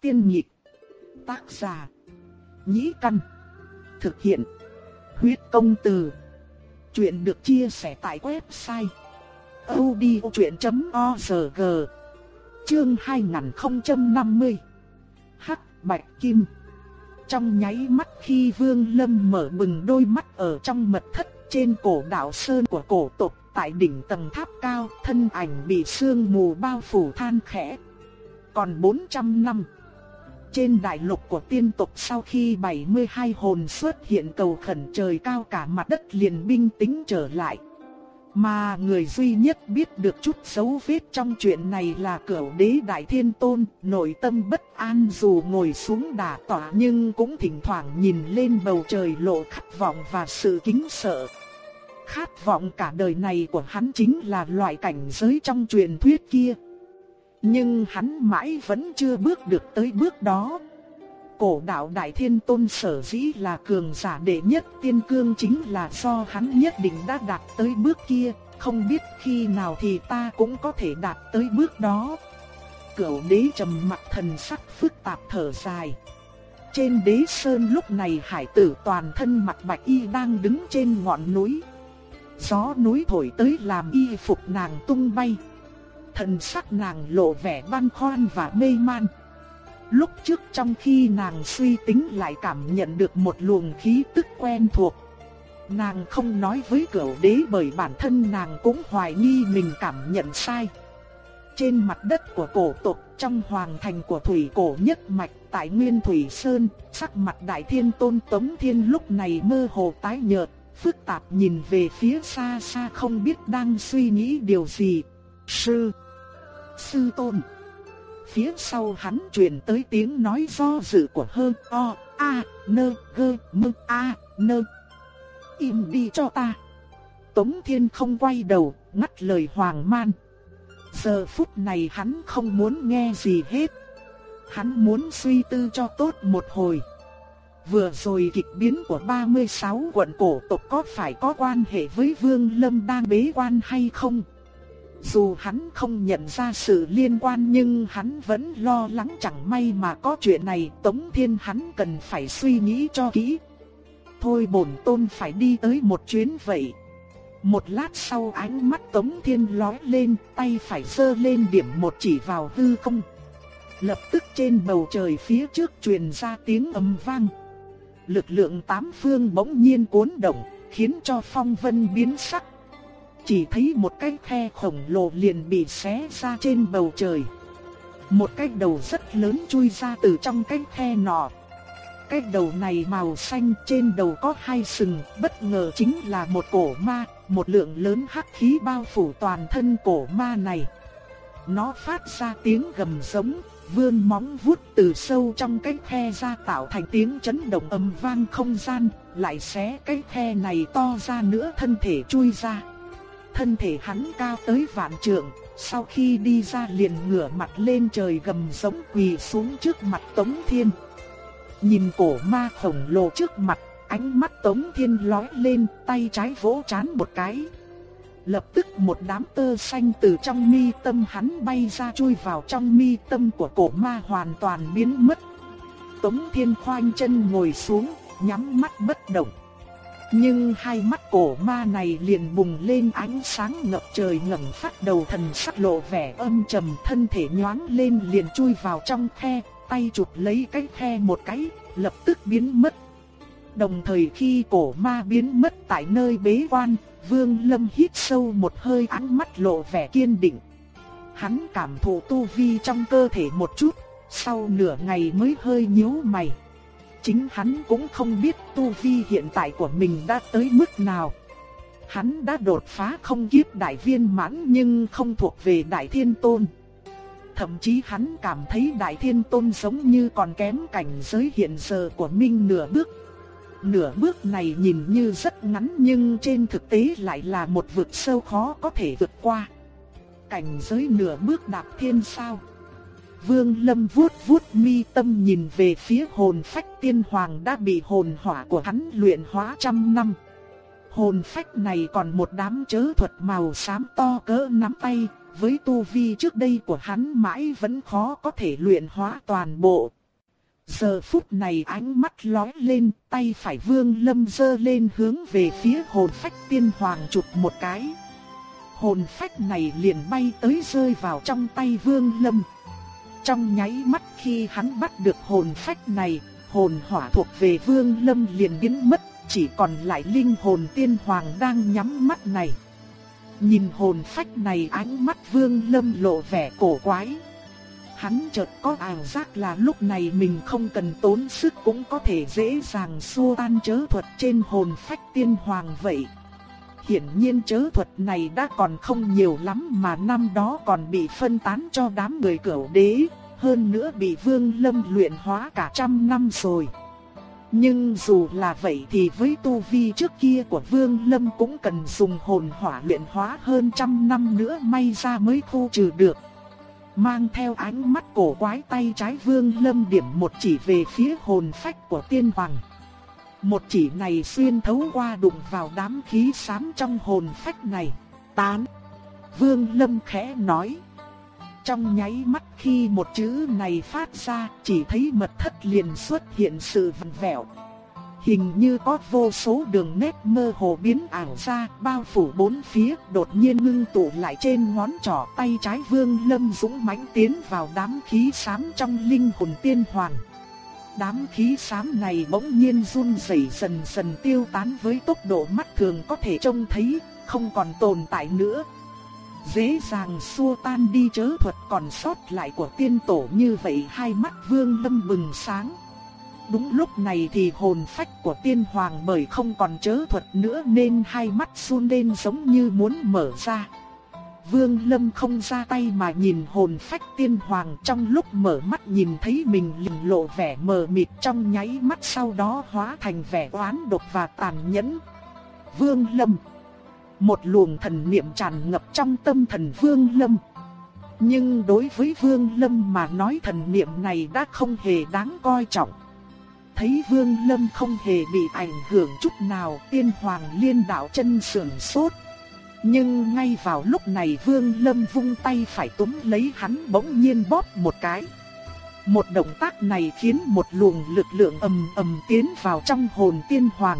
Tiên nhịp. Tác giả. Nhĩ căn. Thực hiện. Huyết công từ. Chuyện được chia sẻ tại website. odchuyện.org Chương 2050 Hắc Bạch Kim Trong nháy mắt khi Vương Lâm mở bừng đôi mắt ở trong mật thất trên cổ đảo sơn của cổ tộc tại đỉnh tầng tháp cao, thân ảnh bị sương mù bao phủ than khẽ. Còn 400 năm trên đại lục của tiên tộc sau khi 72 hồn xuất hiện cầu khẩn trời cao cả mặt đất liền binh tính trở lại. Mà người duy nhất biết được chút dấu vết trong chuyện này là cửu đế đại thiên tôn, nội tâm bất an dù ngồi xuống đả tỏa nhưng cũng thỉnh thoảng nhìn lên bầu trời lộ khát vọng và sự kính sợ. Khát vọng cả đời này của hắn chính là loại cảnh giới trong truyền thuyết kia. Nhưng hắn mãi vẫn chưa bước được tới bước đó. Cổ đạo Đại Thiên Tôn sở dĩ là cường giả đệ nhất tiên cương chính là do hắn nhất định đã đạt tới bước kia, không biết khi nào thì ta cũng có thể đạt tới bước đó. Cửu đế trầm mặt thần sắc phức tạp thở dài. Trên đế sơn lúc này hải tử toàn thân mặt bạch y đang đứng trên ngọn núi. Gió núi thổi tới làm y phục nàng tung bay thần sắc nàng lộ vẻ băn khoăn và mê man. Lúc trước trong khi nàng suy tính lại cảm nhận được một luồng khí tức quen thuộc. Nàng không nói với cửu đế bởi bản thân nàng cũng hoài nghi mình cảm nhận sai. Trên mặt đất của cổ tộc trong hoàng thành của thủy cổ nhất mạch tại Nguyên Thủy Sơn, sắc mặt đại thiên tôn Tống Thiên lúc này mơ hồ tái nhợt, phức tạp nhìn về phía xa xa không biết đang suy nghĩ điều gì. Sư sư tôn. Phía sau hắn truyền tới tiếng nói do dự của hơn o, a, nơ, gơ, mơ, a, nơ. Im đi cho ta. Tống Thiên không quay đầu, ngắt lời Hoàng Man. Giờ phút này hắn không muốn nghe gì hết. Hắn muốn suy tư cho tốt một hồi. Vừa rồi kịch biến của 36 quận cổ tộc có phải có quan hệ với Vương Lâm đang bế quan hay không? Dù hắn không nhận ra sự liên quan nhưng hắn vẫn lo lắng chẳng may mà có chuyện này Tống Thiên hắn cần phải suy nghĩ cho kỹ. Thôi bổn tôn phải đi tới một chuyến vậy. Một lát sau ánh mắt Tống Thiên lóe lên tay phải sơ lên điểm một chỉ vào hư không. Lập tức trên bầu trời phía trước truyền ra tiếng ầm vang. Lực lượng tám phương bỗng nhiên cuốn động, khiến cho phong vân biến sắc, chỉ thấy một cái khe khổng lồ liền bị xé ra trên bầu trời. Một cái đầu rất lớn chui ra từ trong cái khe nọ. Cái đầu này màu xanh trên đầu có hai sừng, bất ngờ chính là một cổ ma, một lượng lớn hắc khí bao phủ toàn thân cổ ma này. Nó phát ra tiếng gầm giống, vươn móng vuốt từ sâu trong cái khe ra tạo thành tiếng chấn động ầm vang không gian, lại xé cái khe này to ra nữa thân thể chui ra thân thể hắn cao tới vạn trượng, sau khi đi ra liền ngửa mặt lên trời gầm giống quỳ xuống trước mặt Tống Thiên. Nhìn cổ ma khổng lồ trước mặt, ánh mắt Tống Thiên lóe lên, tay trái vỗ chán một cái. Lập tức một đám tơ xanh từ trong mi tâm hắn bay ra chui vào trong mi tâm của cổ ma hoàn toàn biến mất. Tống Thiên khoanh chân ngồi xuống, nhắm mắt bất động. Nhưng hai mắt cổ ma này liền bùng lên ánh sáng ngập trời ngẩng phát đầu thần sắc lộ vẻ âm trầm thân thể nhoáng lên liền chui vào trong khe, tay chụp lấy cái khe một cái, lập tức biến mất. Đồng thời khi cổ ma biến mất tại nơi bế quan, Vương Lâm hít sâu một hơi ánh mắt lộ vẻ kiên định. Hắn cảm thụ tu vi trong cơ thể một chút, sau nửa ngày mới hơi nhíu mày chính hắn cũng không biết tu vi hiện tại của mình đã tới mức nào. Hắn đã đột phá không kiếp đại viên mãn nhưng không thuộc về đại thiên tôn. Thậm chí hắn cảm thấy đại thiên tôn giống như còn kém cảnh giới hiện giờ của Minh nửa bước. Nửa bước này nhìn như rất ngắn nhưng trên thực tế lại là một vực sâu khó có thể vượt qua. Cảnh giới nửa bước đạp thiên sao? Vương Lâm vuốt vuốt mi tâm nhìn về phía hồn phách tiên hoàng đã bị hồn hỏa của hắn luyện hóa trăm năm. Hồn phách này còn một đám chớ thuật màu xám to cỡ nắm tay, với tu vi trước đây của hắn mãi vẫn khó có thể luyện hóa toàn bộ. Giờ phút này ánh mắt lóe lên, tay phải vương lâm dơ lên hướng về phía hồn phách tiên hoàng chụp một cái. Hồn phách này liền bay tới rơi vào trong tay vương lâm. Trong nháy mắt khi hắn bắt được hồn phách này, hồn hỏa thuộc về vương lâm liền biến mất, chỉ còn lại linh hồn tiên hoàng đang nhắm mắt này. Nhìn hồn phách này ánh mắt vương lâm lộ vẻ cổ quái. Hắn chợt có ảo giác là lúc này mình không cần tốn sức cũng có thể dễ dàng xua tan chớ thuật trên hồn phách tiên hoàng vậy. Hiển nhiên chớ thuật này đã còn không nhiều lắm mà năm đó còn bị phân tán cho đám người cửu đế, hơn nữa bị vương lâm luyện hóa cả trăm năm rồi. Nhưng dù là vậy thì với tu vi trước kia của Vương Lâm cũng cần dùng hồn hỏa luyện hóa hơn trăm năm nữa may ra mới khu trừ được. Mang theo ánh mắt cổ quái tay trái Vương Lâm điểm một chỉ về phía hồn phách của tiên hoàng. Một chỉ này xuyên thấu qua đụng vào đám khí xám trong hồn phách này. Tán. Vương Lâm khẽ nói. Trong nháy mắt khi một chữ này phát ra, chỉ thấy mật thất liền xuất hiện sự vặn vẹo. Hình như có vô số đường nét mơ hồ biến ảo ra, bao phủ bốn phía, đột nhiên ngưng tụ lại trên ngón trỏ tay trái Vương Lâm dũng mãnh tiến vào đám khí xám trong linh hồn tiên hoàng. Đám khí xám này bỗng nhiên run rẩy dần dần tiêu tán với tốc độ mắt thường có thể trông thấy, không còn tồn tại nữa, dễ dàng xua tan đi chớ thuật còn sót lại của tiên tổ như vậy hai mắt vương lâm bừng sáng. Đúng lúc này thì hồn phách của tiên hoàng bởi không còn chớ thuật nữa nên hai mắt run lên giống như muốn mở ra. Vương Lâm không ra tay mà nhìn hồn phách tiên hoàng trong lúc mở mắt nhìn thấy mình liền lộ vẻ mờ mịt trong nháy mắt sau đó hóa thành vẻ oán độc và tàn nhẫn. Vương Lâm một luồng thần niệm tràn ngập trong tâm thần Vương Lâm. Nhưng đối với Vương Lâm mà nói thần niệm này đã không hề đáng coi trọng. Thấy Vương Lâm không hề bị ảnh hưởng chút nào, tiên hoàng liên đạo chân sườn sốt. Nhưng ngay vào lúc này Vương Lâm vung tay phải túm lấy hắn bỗng nhiên bóp một cái. Một động tác này khiến một luồng lực lượng ầm ầm tiến vào trong hồn tiên hoàng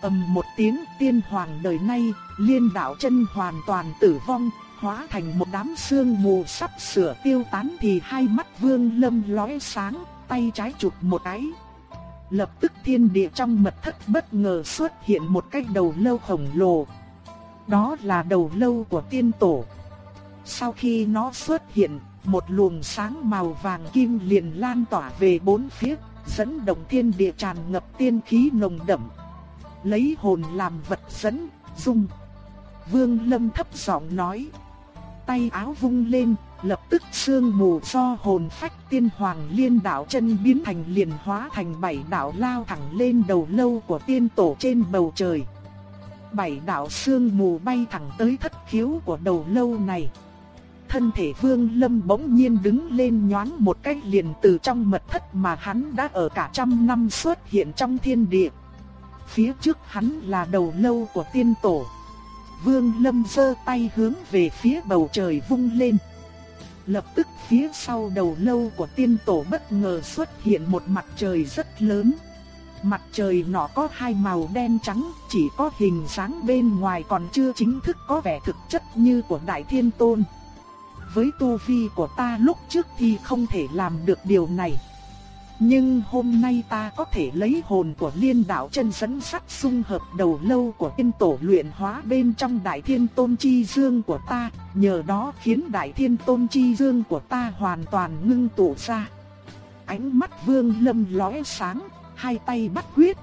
ầm một tiếng tiên hoàng đời nay, liên đạo chân hoàn toàn tử vong, hóa thành một đám xương mù sắp sửa tiêu tán thì hai mắt vương lâm lóe sáng, tay trái chụp một cái. Lập tức thiên địa trong mật thất bất ngờ xuất hiện một cái đầu lâu khổng lồ. Đó là đầu lâu của tiên tổ. Sau khi nó xuất hiện, một luồng sáng màu vàng kim liền lan tỏa về bốn phía, dẫn động thiên địa tràn ngập tiên khí nồng đậm lấy hồn làm vật dẫn, dung. Vương Lâm thấp giọng nói. Tay áo vung lên, lập tức sương mù do hồn phách tiên hoàng liên đạo chân biến thành liền hóa thành bảy đạo lao thẳng lên đầu lâu của tiên tổ trên bầu trời. Bảy đạo sương mù bay thẳng tới thất khiếu của đầu lâu này. Thân thể Vương Lâm bỗng nhiên đứng lên nhoáng một cách liền từ trong mật thất mà hắn đã ở cả trăm năm xuất hiện trong thiên địa phía trước hắn là đầu lâu của tiên tổ. Vương Lâm giơ tay hướng về phía bầu trời vung lên. Lập tức phía sau đầu lâu của tiên tổ bất ngờ xuất hiện một mặt trời rất lớn. Mặt trời nó có hai màu đen trắng, chỉ có hình dáng bên ngoài còn chưa chính thức có vẻ thực chất như của Đại Thiên Tôn. Với tu vi của ta lúc trước thì không thể làm được điều này. Nhưng hôm nay ta có thể lấy hồn của liên đạo chân dẫn sắt xung hợp đầu lâu của tiên tổ luyện hóa bên trong đại thiên tôn chi dương của ta, nhờ đó khiến đại thiên tôn chi dương của ta hoàn toàn ngưng tụ ra. Ánh mắt vương lâm lóe sáng, hai tay bắt quyết.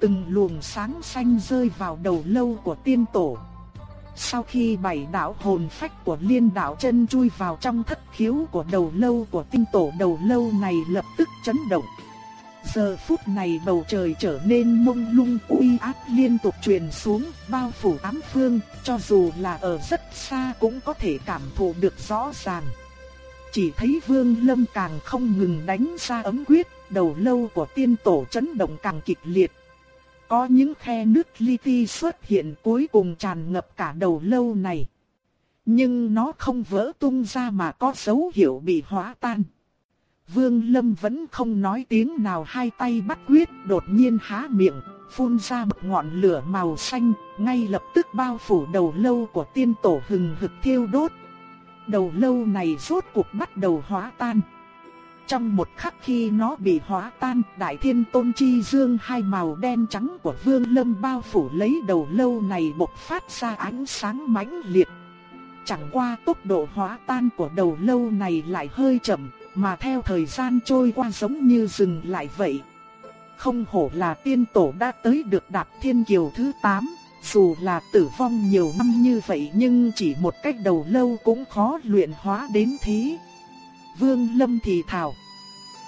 Từng luồng sáng xanh rơi vào đầu lâu của tiên tổ. Sau khi bảy đạo hồn phách của liên đạo chân chui vào trong thất khiếu của đầu lâu của tinh tổ đầu lâu này lập tức chấn động. Giờ phút này bầu trời trở nên mông lung uy áp liên tục truyền xuống, bao phủ tám phương, cho dù là ở rất xa cũng có thể cảm thụ được rõ ràng. Chỉ thấy vương lâm càng không ngừng đánh ra ấm quyết, đầu lâu của tiên tổ chấn động càng kịch liệt, có những khe nước li ti xuất hiện cuối cùng tràn ngập cả đầu lâu này. Nhưng nó không vỡ tung ra mà có dấu hiệu bị hóa tan. Vương Lâm vẫn không nói tiếng nào hai tay bắt quyết đột nhiên há miệng, phun ra một ngọn lửa màu xanh, ngay lập tức bao phủ đầu lâu của tiên tổ hừng hực thiêu đốt. Đầu lâu này rốt cuộc bắt đầu hóa tan. Trong một khắc khi nó bị hóa tan, Đại Thiên Tôn Chi Dương hai màu đen trắng của Vương Lâm bao phủ lấy đầu lâu này bộc phát ra ánh sáng mãnh liệt. Chẳng qua tốc độ hóa tan của đầu lâu này lại hơi chậm, mà theo thời gian trôi qua giống như dừng lại vậy. Không hổ là tiên tổ đã tới được đạp thiên kiều thứ 8, dù là tử vong nhiều năm như vậy nhưng chỉ một cách đầu lâu cũng khó luyện hóa đến thế. Vương Lâm thì thào.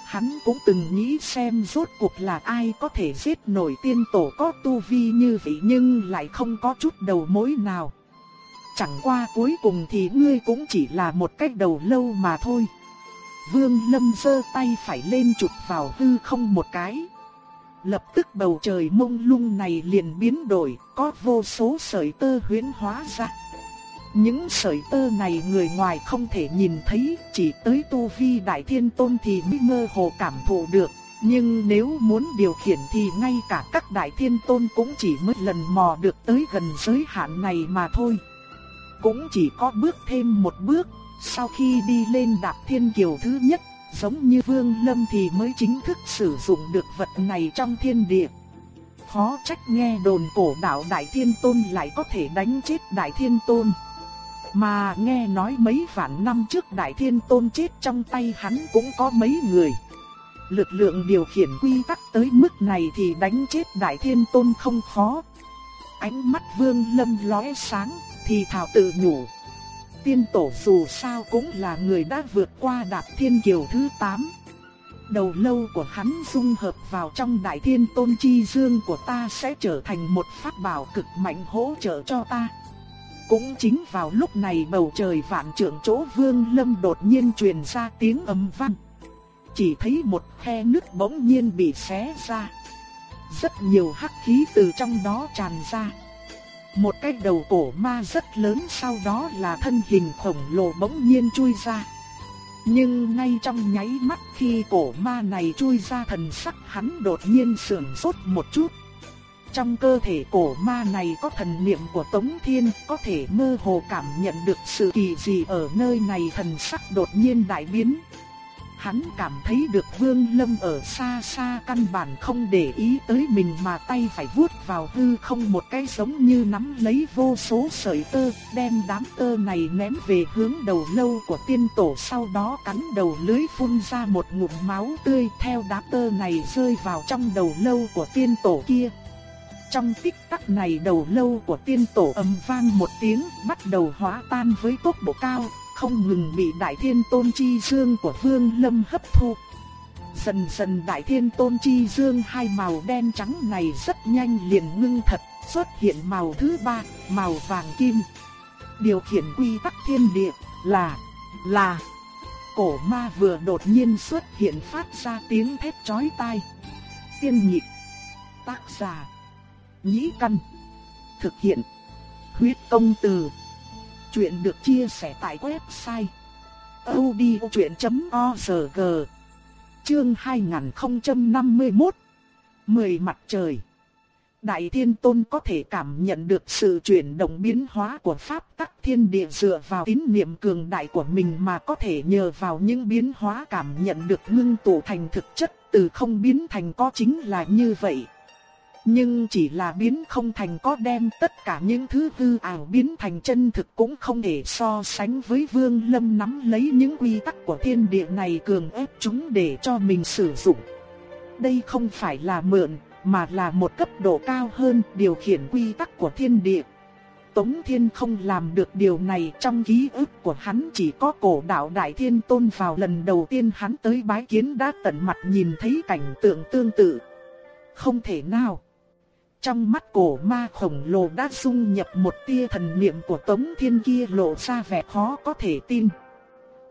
Hắn cũng từng nghĩ xem rốt cuộc là ai có thể giết nổi tiên tổ có tu vi như vậy nhưng lại không có chút đầu mối nào. Chẳng qua cuối cùng thì ngươi cũng chỉ là một cách đầu lâu mà thôi. Vương Lâm giơ tay phải lên chụp vào hư không một cái. Lập tức bầu trời mông lung này liền biến đổi, có vô số sợi tơ huyễn hóa ra. Những sợi tơ này người ngoài không thể nhìn thấy, chỉ tới tu vi đại thiên tôn thì mới mơ hồ cảm thụ được. Nhưng nếu muốn điều khiển thì ngay cả các đại thiên tôn cũng chỉ mới lần mò được tới gần giới hạn này mà thôi. Cũng chỉ có bước thêm một bước, sau khi đi lên đạp thiên kiều thứ nhất, giống như Vương Lâm thì mới chính thức sử dụng được vật này trong thiên địa. Khó trách nghe đồn cổ đạo Đại Thiên Tôn lại có thể đánh chết Đại Thiên Tôn. Mà nghe nói mấy vạn năm trước Đại Thiên Tôn chết trong tay hắn cũng có mấy người. Lực lượng điều khiển quy tắc tới mức này thì đánh chết Đại Thiên Tôn không khó. Ánh mắt Vương Lâm lóe sáng, thì thảo tự nhủ. Tiên tổ dù sao cũng là người đã vượt qua đạp thiên kiều thứ 8. Đầu lâu của hắn dung hợp vào trong đại thiên tôn chi dương của ta sẽ trở thành một pháp bảo cực mạnh hỗ trợ cho ta. Cũng chính vào lúc này bầu trời vạn trượng chỗ vương lâm đột nhiên truyền ra tiếng ầm vang. Chỉ thấy một khe nước bỗng nhiên bị xé ra. Rất nhiều hắc khí từ trong đó tràn ra. Một cái đầu cổ ma rất lớn sau đó là thân hình khổng lồ bỗng nhiên chui ra. Nhưng ngay trong nháy mắt khi cổ ma này chui ra thần sắc hắn đột nhiên sườn sốt một chút. Trong cơ thể cổ ma này có thần niệm của Tống Thiên, có thể mơ hồ cảm nhận được sự kỳ dị ở nơi này thần sắc đột nhiên đại biến. Hắn cảm thấy được Vương Lâm ở xa xa căn bản không để ý tới mình mà tay phải vuốt vào hư không một cái giống như nắm lấy vô số sợi tơ, đem đám tơ này ném về hướng đầu lâu của tiên tổ sau đó cắn đầu lưới phun ra một ngụm máu tươi theo đám tơ này rơi vào trong đầu lâu của tiên tổ kia. Trong tích tắc này đầu lâu của tiên tổ ầm vang một tiếng bắt đầu hóa tan với tốc độ cao, không ngừng bị đại thiên tôn chi dương của vương lâm hấp thu. Dần dần đại thiên tôn chi dương hai màu đen trắng này rất nhanh liền ngưng thật, xuất hiện màu thứ ba, màu vàng kim. Điều khiển quy tắc thiên địa là, là, cổ ma vừa đột nhiên xuất hiện phát ra tiếng thét chói tai. Tiên nhịp, tác giả, nhĩ căn, thực hiện, huyết công từ. Chuyện được chia sẻ tại website odchuyện.org Chương 2051 Mười mặt trời Đại Thiên Tôn có thể cảm nhận được sự chuyển động biến hóa của Pháp tắc thiên địa dựa vào tín niệm cường đại của mình mà có thể nhờ vào những biến hóa cảm nhận được ngưng tụ thành thực chất từ không biến thành có chính là như vậy. Nhưng chỉ là biến không thành có đem tất cả những thứ hư ảo biến thành chân thực cũng không thể so sánh với Vương Lâm nắm lấy những quy tắc của thiên địa này cường ép chúng để cho mình sử dụng. Đây không phải là mượn, mà là một cấp độ cao hơn điều khiển quy tắc của thiên địa. Tống Thiên không làm được điều này trong ký ức của hắn chỉ có cổ đạo Đại Thiên Tôn vào lần đầu tiên hắn tới bái kiến đã tận mặt nhìn thấy cảnh tượng tương tự. Không thể nào. Trong mắt cổ ma khổng lồ đã dung nhập một tia thần niệm của Tống Thiên kia lộ ra vẻ khó có thể tin.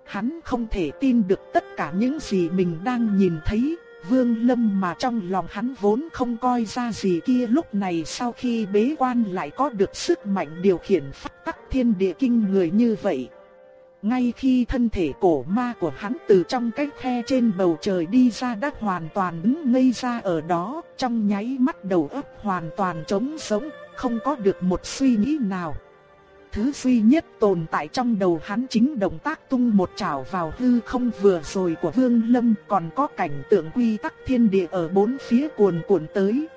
Hắn không thể tin được tất cả những gì mình đang nhìn thấy, Vương Lâm mà trong lòng hắn vốn không coi ra gì kia lúc này sau khi bế quan lại có được sức mạnh điều khiển phát tắc thiên địa kinh người như vậy. Ngay khi thân thể cổ ma của hắn từ trong cái khe trên bầu trời đi ra đã hoàn toàn đứng ngây ra ở đó, trong nháy mắt đầu óc hoàn toàn trống sống, không có được một suy nghĩ nào. Thứ duy nhất tồn tại trong đầu hắn chính động tác tung một chảo vào hư không vừa rồi của Vương Lâm còn có cảnh tượng quy tắc thiên địa ở bốn phía cuồn cuộn tới.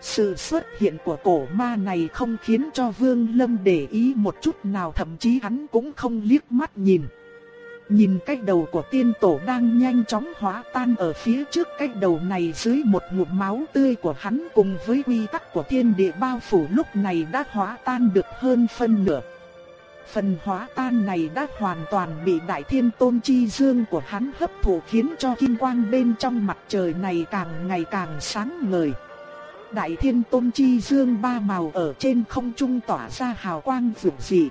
Sự xuất hiện của cổ ma này không khiến cho Vương Lâm để ý một chút nào, thậm chí hắn cũng không liếc mắt nhìn. Nhìn cái đầu của tiên tổ đang nhanh chóng hóa tan ở phía trước, cái đầu này dưới một ngụm máu tươi của hắn cùng với quy tắc của thiên địa bao phủ lúc này đã hóa tan được hơn phân nửa. Phần hóa tan này đã hoàn toàn bị đại thiên tôn chi dương của hắn hấp thụ, khiến cho kim quang bên trong mặt trời này càng ngày càng sáng ngời. Đại thiên tôn chi dương ba màu ở trên không trung tỏa ra hào quang rực dị.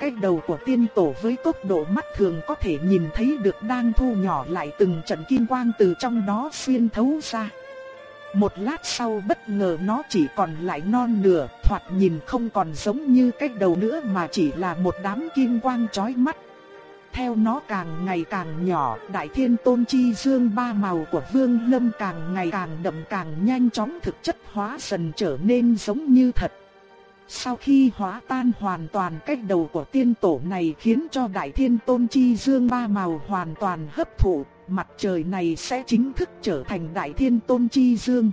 Cái đầu của tiên tổ với tốc độ mắt thường có thể nhìn thấy được đang thu nhỏ lại từng trận kim quang từ trong đó xuyên thấu ra. Một lát sau bất ngờ nó chỉ còn lại non nửa, thoạt nhìn không còn giống như cái đầu nữa mà chỉ là một đám kim quang chói mắt. Theo nó càng ngày càng nhỏ, đại thiên tôn chi dương ba màu của vương lâm càng ngày càng đậm càng nhanh chóng thực chất hóa dần trở nên giống như thật. Sau khi hóa tan hoàn toàn cách đầu của tiên tổ này khiến cho đại thiên tôn chi dương ba màu hoàn toàn hấp thụ, mặt trời này sẽ chính thức trở thành đại thiên tôn chi dương.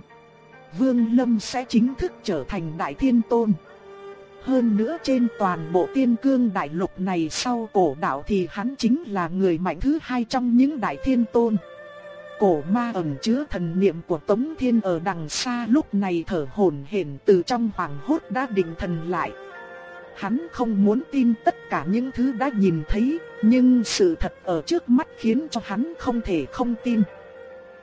Vương Lâm sẽ chính thức trở thành đại thiên tôn. Hơn nữa trên toàn bộ tiên cương đại lục này sau cổ đạo thì hắn chính là người mạnh thứ hai trong những đại thiên tôn. Cổ ma ẩn chứa thần niệm của Tống Thiên ở đằng xa lúc này thở hổn hển từ trong hoàng hốt đã định thần lại. Hắn không muốn tin tất cả những thứ đã nhìn thấy, nhưng sự thật ở trước mắt khiến cho hắn không thể không tin.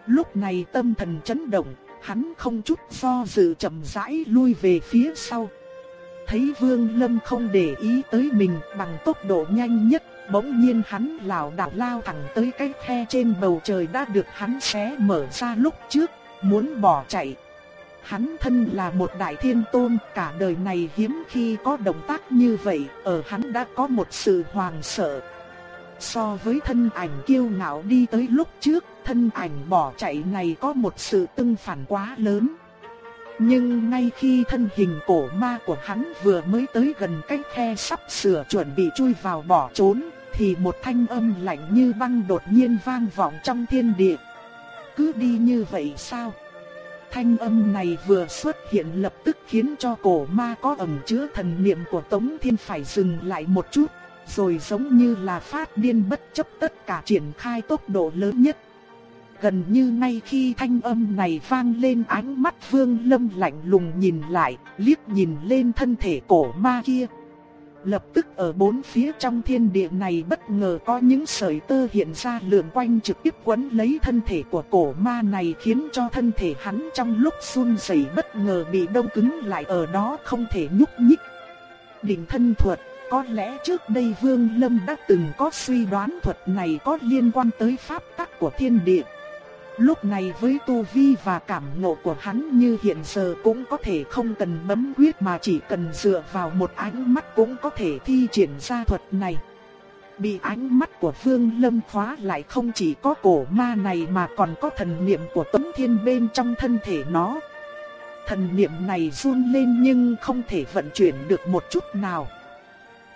Lúc này tâm thần chấn động, hắn không chút do dự chậm rãi lui về phía sau. Thấy Vương Lâm không để ý tới mình bằng tốc độ nhanh nhất, bỗng nhiên hắn lảo đảo lao thẳng tới cái khe trên bầu trời đã được hắn xé mở ra lúc trước, muốn bỏ chạy. Hắn thân là một đại thiên tôn, cả đời này hiếm khi có động tác như vậy, ở hắn đã có một sự hoàng sợ. So với thân ảnh kiêu ngạo đi tới lúc trước, thân ảnh bỏ chạy này có một sự tương phản quá lớn. Nhưng ngay khi thân hình cổ ma của hắn vừa mới tới gần cái khe sắp sửa chuẩn bị chui vào bỏ trốn, thì một thanh âm lạnh như băng đột nhiên vang vọng trong thiên địa. Cứ đi như vậy sao? Thanh âm này vừa xuất hiện lập tức khiến cho cổ ma có ẩn chứa thần niệm của Tống Thiên phải dừng lại một chút, rồi giống như là phát điên bất chấp tất cả triển khai tốc độ lớn nhất Gần như ngay khi thanh âm này vang lên ánh mắt vương lâm lạnh lùng nhìn lại, liếc nhìn lên thân thể cổ ma kia. Lập tức ở bốn phía trong thiên địa này bất ngờ có những sợi tơ hiện ra lượn quanh trực tiếp quấn lấy thân thể của cổ ma này khiến cho thân thể hắn trong lúc run rẩy bất ngờ bị đông cứng lại ở đó không thể nhúc nhích. Đỉnh thân thuật, có lẽ trước đây Vương Lâm đã từng có suy đoán thuật này có liên quan tới pháp tắc của thiên địa. Lúc này với tu vi và cảm ngộ của hắn như hiện giờ cũng có thể không cần bấm quyết mà chỉ cần dựa vào một ánh mắt cũng có thể thi triển ra thuật này. Bị ánh mắt của Phương Lâm khóa lại không chỉ có cổ ma này mà còn có thần niệm của Tống Thiên bên trong thân thể nó. Thần niệm này run lên nhưng không thể vận chuyển được một chút nào.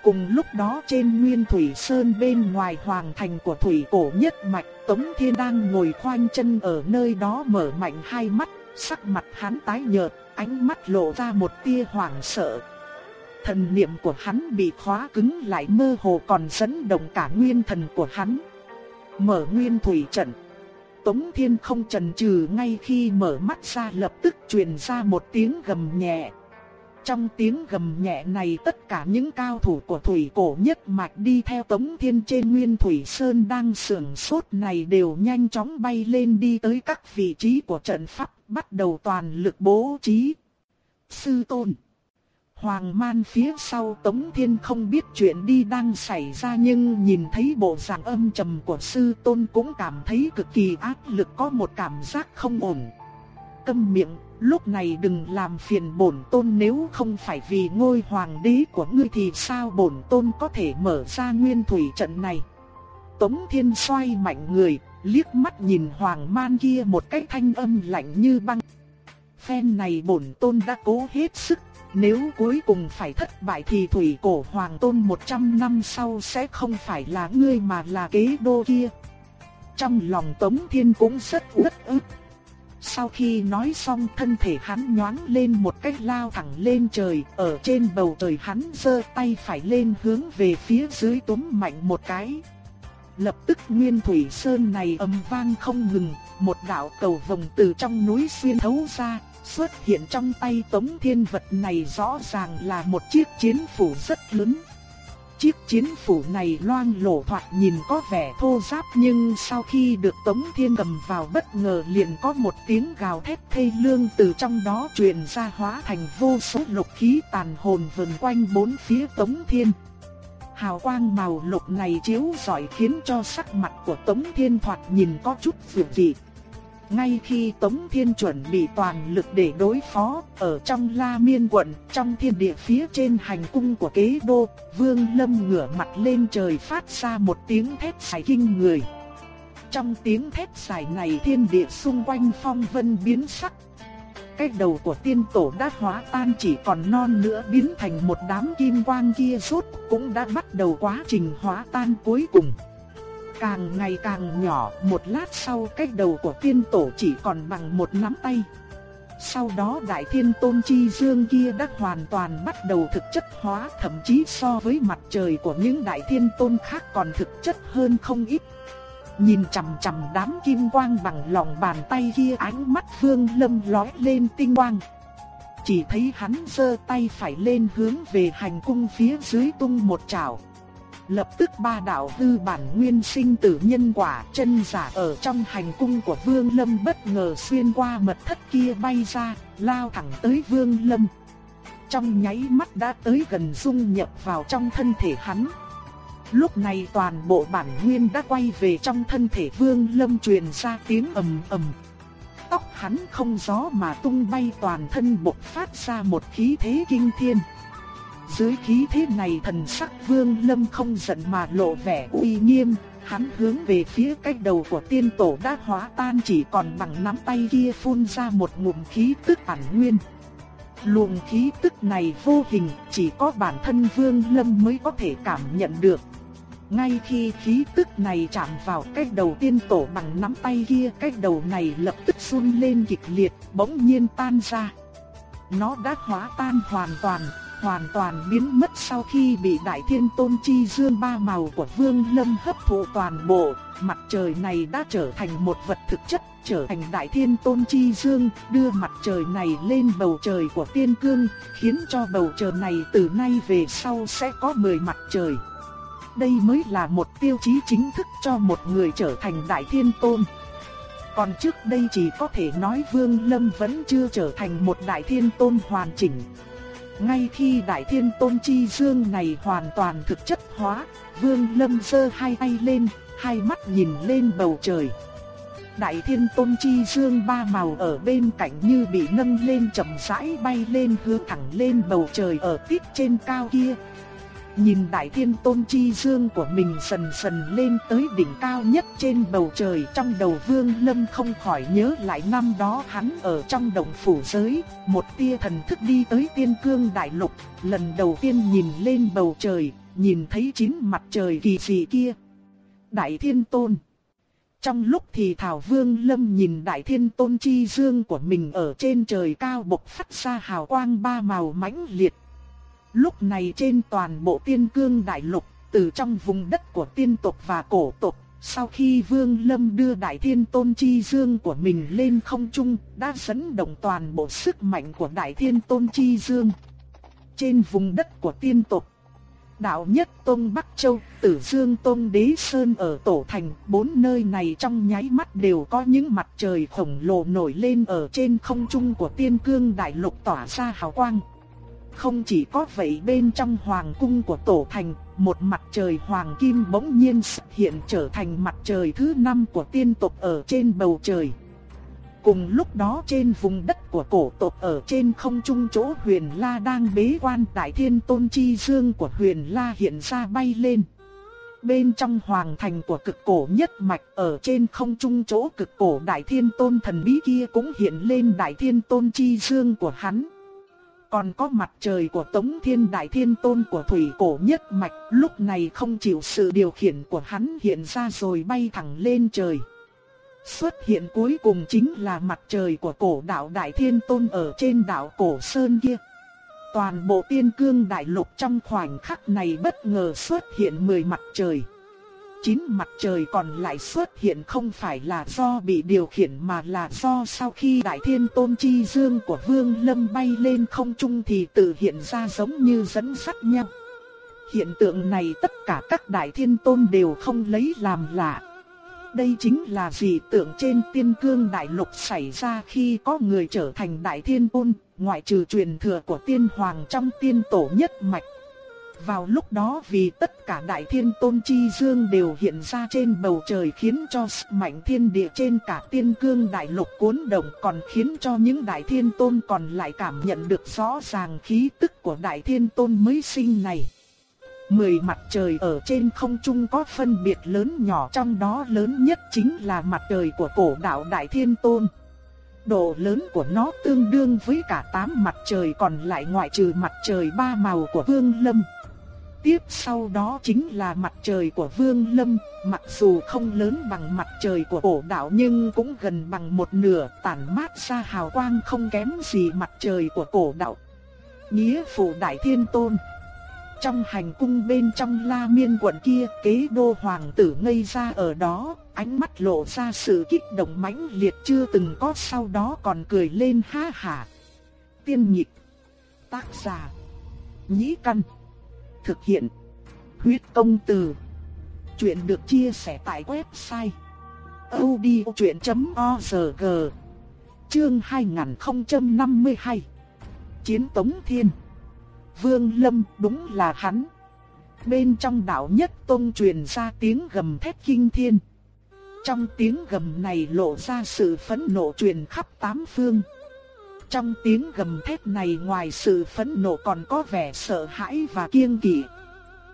Cùng lúc đó trên Nguyên Thủy Sơn bên ngoài hoàng thành của Thủy Cổ Nhất Mạch, Tống Thiên đang ngồi khoanh chân ở nơi đó mở mạnh hai mắt, sắc mặt hắn tái nhợt, ánh mắt lộ ra một tia hoảng sợ. Thần niệm của hắn bị khóa cứng lại mơ hồ còn dẫn động cả nguyên thần của hắn. Mở Nguyên Thủy trận. Tống Thiên không chần chừ ngay khi mở mắt ra lập tức truyền ra một tiếng gầm nhẹ. Trong tiếng gầm nhẹ này tất cả những cao thủ của thủy cổ nhất mạch đi theo Tống Thiên trên Nguyên Thủy Sơn đang sưởng sốt này đều nhanh chóng bay lên đi tới các vị trí của trận pháp, bắt đầu toàn lực bố trí. Sư Tôn. Hoàng man phía sau Tống Thiên không biết chuyện đi đang xảy ra nhưng nhìn thấy bộ dạng âm trầm của sư tôn cũng cảm thấy cực kỳ áp lực có một cảm giác không ổn. Câm miệng, lúc này đừng làm phiền bổn tôn nếu không phải vì ngôi hoàng đế của ngươi thì sao bổn tôn có thể mở ra nguyên thủy trận này. Tống Thiên xoay mạnh người, liếc mắt nhìn hoàng man kia một cái thanh âm lạnh như băng. Phen này bổn tôn đã cố hết sức, nếu cuối cùng phải thất bại thì thủy cổ hoàng tôn 100 năm sau sẽ không phải là ngươi mà là kế đô kia. Trong lòng Tống Thiên cũng rất uất ức. Sau khi nói xong thân thể hắn nhoáng lên một cách lao thẳng lên trời, ở trên bầu trời hắn giơ tay phải lên hướng về phía dưới túm mạnh một cái. Lập tức nguyên thủy sơn này âm vang không ngừng, một đạo cầu vồng từ trong núi xuyên thấu ra, xuất hiện trong tay Tống Thiên vật này rõ ràng là một chiếc chiến phủ rất lớn. Chiến phủ này loang lổ thoạt nhìn có vẻ thô ráp nhưng sau khi được Tống Thiên cầm vào bất ngờ liền có một tiếng gào thét thê lương từ trong đó truyền ra hóa thành vô số lục khí tàn hồn vần quanh bốn phía Tống Thiên. Hào quang màu lục này chiếu rọi khiến cho sắc mặt của Tống Thiên thoạt nhìn có chút vượng dị. Ngay khi Tống Thiên chuẩn bị toàn lực để đối phó, ở trong La Miên quận, trong thiên địa phía trên hành cung của kế đô, Vương Lâm ngửa mặt lên trời phát ra một tiếng thét sải kinh người. Trong tiếng thét sải này thiên địa xung quanh phong vân biến sắc. Cái đầu của tiên tổ đã hóa tan chỉ còn non nữa biến thành một đám kim quang kia rốt cũng đã bắt đầu quá trình hóa tan cuối cùng càng ngày càng nhỏ, một lát sau cái đầu của tiên tổ chỉ còn bằng một nắm tay. Sau đó đại thiên tôn chi dương kia đã hoàn toàn bắt đầu thực chất hóa thậm chí so với mặt trời của những đại thiên tôn khác còn thực chất hơn không ít. Nhìn chằm chằm đám kim quang bằng lòng bàn tay kia ánh mắt vương lâm lói lên tinh quang. Chỉ thấy hắn giơ tay phải lên hướng về hành cung phía dưới tung một chảo. Lập tức ba đạo hư bản nguyên sinh tử nhân quả chân giả ở trong hành cung của Vương Lâm bất ngờ xuyên qua mật thất kia bay ra, lao thẳng tới Vương Lâm. Trong nháy mắt đã tới gần dung nhập vào trong thân thể hắn. Lúc này toàn bộ bản nguyên đã quay về trong thân thể Vương Lâm truyền ra tiếng ầm ầm. Tóc hắn không gió mà tung bay toàn thân bộc phát ra một khí thế kinh thiên. Dưới khí thế này thần sắc vương lâm không giận mà lộ vẻ uy nghiêm, hắn hướng về phía cái đầu của tiên tổ đã hóa tan chỉ còn bằng nắm tay kia phun ra một ngụm khí tức ẩn nguyên. Luồng khí tức này vô hình, chỉ có bản thân Vương Lâm mới có thể cảm nhận được. Ngay khi khí tức này chạm vào cái đầu tiên tổ bằng nắm tay kia, cái đầu này lập tức run lên kịch liệt, bỗng nhiên tan ra. Nó đã hóa tan hoàn toàn, hoàn toàn biến mất sau khi bị Đại Thiên Tôn Chi Dương ba màu của Vương Lâm hấp thụ toàn bộ, mặt trời này đã trở thành một vật thực chất, trở thành Đại Thiên Tôn Chi Dương, đưa mặt trời này lên bầu trời của Tiên Cương, khiến cho bầu trời này từ nay về sau sẽ có 10 mặt trời. Đây mới là một tiêu chí chính thức cho một người trở thành Đại Thiên Tôn. Còn trước đây chỉ có thể nói Vương Lâm vẫn chưa trở thành một Đại Thiên Tôn hoàn chỉnh. Ngay khi Đại Thiên Tôn Chi Dương này hoàn toàn thực chất hóa, Vương Lâm giơ hai tay lên, hai mắt nhìn lên bầu trời. Đại Thiên Tôn Chi Dương ba màu ở bên cạnh như bị nâng lên chậm rãi bay lên hướng thẳng lên bầu trời ở tít trên cao kia, Nhìn đại thiên tôn chi dương của mình sần sần lên tới đỉnh cao nhất trên bầu trời trong đầu vương lâm không khỏi nhớ lại năm đó hắn ở trong động phủ giới, một tia thần thức đi tới tiên cương đại lục, lần đầu tiên nhìn lên bầu trời, nhìn thấy chín mặt trời kỳ dị kia. Đại thiên tôn Trong lúc thì Thảo Vương Lâm nhìn Đại Thiên Tôn Chi Dương của mình ở trên trời cao bộc phát ra hào quang ba màu mãnh liệt Lúc này trên toàn bộ tiên cương đại lục, từ trong vùng đất của tiên tộc và cổ tộc, sau khi Vương Lâm đưa Đại Thiên Tôn Chi Dương của mình lên không trung, đã dẫn động toàn bộ sức mạnh của Đại Thiên Tôn Chi Dương. Trên vùng đất của tiên tộc, Đạo Nhất Tôn Bắc Châu, Tử Dương Tôn Đế Sơn ở Tổ Thành, bốn nơi này trong nháy mắt đều có những mặt trời khổng lồ nổi lên ở trên không trung của tiên cương đại lục tỏa ra hào quang. Không chỉ có vậy bên trong hoàng cung của tổ thành, một mặt trời hoàng kim bỗng nhiên xuất hiện trở thành mặt trời thứ năm của tiên tộc ở trên bầu trời. Cùng lúc đó trên vùng đất của cổ tộc ở trên không trung chỗ huyền La đang bế quan đại thiên tôn chi dương của huyền La hiện ra bay lên. Bên trong hoàng thành của cực cổ nhất mạch ở trên không trung chỗ cực cổ đại thiên tôn thần bí kia cũng hiện lên đại thiên tôn chi dương của hắn. Còn có mặt trời của Tống Thiên Đại Thiên Tôn của Thủy Cổ Nhất Mạch, lúc này không chịu sự điều khiển của hắn hiện ra rồi bay thẳng lên trời. Xuất hiện cuối cùng chính là mặt trời của cổ đạo Đại Thiên Tôn ở trên đảo Cổ Sơn kia. Toàn bộ tiên cương đại lục trong khoảnh khắc này bất ngờ xuất hiện 10 mặt trời. Chín mặt trời còn lại xuất hiện không phải là do bị điều khiển mà là do sau khi đại thiên tôn chi dương của vương lâm bay lên không trung thì tự hiện ra giống như dẫn sắt nhau. Hiện tượng này tất cả các đại thiên tôn đều không lấy làm lạ. Đây chính là dị tượng trên tiên cương đại lục xảy ra khi có người trở thành đại thiên tôn, ngoại trừ truyền thừa của tiên hoàng trong tiên tổ nhất mạch. Vào lúc đó vì tất cả đại thiên tôn chi dương đều hiện ra trên bầu trời khiến cho sức mạnh thiên địa trên cả tiên cương đại lục cuốn động, còn khiến cho những đại thiên tôn còn lại cảm nhận được rõ ràng khí tức của đại thiên tôn mới sinh này. Mười mặt trời ở trên không trung có phân biệt lớn nhỏ, trong đó lớn nhất chính là mặt trời của cổ đạo Đại Thiên Tôn. Độ lớn của nó tương đương với cả tám mặt trời, còn lại ngoại trừ mặt trời ba màu của Vương Lâm. Tiếp sau đó chính là mặt trời của Vương Lâm, mặc dù không lớn bằng mặt trời của cổ đạo nhưng cũng gần bằng một nửa, tản mát ra hào quang không kém gì mặt trời của cổ đạo. Nghĩa phụ Đại Thiên Tôn trong hành cung bên trong la miên quận kia, kế đô hoàng tử ngây ra ở đó, ánh mắt lộ ra sự kích động mãnh liệt chưa từng có sau đó còn cười lên ha hả. Tiên nhịp, tác giả, nhĩ căn, thực hiện, huyết công từ. Chuyện được chia sẻ tại website odchuyện.org Chương 2052 Chiến Tống Thiên Vương Lâm đúng là hắn. Bên trong đạo nhất tôn truyền ra tiếng gầm thét kinh thiên. Trong tiếng gầm này lộ ra sự phẫn nộ truyền khắp tám phương. Trong tiếng gầm thét này ngoài sự phẫn nộ còn có vẻ sợ hãi và kiêng kỵ.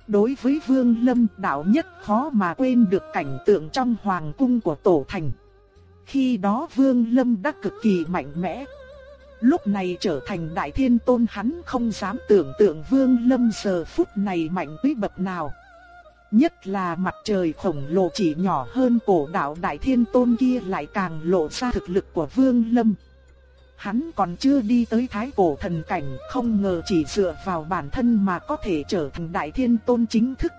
Đối với Vương Lâm đạo nhất khó mà quên được cảnh tượng trong hoàng cung của Tổ Thành. Khi đó Vương Lâm đã cực kỳ mạnh mẽ, Lúc này trở thành đại thiên tôn hắn không dám tưởng tượng vương lâm giờ phút này mạnh tới bậc nào. Nhất là mặt trời khổng lồ chỉ nhỏ hơn cổ đạo đại thiên tôn kia lại càng lộ ra thực lực của vương lâm. Hắn còn chưa đi tới thái cổ thần cảnh không ngờ chỉ dựa vào bản thân mà có thể trở thành đại thiên tôn chính thức.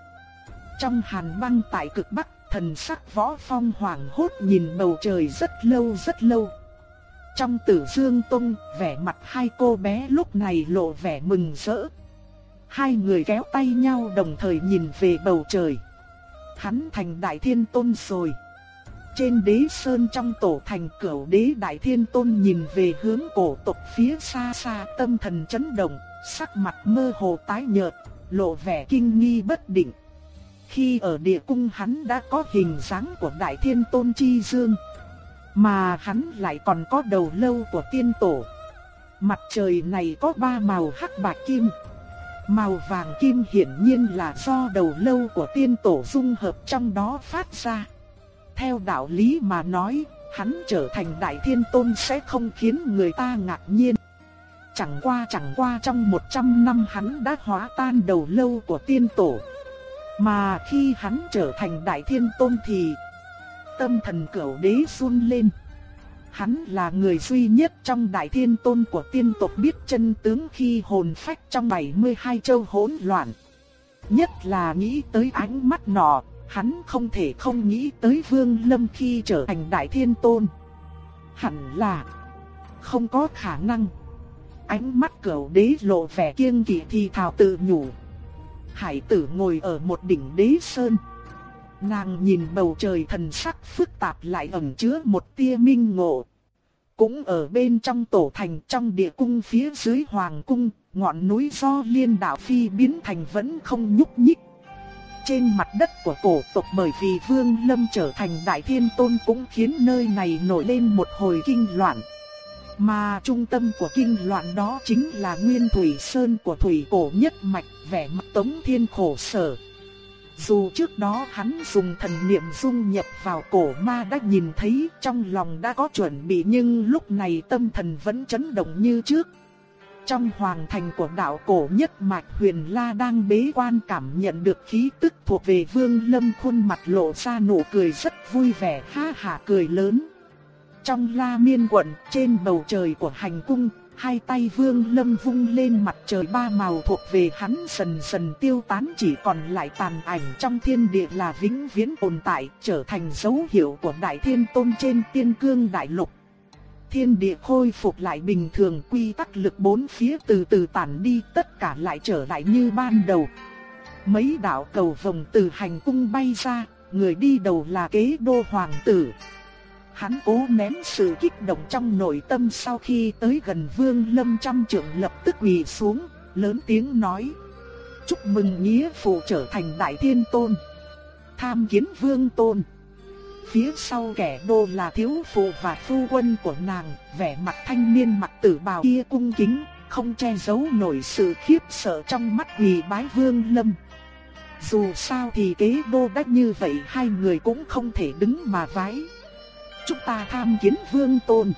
Trong hàn băng tại cực bắc thần sắc võ phong hoàng hốt nhìn bầu trời rất lâu rất lâu. Trong tử dương tông, vẻ mặt hai cô bé lúc này lộ vẻ mừng rỡ. Hai người kéo tay nhau đồng thời nhìn về bầu trời. Hắn thành đại thiên tôn rồi. Trên đế sơn trong tổ thành cửu đế đại thiên tôn nhìn về hướng cổ tộc phía xa xa tâm thần chấn động, sắc mặt mơ hồ tái nhợt, lộ vẻ kinh nghi bất định. Khi ở địa cung hắn đã có hình dáng của đại thiên tôn chi dương. Mà hắn lại còn có đầu lâu của tiên tổ. Mặt trời này có ba màu hắc bạc kim. Màu vàng kim hiển nhiên là do đầu lâu của tiên tổ dung hợp trong đó phát ra. Theo đạo lý mà nói, hắn trở thành đại thiên tôn sẽ không khiến người ta ngạc nhiên. Chẳng qua chẳng qua trong 100 năm hắn đã hóa tan đầu lâu của tiên tổ. Mà khi hắn trở thành đại thiên tôn thì tâm thần cửu đế run lên. Hắn là người duy nhất trong đại thiên tôn của tiên tộc biết chân tướng khi hồn phách trong 72 châu hỗn loạn. Nhất là nghĩ tới ánh mắt nọ, hắn không thể không nghĩ tới Vương Lâm khi trở thành đại thiên tôn. Hẳn là không có khả năng. Ánh mắt cửu đế lộ vẻ kiêng kỵ thì thào tự nhủ. Hải tử ngồi ở một đỉnh đế sơn. Nàng nhìn bầu trời thần sắc phức tạp lại ẩn chứa một tia minh ngộ. Cũng ở bên trong tổ thành trong địa cung phía dưới hoàng cung, ngọn núi do liên đạo phi biến thành vẫn không nhúc nhích trên mặt đất của cổ tộc bởi vì Vương Lâm trở thành Đại Thiên Tôn cũng khiến nơi này nổi lên một hồi kinh loạn. Mà trung tâm của kinh loạn đó chính là Nguyên Thủy Sơn của Thủy Cổ Nhất Mạch, vẻ mặt Tống Thiên khổ sở. Dù trước đó hắn dùng thần niệm dung nhập vào cổ ma đã nhìn thấy trong lòng đã có chuẩn bị nhưng lúc này tâm thần vẫn chấn động như trước. Trong hoàng thành của đạo cổ nhất mạch huyền la đang bế quan cảm nhận được khí tức thuộc về vương lâm khuôn mặt lộ ra nụ cười rất vui vẻ ha hả cười lớn. Trong la miên quận trên bầu trời của hành cung, hai tay vương lâm vung lên mặt trời ba màu thuộc về hắn dần dần tiêu tán chỉ còn lại tàn ảnh trong thiên địa là vĩnh viễn tồn tại trở thành dấu hiệu của đại thiên tôn trên tiên cương đại lục thiên địa khôi phục lại bình thường quy tắc lực bốn phía từ từ tản đi tất cả lại trở lại như ban đầu. Mấy đạo cầu vòng từ hành cung bay ra, người đi đầu là kế đô hoàng tử. Hắn cố nén sự kích động trong nội tâm sau khi tới gần vương lâm trăm trưởng lập tức quỳ xuống, lớn tiếng nói. Chúc mừng nghĩa phụ trở thành đại thiên tôn. Tham kiến vương tôn. Phía sau kẻ đô là thiếu phụ và phu quân của nàng, vẻ mặt thanh niên mặc tử bào kia cung kính, không che giấu nổi sự khiếp sợ trong mắt quỳ bái vương lâm. Dù sao thì kế đô đắc như vậy hai người cũng không thể đứng mà vái. Chúng ta tham kiến vương tôn.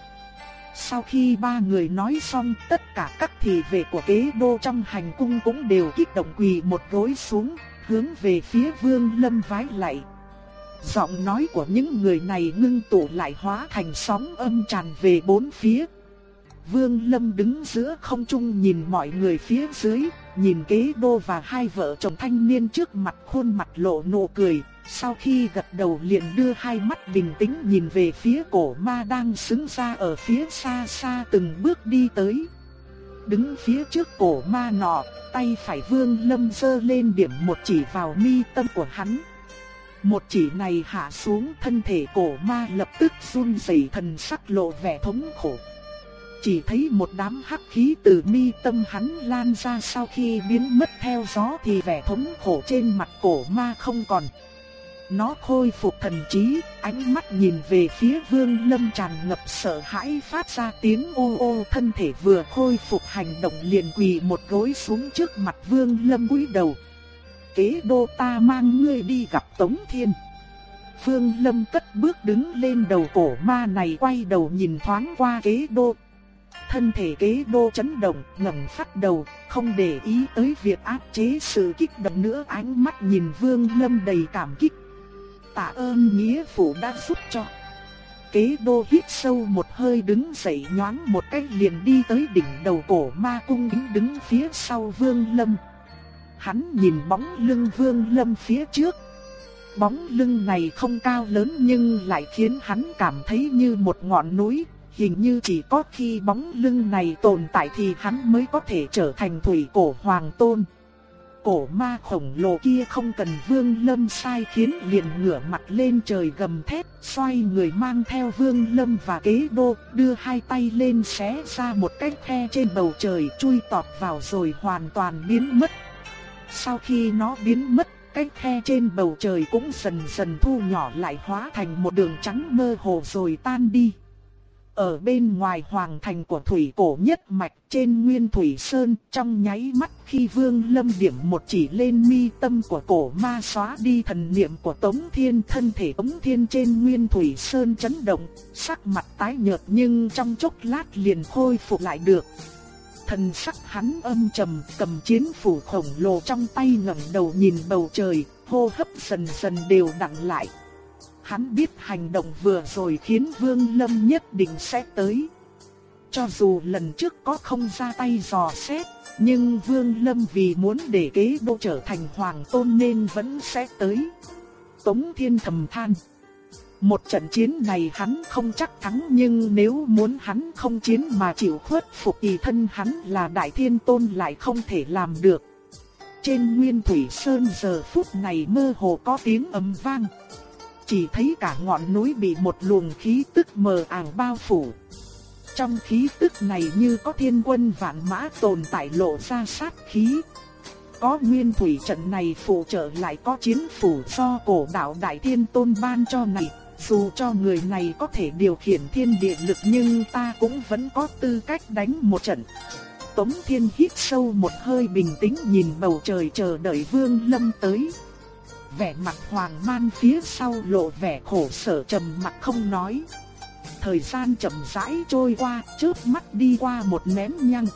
Sau khi ba người nói xong tất cả các thị vệ của kế đô trong hành cung cũng đều kích động quỳ một gối xuống, hướng về phía vương lâm vái lạy. Giọng nói của những người này ngưng tụ lại hóa thành sóng âm tràn về bốn phía. Vương Lâm đứng giữa không trung nhìn mọi người phía dưới, nhìn kế đô và hai vợ chồng thanh niên trước mặt khuôn mặt lộ nụ cười. Sau khi gật đầu liền đưa hai mắt bình tĩnh nhìn về phía cổ ma đang xứng ra ở phía xa xa từng bước đi tới. Đứng phía trước cổ ma nọ, tay phải vương lâm giơ lên điểm một chỉ vào mi tâm của hắn. Một chỉ này hạ xuống thân thể cổ ma lập tức run rẩy thần sắc lộ vẻ thống khổ. Chỉ thấy một đám hắc khí từ mi tâm hắn lan ra sau khi biến mất theo gió thì vẻ thống khổ trên mặt cổ ma không còn. Nó khôi phục thần trí, ánh mắt nhìn về phía vương lâm tràn ngập sợ hãi phát ra tiếng ô ô thân thể vừa khôi phục hành động liền quỳ một gối xuống trước mặt vương lâm cúi đầu kế đô ta mang ngươi đi gặp Tống Thiên. Phương Lâm cất bước đứng lên đầu cổ ma này quay đầu nhìn thoáng qua kế đô. Thân thể kế đô chấn động, ngẩng phát đầu, không để ý tới việc áp chế sự kích động nữa ánh mắt nhìn Vương Lâm đầy cảm kích. Tạ ơn nghĩa phụ đã giúp cho. Kế đô hít sâu một hơi đứng dậy nhoáng một cái liền đi tới đỉnh đầu cổ ma cung đứng phía sau Vương Lâm. Hắn nhìn bóng lưng Vương Lâm phía trước. Bóng lưng này không cao lớn nhưng lại khiến hắn cảm thấy như một ngọn núi. Hình như chỉ có khi bóng lưng này tồn tại thì hắn mới có thể trở thành thủy cổ hoàng tôn. Cổ ma khổng lồ kia không cần vương lâm sai khiến liền ngửa mặt lên trời gầm thét, xoay người mang theo vương lâm và kế đô, đưa hai tay lên xé ra một cái khe trên bầu trời chui tọt vào rồi hoàn toàn biến mất. Sau khi nó biến mất, cái khe trên bầu trời cũng dần dần thu nhỏ lại hóa thành một đường trắng mơ hồ rồi tan đi. Ở bên ngoài hoàng thành của thủy cổ nhất mạch trên nguyên thủy sơn trong nháy mắt khi vương lâm điểm một chỉ lên mi tâm của cổ ma xóa đi thần niệm của tống thiên thân thể tống thiên trên nguyên thủy sơn chấn động, sắc mặt tái nhợt nhưng trong chốc lát liền khôi phục lại được. Thần sắc hắn âm trầm, cầm chiến phủ khổng lồ trong tay ngẩng đầu nhìn bầu trời, hô hấp dần dần đều đặn lại. Hắn biết hành động vừa rồi khiến Vương Lâm nhất định sẽ tới. Cho dù lần trước có không ra tay dò xét, nhưng Vương Lâm vì muốn để kế đô trở thành hoàng tôn nên vẫn sẽ tới. Tống Thiên thầm than. Một trận chiến này hắn không chắc thắng nhưng nếu muốn hắn không chiến mà chịu khuất phục thì thân hắn là đại thiên tôn lại không thể làm được. Trên nguyên thủy sơn giờ phút này mơ hồ có tiếng ầm vang. Chỉ thấy cả ngọn núi bị một luồng khí tức mờ ảo bao phủ. Trong khí tức này như có thiên quân vạn mã tồn tại lộ ra sát khí. có nguyên thủy trận này phụ trợ lại có chiến phủ do cổ đạo Đại Thiên Tôn ban cho này. Dù cho người này có thể điều khiển thiên địa lực nhưng ta cũng vẫn có tư cách đánh một trận. Tống Thiên hít sâu một hơi bình tĩnh nhìn bầu trời chờ đợi Vương Lâm tới. Vẻ mặt Hoàng Man phía sau lộ vẻ khổ sở trầm mặt không nói. Thời gian chậm rãi trôi qua, chớp mắt đi qua một nén nhang.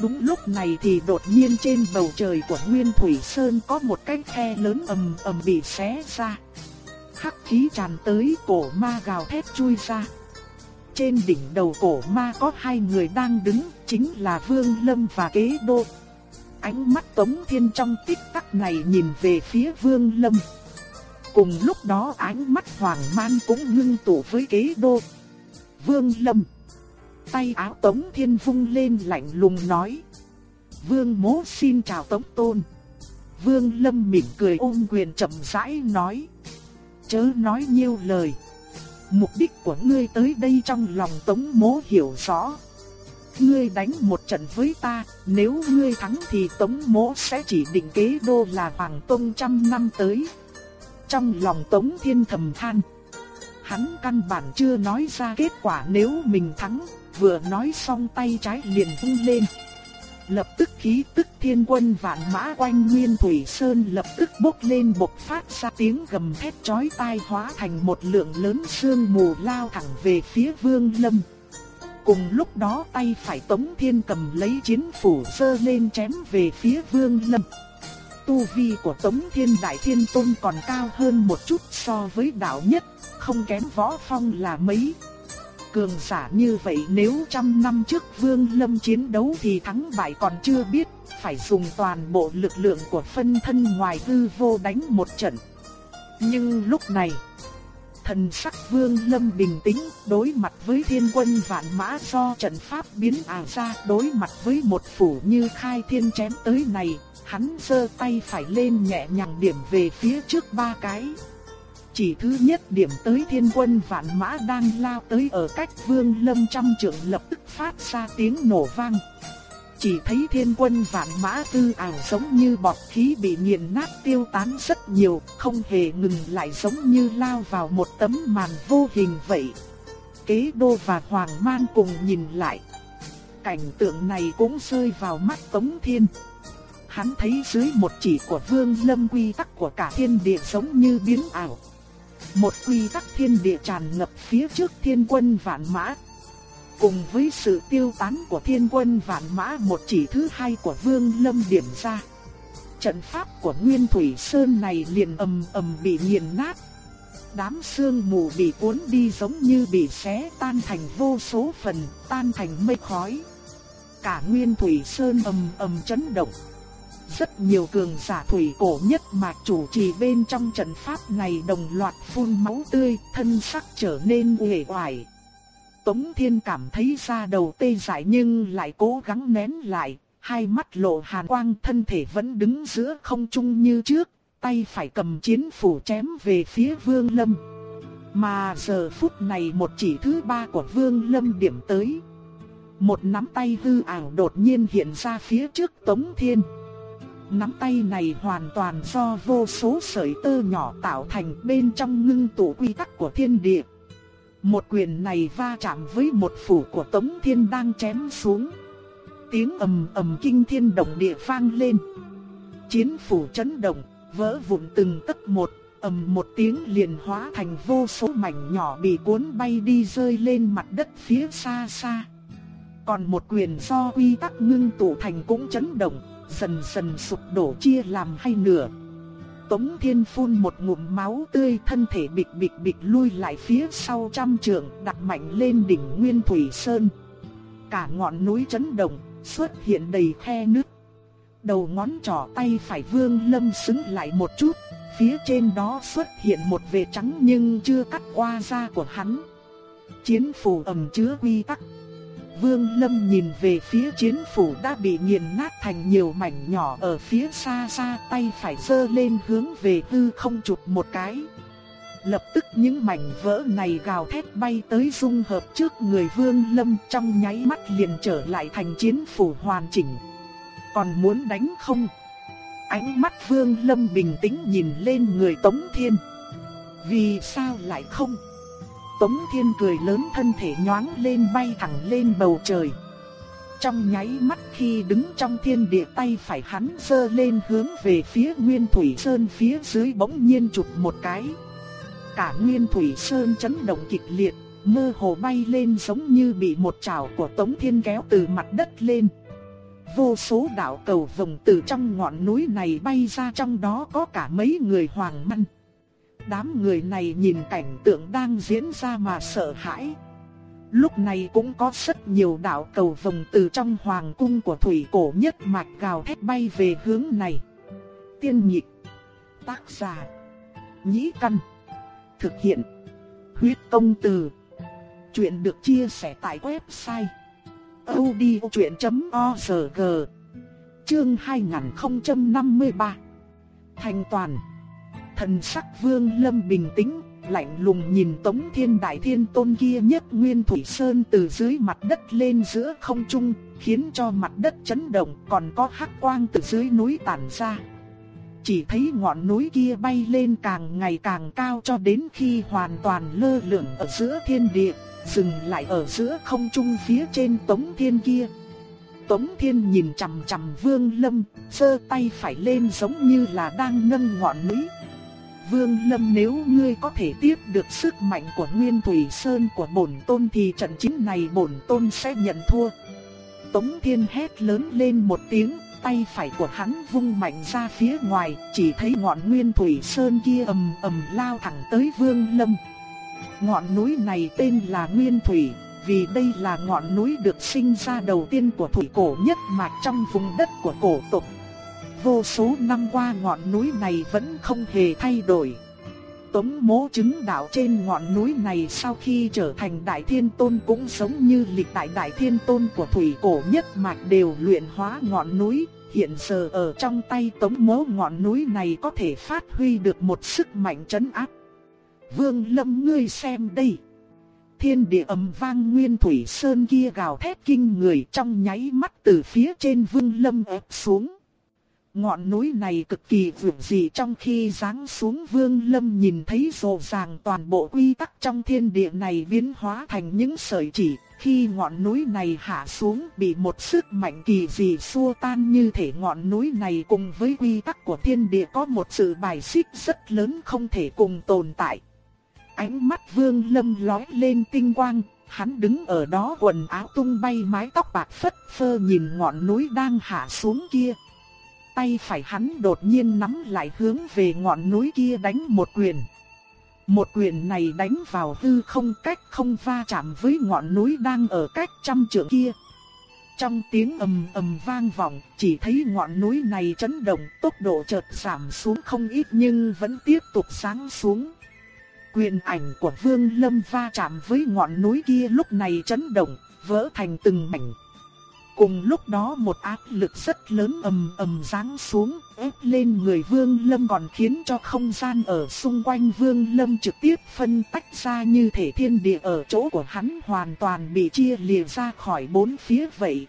Đúng lúc này thì đột nhiên trên bầu trời của Nguyên Thủy Sơn có một cái khe lớn ầm ầm bị xé ra. Hắc khí tràn tới cổ ma gào thét chui ra. Trên đỉnh đầu cổ ma có hai người đang đứng, chính là Vương Lâm và Kế Đô. Ánh mắt Tống Thiên trong tích tắc này nhìn về phía Vương Lâm. Cùng lúc đó ánh mắt Hoàng Man cũng ngưng tụ với Kế Đô. Vương Lâm. Tay áo Tống Thiên vung lên lạnh lùng nói. Vương mố xin chào Tống Tôn. Vương Lâm mỉm cười ôm quyền chậm rãi nói. Chớ nói nhiều lời. Mục đích của ngươi tới đây trong lòng Tống mố hiểu rõ. Ngươi đánh một trận với ta, nếu ngươi thắng thì Tống mố sẽ chỉ định kế đô là Hoàng Tông trăm năm tới. Trong lòng Tống Thiên thầm than. Hắn căn bản chưa nói ra kết quả nếu mình thắng, vừa nói xong tay trái liền vung lên. Lập tức khí tức thiên quân vạn mã quanh Nguyên Thủy Sơn lập tức bốc lên bộc phát ra tiếng gầm thét chói tai hóa thành một lượng lớn sương mù lao thẳng về phía Vương Lâm. Cùng lúc đó tay phải Tống Thiên cầm lấy chiến phủ sơ lên chém về phía Vương Lâm. Tu vi của Tống Thiên Đại Thiên Tôn còn cao hơn một chút so với đạo nhất, không kém võ phong là mấy. Cường giả như vậy nếu trăm năm trước Vương Lâm chiến đấu thì thắng bại còn chưa biết, phải dùng toàn bộ lực lượng của phân thân ngoài hư vô đánh một trận. Nhưng lúc này, thần sắc Vương Lâm bình tĩnh, đối mặt với thiên quân vạn mã do trận pháp biến ảo ra, đối mặt với một phủ như khai thiên chém tới này, hắn giơ tay phải lên nhẹ nhàng điểm về phía trước ba cái. Chỉ thứ nhất điểm tới thiên quân vạn mã đang lao tới ở cách vương lâm trăm trượng lập tức phát ra tiếng nổ vang. Chỉ thấy thiên quân vạn mã tư ảo giống như bọt khí bị nghiền nát tiêu tán rất nhiều, không hề ngừng lại giống như lao vào một tấm màn vô hình vậy. Kế đô và hoàng man cùng nhìn lại. Cảnh tượng này cũng rơi vào mắt Tống Thiên hắn thấy dưới một chỉ của Vương Lâm quy tắc của cả thiên địa giống như biến ảo. Một quy tắc thiên địa tràn ngập phía trước thiên quân vạn mã. Cùng với sự tiêu tán của thiên quân vạn mã một chỉ thứ hai của Vương Lâm điểm ra. Trận pháp của Nguyên Thủy Sơn này liền ầm ầm bị nghiền nát. Đám sương mù bị cuốn đi giống như bị xé tan thành vô số phần, tan thành mây khói. Cả Nguyên Thủy Sơn ầm ầm chấn động. Rất nhiều cường giả thủy cổ nhất mạch chủ trì bên trong trận pháp này đồng loạt phun máu tươi, thân sắc trở nên uể oải. Tống Thiên cảm thấy da đầu tê dại nhưng lại cố gắng nén lại, hai mắt lộ hàn quang thân thể vẫn đứng giữa không trung như trước, tay phải cầm chiến phủ chém về phía Vương Lâm. Mà giờ phút này một chỉ thứ ba của Vương Lâm điểm tới. Một nắm tay hư ảo đột nhiên hiện ra phía trước Tống Thiên. Nắm tay này hoàn toàn do vô số sợi tơ nhỏ tạo thành bên trong ngưng tụ quy tắc của thiên địa. Một quyền này va chạm với một phủ của Tống Thiên đang chém xuống. Tiếng ầm ầm kinh thiên động địa vang lên. Chiến phủ chấn động, vỡ vụn từng tấc một, ầm một tiếng liền hóa thành vô số mảnh nhỏ bị cuốn bay đi rơi lên mặt đất phía xa xa. Còn một quyền do quy tắc ngưng tụ thành cũng chấn động, dần dần sụp đổ chia làm hai nửa. Tống Thiên phun một ngụm máu tươi thân thể bịch bịch bịch lui lại phía sau trăm trượng đặt mạnh lên đỉnh Nguyên Thủy Sơn. Cả ngọn núi chấn động, xuất hiện đầy khe nứt. Đầu ngón trỏ tay phải vương lâm xứng lại một chút, phía trên đó xuất hiện một vệt trắng nhưng chưa cắt qua da của hắn. Chiến phù ẩm chứa quy tắc Vương Lâm nhìn về phía chiến phủ đã bị nghiền nát thành nhiều mảnh nhỏ ở phía xa xa, tay phải giơ lên hướng về hư không chụp một cái. Lập tức những mảnh vỡ này gào thét bay tới dung hợp trước người Vương Lâm, trong nháy mắt liền trở lại thành chiến phủ hoàn chỉnh. Còn muốn đánh không? Ánh mắt Vương Lâm bình tĩnh nhìn lên người Tống Thiên. Vì sao lại không? Tống Thiên cười lớn thân thể nhoáng lên bay thẳng lên bầu trời. Trong nháy mắt khi đứng trong thiên địa tay phải hắn sơ lên hướng về phía Nguyên Thủy Sơn phía dưới bỗng nhiên chụp một cái. Cả Nguyên Thủy Sơn chấn động kịch liệt, mơ hồ bay lên giống như bị một chảo của Tống Thiên kéo từ mặt đất lên. Vô số đạo cầu vồng từ trong ngọn núi này bay ra trong đó có cả mấy người hoàng măn. Đám người này nhìn cảnh tượng đang diễn ra mà sợ hãi. Lúc này cũng có rất nhiều đạo cầu vồng từ trong hoàng cung của thủy cổ nhất mạch gào thét bay về hướng này. Tiên nhịp, tác giả, nhĩ căn, thực hiện, huyết công từ. Chuyện được chia sẻ tại website odchuyện.org Chương 2053 Thành toàn Thần sắc vương lâm bình tĩnh, lạnh lùng nhìn Tống Thiên Đại Thiên Tôn kia nhất Nguyên Thủy Sơn từ dưới mặt đất lên giữa không trung, khiến cho mặt đất chấn động còn có hắc quang từ dưới núi tản ra. Chỉ thấy ngọn núi kia bay lên càng ngày càng cao cho đến khi hoàn toàn lơ lửng ở giữa thiên địa, dừng lại ở giữa không trung phía trên Tống Thiên kia. Tống Thiên nhìn chằm chằm Vương Lâm, giơ tay phải lên giống như là đang nâng ngọn núi. Vương Lâm nếu ngươi có thể tiếp được sức mạnh của Nguyên Thủy Sơn của bổn tôn thì trận chiến này bổn tôn sẽ nhận thua. Tống Thiên hét lớn lên một tiếng, tay phải của hắn vung mạnh ra phía ngoài, chỉ thấy ngọn Nguyên Thủy Sơn kia ầm ầm lao thẳng tới Vương Lâm. Ngọn núi này tên là Nguyên Thủy, vì đây là ngọn núi được sinh ra đầu tiên của thủy cổ nhất mạch trong vùng đất của cổ tộc. Vô số năm qua ngọn núi này vẫn không hề thay đổi. Tống mố chứng đạo trên ngọn núi này sau khi trở thành đại thiên tôn cũng giống như lịch đại đại thiên tôn của thủy cổ nhất mạch đều luyện hóa ngọn núi. Hiện giờ ở trong tay tống mố ngọn núi này có thể phát huy được một sức mạnh chấn áp. Vương lâm ngươi xem đây. Thiên địa ầm vang nguyên thủy sơn kia gào thét kinh người trong nháy mắt từ phía trên vương lâm ép xuống. Ngọn núi này cực kỳ vượt dị trong khi giáng xuống vương lâm nhìn thấy rồ ràng toàn bộ quy tắc trong thiên địa này biến hóa thành những sợi chỉ. Khi ngọn núi này hạ xuống bị một sức mạnh kỳ dị xua tan như thể ngọn núi này cùng với quy tắc của thiên địa có một sự bài xích rất lớn không thể cùng tồn tại. Ánh mắt vương lâm lói lên tinh quang, hắn đứng ở đó quần áo tung bay mái tóc bạc phất phơ nhìn ngọn núi đang hạ xuống kia. Tay phải hắn đột nhiên nắm lại hướng về ngọn núi kia đánh một quyền. Một quyền này đánh vào hư không cách không va chạm với ngọn núi đang ở cách trăm trượng kia. Trong tiếng ầm ầm vang vọng, chỉ thấy ngọn núi này chấn động, tốc độ chợt giảm xuống không ít nhưng vẫn tiếp tục sáng xuống. Quyền ảnh của Vương Lâm va chạm với ngọn núi kia lúc này chấn động, vỡ thành từng mảnh. Cùng lúc đó một áp lực rất lớn ầm ầm giáng xuống, ép lên người Vương Lâm còn khiến cho không gian ở xung quanh Vương Lâm trực tiếp phân tách ra như thể thiên địa ở chỗ của hắn hoàn toàn bị chia lìa ra khỏi bốn phía vậy.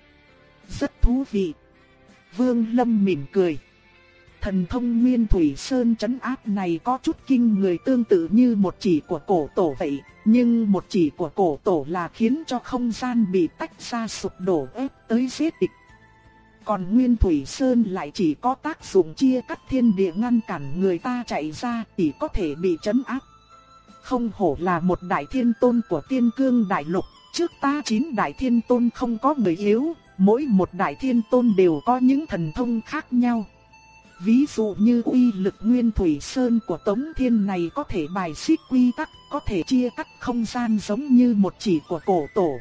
Rất thú vị. Vương Lâm mỉm cười. Thần thông Nguyên Thủy Sơn chấn áp này có chút kinh người tương tự như một chỉ của cổ tổ vậy, nhưng một chỉ của cổ tổ là khiến cho không gian bị tách ra sụp đổ ép tới giết địch. Còn Nguyên Thủy Sơn lại chỉ có tác dụng chia cắt thiên địa ngăn cản người ta chạy ra chỉ có thể bị chấn áp. Không hổ là một đại thiên tôn của tiên cương đại lục, trước ta chín đại thiên tôn không có người yếu, mỗi một đại thiên tôn đều có những thần thông khác nhau. Ví dụ như uy lực nguyên thủy sơn của Tống Thiên này có thể bài xích quy tắc, có thể chia cắt không gian giống như một chỉ của cổ tổ.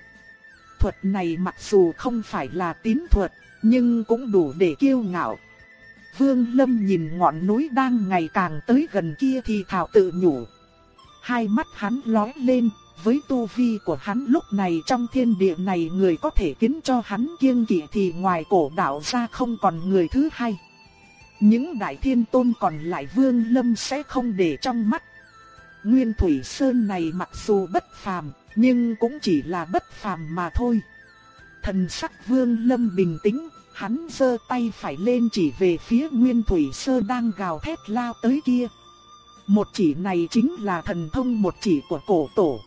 Thuật này mặc dù không phải là tín thuật, nhưng cũng đủ để kiêu ngạo. Vương Lâm nhìn ngọn núi đang ngày càng tới gần kia thì thảo tự nhủ. Hai mắt hắn lóe lên, với tu vi của hắn lúc này trong thiên địa này người có thể khiến cho hắn kiêng kỵ thì ngoài cổ đạo ra không còn người thứ hai. Những đại thiên tôn còn lại vương lâm sẽ không để trong mắt. Nguyên Thủy Sơn này mặc dù bất phàm, nhưng cũng chỉ là bất phàm mà thôi. Thần sắc vương lâm bình tĩnh, Hắn giơ tay phải lên chỉ về phía Nguyên Thủy Sơ đang gào thét lao tới kia. Một chỉ này chính là thần thông một chỉ của cổ tổ.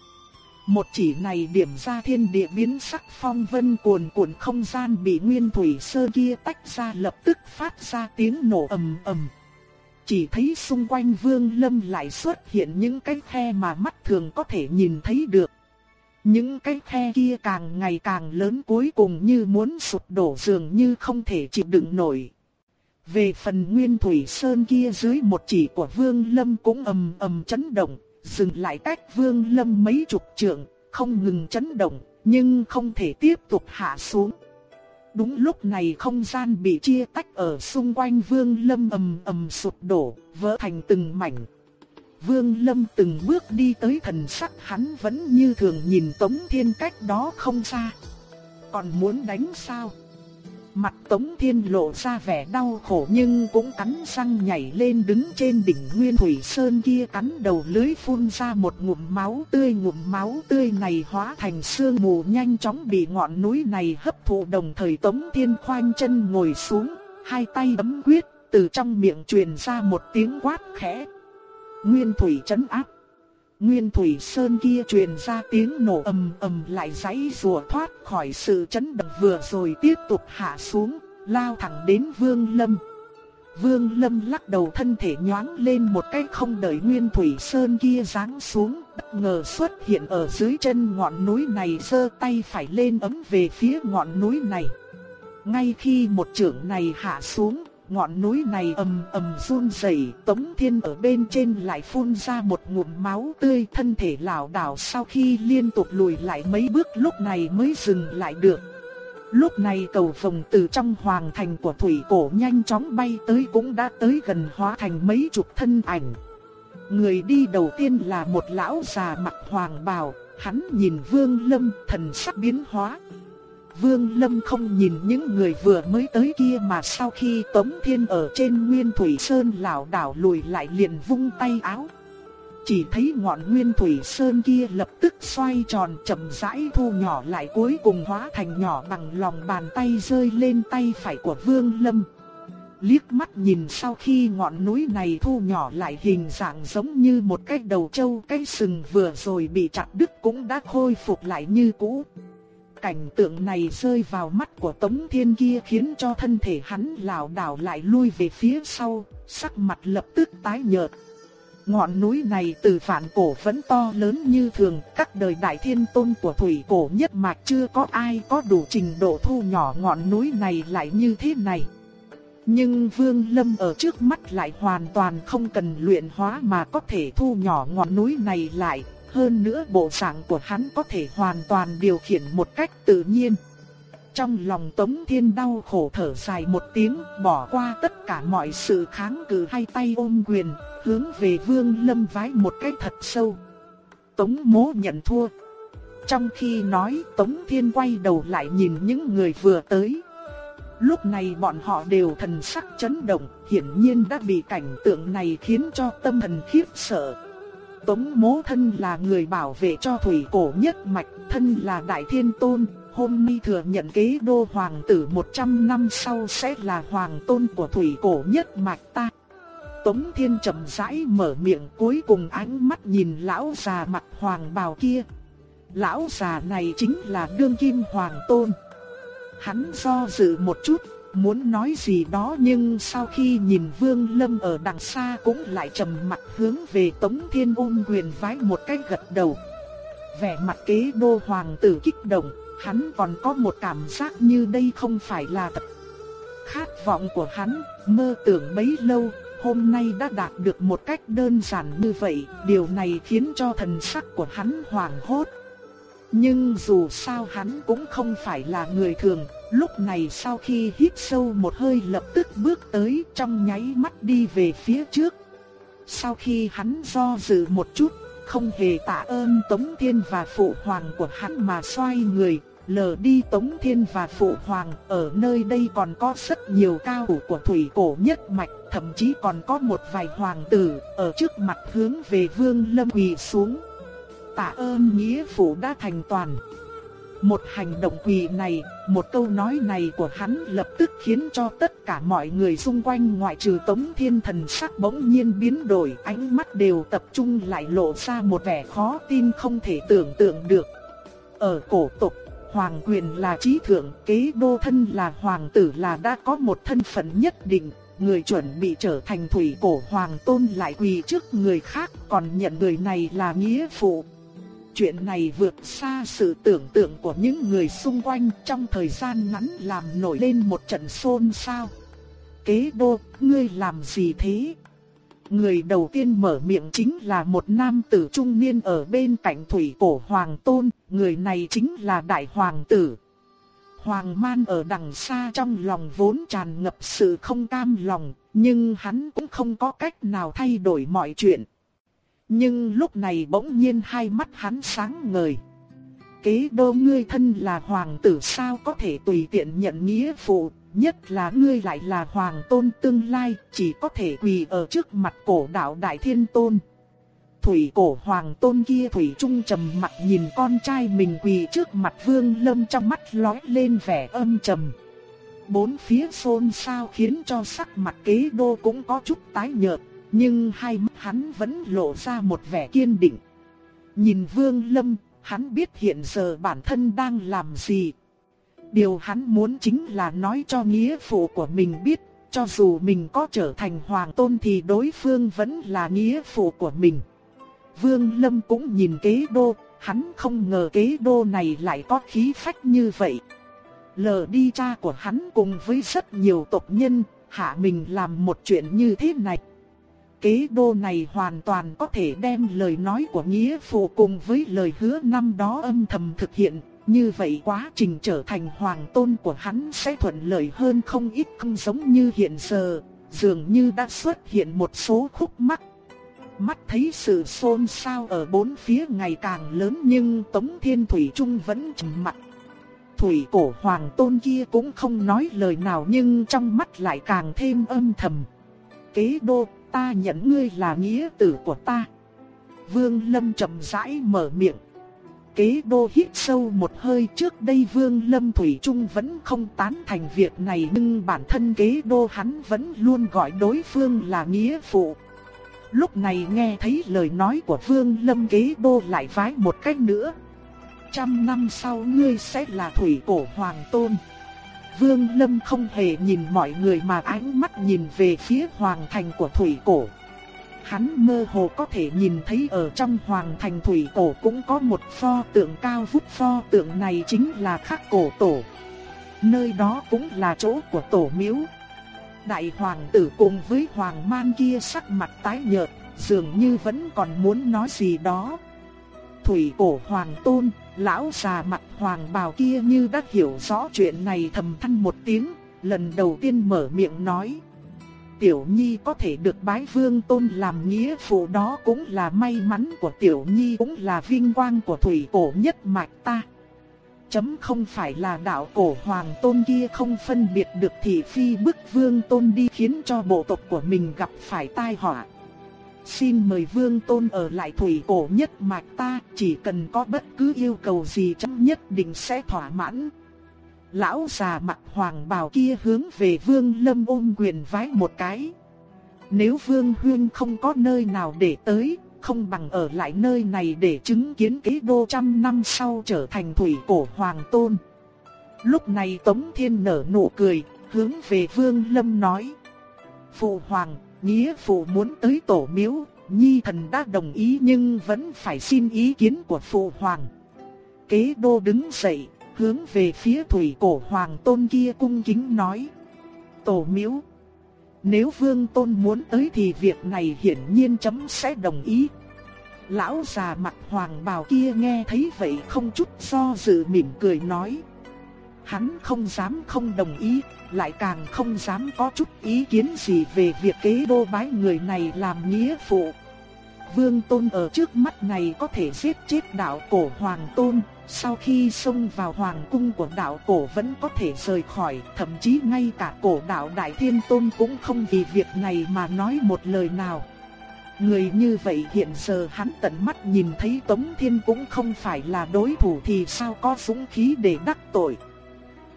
Một chỉ này điểm ra thiên địa biến sắc phong vân cuồn cuộn không gian bị Nguyên Thủy Sơ kia tách ra lập tức phát ra tiếng nổ ầm ầm. Chỉ thấy xung quanh vương lâm lại xuất hiện những cái khe mà mắt thường có thể nhìn thấy được. Những cái khe kia càng ngày càng lớn cuối cùng như muốn sụp đổ dường như không thể chịu đựng nổi. Về phần nguyên thủy sơn kia dưới một chỉ của vương lâm cũng ầm ầm chấn động, dừng lại cách vương lâm mấy chục trượng, không ngừng chấn động, nhưng không thể tiếp tục hạ xuống. Đúng lúc này không gian bị chia tách ở xung quanh Vương Lâm ầm ầm sụp đổ, vỡ thành từng mảnh. Vương Lâm từng bước đi tới thần sắc hắn vẫn như thường nhìn Tống Thiên cách đó không xa. Còn muốn đánh sao? Mặt Tống Thiên lộ ra vẻ đau khổ nhưng cũng cắn răng nhảy lên đứng trên đỉnh Nguyên Thủy Sơn kia cắn đầu lưới phun ra một ngụm máu tươi ngụm máu tươi này hóa thành sương mù nhanh chóng bị ngọn núi này hấp thụ đồng thời Tống Thiên khoanh chân ngồi xuống, hai tay bấm quyết, từ trong miệng truyền ra một tiếng quát khẽ. Nguyên Thủy chấn áp Nguyên Thủy Sơn kia truyền ra tiếng nổ ầm ầm lại giãy rùa thoát khỏi sự chấn động vừa rồi tiếp tục hạ xuống, lao thẳng đến Vương Lâm. Vương Lâm lắc đầu thân thể nhoáng lên một cái không đợi Nguyên Thủy Sơn kia giáng xuống, bất ngờ xuất hiện ở dưới chân ngọn núi này giơ tay phải lên ấm về phía ngọn núi này. Ngay khi một trưởng này hạ xuống, ngọn núi này ầm ầm run rẩy, Tống Thiên ở bên trên lại phun ra một ngụm máu tươi, thân thể lảo đảo sau khi liên tục lùi lại mấy bước lúc này mới dừng lại được. Lúc này cầu vồng từ trong hoàng thành của thủy cổ nhanh chóng bay tới cũng đã tới gần hóa thành mấy chục thân ảnh. Người đi đầu tiên là một lão già mặc hoàng bào, hắn nhìn Vương Lâm thần sắc biến hóa. Vương Lâm không nhìn những người vừa mới tới kia mà sau khi Tống Thiên ở trên Nguyên Thủy Sơn lảo đảo lùi lại liền vung tay áo. Chỉ thấy ngọn Nguyên Thủy Sơn kia lập tức xoay tròn chậm rãi thu nhỏ lại cuối cùng hóa thành nhỏ bằng lòng bàn tay rơi lên tay phải của Vương Lâm. Liếc mắt nhìn sau khi ngọn núi này thu nhỏ lại hình dạng giống như một cái đầu trâu, cái sừng vừa rồi bị chặt đứt cũng đã khôi phục lại như cũ. Cảnh tượng này rơi vào mắt của Tống Thiên kia khiến cho thân thể hắn lảo đảo lại lui về phía sau, sắc mặt lập tức tái nhợt. Ngọn núi này từ phản cổ vẫn to lớn như thường, các đời đại thiên tôn của thủy cổ nhất mạch chưa có ai có đủ trình độ thu nhỏ ngọn núi này lại như thế này. Nhưng Vương Lâm ở trước mắt lại hoàn toàn không cần luyện hóa mà có thể thu nhỏ ngọn núi này lại, hơn nữa bộ dạng của hắn có thể hoàn toàn điều khiển một cách tự nhiên. Trong lòng Tống Thiên đau khổ thở dài một tiếng, bỏ qua tất cả mọi sự kháng cự hai tay ôm quyền, hướng về Vương Lâm vái một cái thật sâu. Tống Mỗ nhận thua. Trong khi nói, Tống Thiên quay đầu lại nhìn những người vừa tới. Lúc này bọn họ đều thần sắc chấn động, hiển nhiên đã bị cảnh tượng này khiến cho tâm thần khiếp sợ. Tống mố thân là người bảo vệ cho thủy cổ nhất mạch, thân là đại thiên tôn, hôm nay thừa nhận kế đô hoàng tử 100 năm sau sẽ là hoàng tôn của thủy cổ nhất mạch ta. Tống thiên chậm rãi mở miệng cuối cùng ánh mắt nhìn lão già mặt hoàng bào kia. Lão già này chính là đương kim hoàng tôn. Hắn do dự một chút, muốn nói gì đó nhưng sau khi nhìn Vương Lâm ở đằng xa cũng lại trầm mặt hướng về Tống Thiên ôm quyền vái một cái gật đầu. Vẻ mặt kế đô hoàng tử kích động, hắn còn có một cảm giác như đây không phải là thật. Khát vọng của hắn, mơ tưởng bấy lâu, hôm nay đã đạt được một cách đơn giản như vậy, điều này khiến cho thần sắc của hắn hoảng hốt. Nhưng dù sao hắn cũng không phải là người thường, Lúc này sau khi hít sâu một hơi lập tức bước tới trong nháy mắt đi về phía trước. Sau khi hắn do dự một chút, không hề tạ ơn Tống Thiên và Phụ Hoàng của hắn mà xoay người, lờ đi Tống Thiên và Phụ Hoàng, ở nơi đây còn có rất nhiều cao thủ của thủy cổ nhất mạch, thậm chí còn có một vài hoàng tử, ở trước mặt hướng về Vương Lâm quỳ xuống. Tạ ơn nghĩa phụ đã thành toàn. Một hành động quỳ này, một câu nói này của hắn lập tức khiến cho tất cả mọi người xung quanh ngoại trừ Tống Thiên Thần sắc bỗng nhiên biến đổi, ánh mắt đều tập trung lại lộ ra một vẻ khó tin không thể tưởng tượng được. Ở cổ tộc, hoàng quyền là trí thượng, kế đô thân là hoàng tử là đã có một thân phận nhất định, người chuẩn bị trở thành thủy cổ hoàng tôn lại quỳ trước người khác, còn nhận người này là nghĩa phụ. Chuyện này vượt xa sự tưởng tượng của những người xung quanh trong thời gian ngắn làm nổi lên một trận xôn xao. Kế đô, ngươi làm gì thế? Người đầu tiên mở miệng chính là một nam tử trung niên ở bên cạnh thủy cổ hoàng tôn, người này chính là đại hoàng tử. Hoàng man ở đằng xa trong lòng vốn tràn ngập sự không cam lòng, nhưng hắn cũng không có cách nào thay đổi mọi chuyện. Nhưng lúc này bỗng nhiên hai mắt hắn sáng ngời. Kế đô ngươi thân là hoàng tử sao có thể tùy tiện nhận nghĩa phụ, nhất là ngươi lại là hoàng tôn tương lai, chỉ có thể quỳ ở trước mặt cổ đạo đại thiên tôn. Thủy cổ hoàng tôn kia Thủy Trung trầm mặt nhìn con trai mình quỳ trước mặt vương lâm trong mắt lóe lên vẻ âm trầm. Bốn phía xôn xao khiến cho sắc mặt kế đô cũng có chút tái nhợt, nhưng hai mắt hắn vẫn lộ ra một vẻ kiên định. Nhìn vương lâm, hắn biết hiện giờ bản thân đang làm gì. Điều hắn muốn chính là nói cho nghĩa phụ của mình biết, cho dù mình có trở thành hoàng tôn thì đối phương vẫn là nghĩa phụ của mình. Vương Lâm cũng nhìn kế đô, hắn không ngờ kế đô này lại có khí phách như vậy. Lờ đi cha của hắn cùng với rất nhiều tộc nhân, hạ mình làm một chuyện như thế này. Kế đô này hoàn toàn có thể đem lời nói của nghĩa phụ cùng với lời hứa năm đó âm thầm thực hiện. Như vậy quá trình trở thành hoàng tôn của hắn sẽ thuận lợi hơn không ít không giống như hiện giờ, dường như đã xuất hiện một số khúc mắc Mắt thấy sự xôn xao ở bốn phía ngày càng lớn nhưng Tống Thiên Thủy Trung vẫn trầm mặt. Thủy cổ hoàng tôn kia cũng không nói lời nào nhưng trong mắt lại càng thêm âm thầm. Kế đô, ta nhận ngươi là nghĩa tử của ta. Vương Lâm chậm rãi mở miệng. Kế đô hít sâu một hơi trước đây Vương Lâm Thủy Trung vẫn không tán thành việc này, nhưng bản thân kế đô hắn vẫn luôn gọi đối phương là nghĩa phụ. Lúc này nghe thấy lời nói của Vương Lâm, kế đô lại vái một cách nữa. Trăm năm sau ngươi sẽ là thủy cổ hoàng tôn. Vương Lâm không hề nhìn mọi người mà ánh mắt nhìn về phía hoàng thành của thủy cổ. Hắn mơ hồ có thể nhìn thấy ở trong hoàng thành thủy cổ cũng có một pho tượng cao vút pho tượng này chính là khắc cổ tổ. Nơi đó cũng là chỗ của tổ miếu. Đại hoàng tử cùng với hoàng man kia sắc mặt tái nhợt, dường như vẫn còn muốn nói gì đó. Thủy cổ hoàng tôn, lão già mặt hoàng bào kia như đã hiểu rõ chuyện này thầm than một tiếng, lần đầu tiên mở miệng nói. Tiểu Nhi có thể được bái vương tôn làm nghĩa phụ đó cũng là may mắn của Tiểu Nhi cũng là vinh quang của thủy cổ nhất mạch ta chấm không phải là đạo cổ hoàng tôn kia không phân biệt được thị phi bức vương tôn đi khiến cho bộ tộc của mình gặp phải tai họa. Xin mời vương tôn ở lại thủy cổ nhất mạch ta, chỉ cần có bất cứ yêu cầu gì chấm nhất định sẽ thỏa mãn. Lão già mặt hoàng bào kia hướng về vương lâm ôm quyền vái một cái. Nếu vương huyên không có nơi nào để tới, không bằng ở lại nơi này để chứng kiến kế đô trăm năm sau trở thành thủy cổ hoàng tôn. Lúc này Tống Thiên nở nụ cười, hướng về Vương Lâm nói. Phụ hoàng, nghĩa phụ muốn tới tổ miếu, Nhi thần đã đồng ý nhưng vẫn phải xin ý kiến của phụ hoàng. Kế đô đứng dậy, hướng về phía thủy cổ hoàng tôn kia cung kính nói. Tổ miếu. Nếu vương tôn muốn tới thì việc này hiển nhiên chấm sẽ đồng ý. Lão già mặt hoàng bào kia nghe thấy vậy không chút do dự mỉm cười nói. Hắn không dám không đồng ý, lại càng không dám có chút ý kiến gì về việc kế đô bái người này làm nghĩa phụ. Vương Tôn ở trước mắt này có thể giết chết đạo cổ Hoàng Tôn, sau khi xông vào Hoàng cung của đạo cổ vẫn có thể rời khỏi, thậm chí ngay cả cổ đạo Đại Thiên Tôn cũng không vì việc này mà nói một lời nào. Người như vậy hiện giờ hắn tận mắt nhìn thấy Tống Thiên cũng không phải là đối thủ thì sao có dũng khí để đắc tội.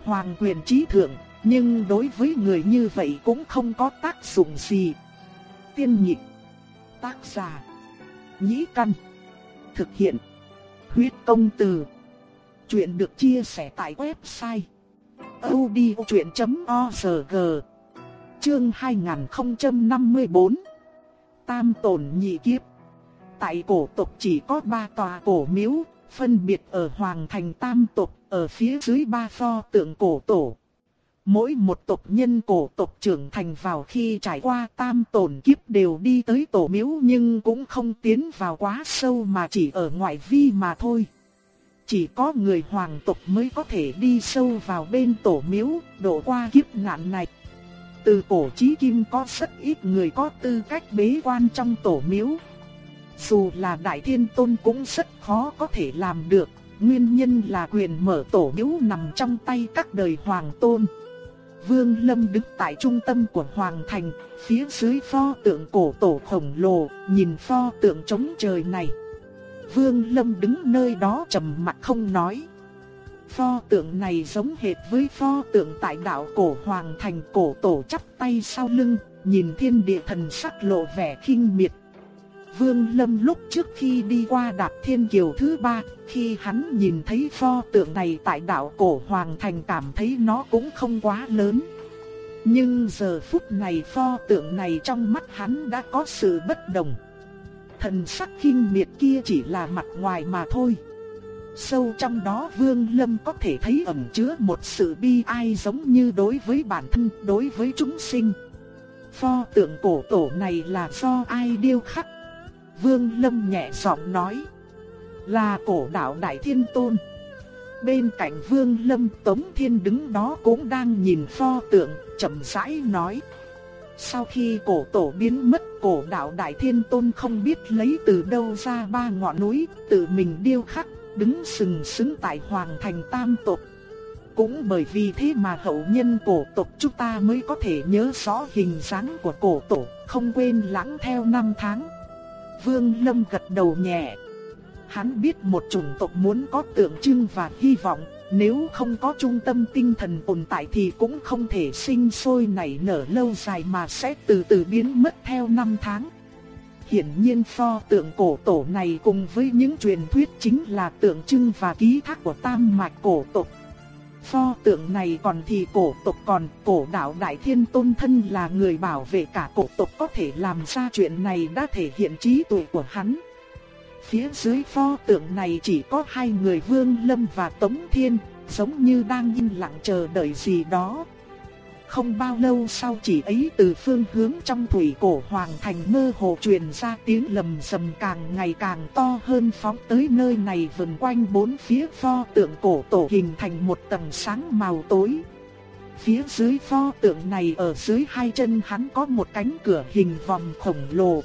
Hoàng quyền trí thượng, nhưng đối với người như vậy cũng không có tác dụng gì. Tiên nhịp, tác giả, nhĩ căn, thực hiện, huyết công từ. Chuyện được chia sẻ tại website odchuyện.org Chương 2054 Tam tổn nhị kiếp Tại cổ tộc chỉ có ba tòa cổ miếu, phân biệt ở Hoàng thành Tam tộc, ở phía dưới ba pho tượng cổ tổ. Mỗi một tộc nhân cổ tộc trưởng thành vào khi trải qua tam tổn kiếp đều đi tới tổ miếu nhưng cũng không tiến vào quá sâu mà chỉ ở ngoại vi mà thôi. Chỉ có người hoàng tộc mới có thể đi sâu vào bên tổ miếu, độ qua kiếp nạn này. Từ cổ chí kim có rất ít người có tư cách bế quan trong tổ miếu. Dù là đại thiên tôn cũng rất khó có thể làm được, nguyên nhân là quyền mở tổ miếu nằm trong tay các đời hoàng tôn. Vương Lâm đứng tại trung tâm của Hoàng Thành, phía dưới pho tượng cổ tổ khổng lồ, nhìn pho tượng chống trời này. Vương Lâm đứng nơi đó trầm mặt không nói. Pho tượng này giống hệt với pho tượng tại đạo cổ Hoàng Thành cổ tổ chắp tay sau lưng, nhìn thiên địa thần sắc lộ vẻ kinh miệt. Vương Lâm lúc trước khi đi qua đạp thiên kiều thứ ba, khi hắn nhìn thấy pho tượng này tại đảo cổ Hoàng Thành cảm thấy nó cũng không quá lớn. Nhưng giờ phút này pho tượng này trong mắt hắn đã có sự bất đồng. Thần sắc kinh miệt kia chỉ là mặt ngoài mà thôi. Sâu trong đó Vương Lâm có thể thấy ẩn chứa một sự bi ai giống như đối với bản thân, đối với chúng sinh. Pho tượng cổ tổ này là do ai điêu khắc? Vương Lâm nhẹ giọng nói. Là cổ đạo Đại Thiên Tôn. Bên cạnh Vương Lâm Tống Thiên đứng đó cũng đang nhìn pho tượng, chậm rãi nói. Sau khi cổ tổ biến mất cổ đạo Đại Thiên Tôn không biết lấy từ đâu ra ba ngọn núi, tự mình điêu khắc, đứng sừng sững tại Hoàng Thành Tam Tộc. Cũng bởi vì thế mà hậu nhân cổ tộc chúng ta mới có thể nhớ rõ hình dáng của cổ tổ, không quên lãng theo năm tháng. Vương Lâm gật đầu nhẹ. Hắn biết một chủng tộc muốn có tượng trưng và hy vọng, nếu không có trung tâm tinh thần tồn tại thì cũng không thể sinh sôi nảy nở lâu dài mà sẽ từ từ biến mất theo năm tháng. Hiển nhiên pho tượng cổ tổ này cùng với những truyền thuyết chính là tượng trưng và ký thác của tam mạch cổ tộc. Pho tượng này còn thì cổ tộc còn cổ đạo Đại Thiên Tôn thân là người bảo vệ cả cổ tộc có thể làm ra chuyện này đã thể hiện trí tuệ của hắn. Phía dưới pho tượng này chỉ có hai người Vương Lâm và Tống Thiên, giống như đang im lặng chờ đợi gì đó. Không bao lâu sau chỉ ấy từ phương hướng trong thủy cổ hoàng thành mơ hồ truyền ra tiếng lầm sầm càng ngày càng to hơn phóng tới nơi này vần quanh bốn phía pho tượng cổ tổ hình thành một tầng sáng màu tối. Phía dưới pho tượng này ở dưới hai chân hắn có một cánh cửa hình vòng khổng lồ,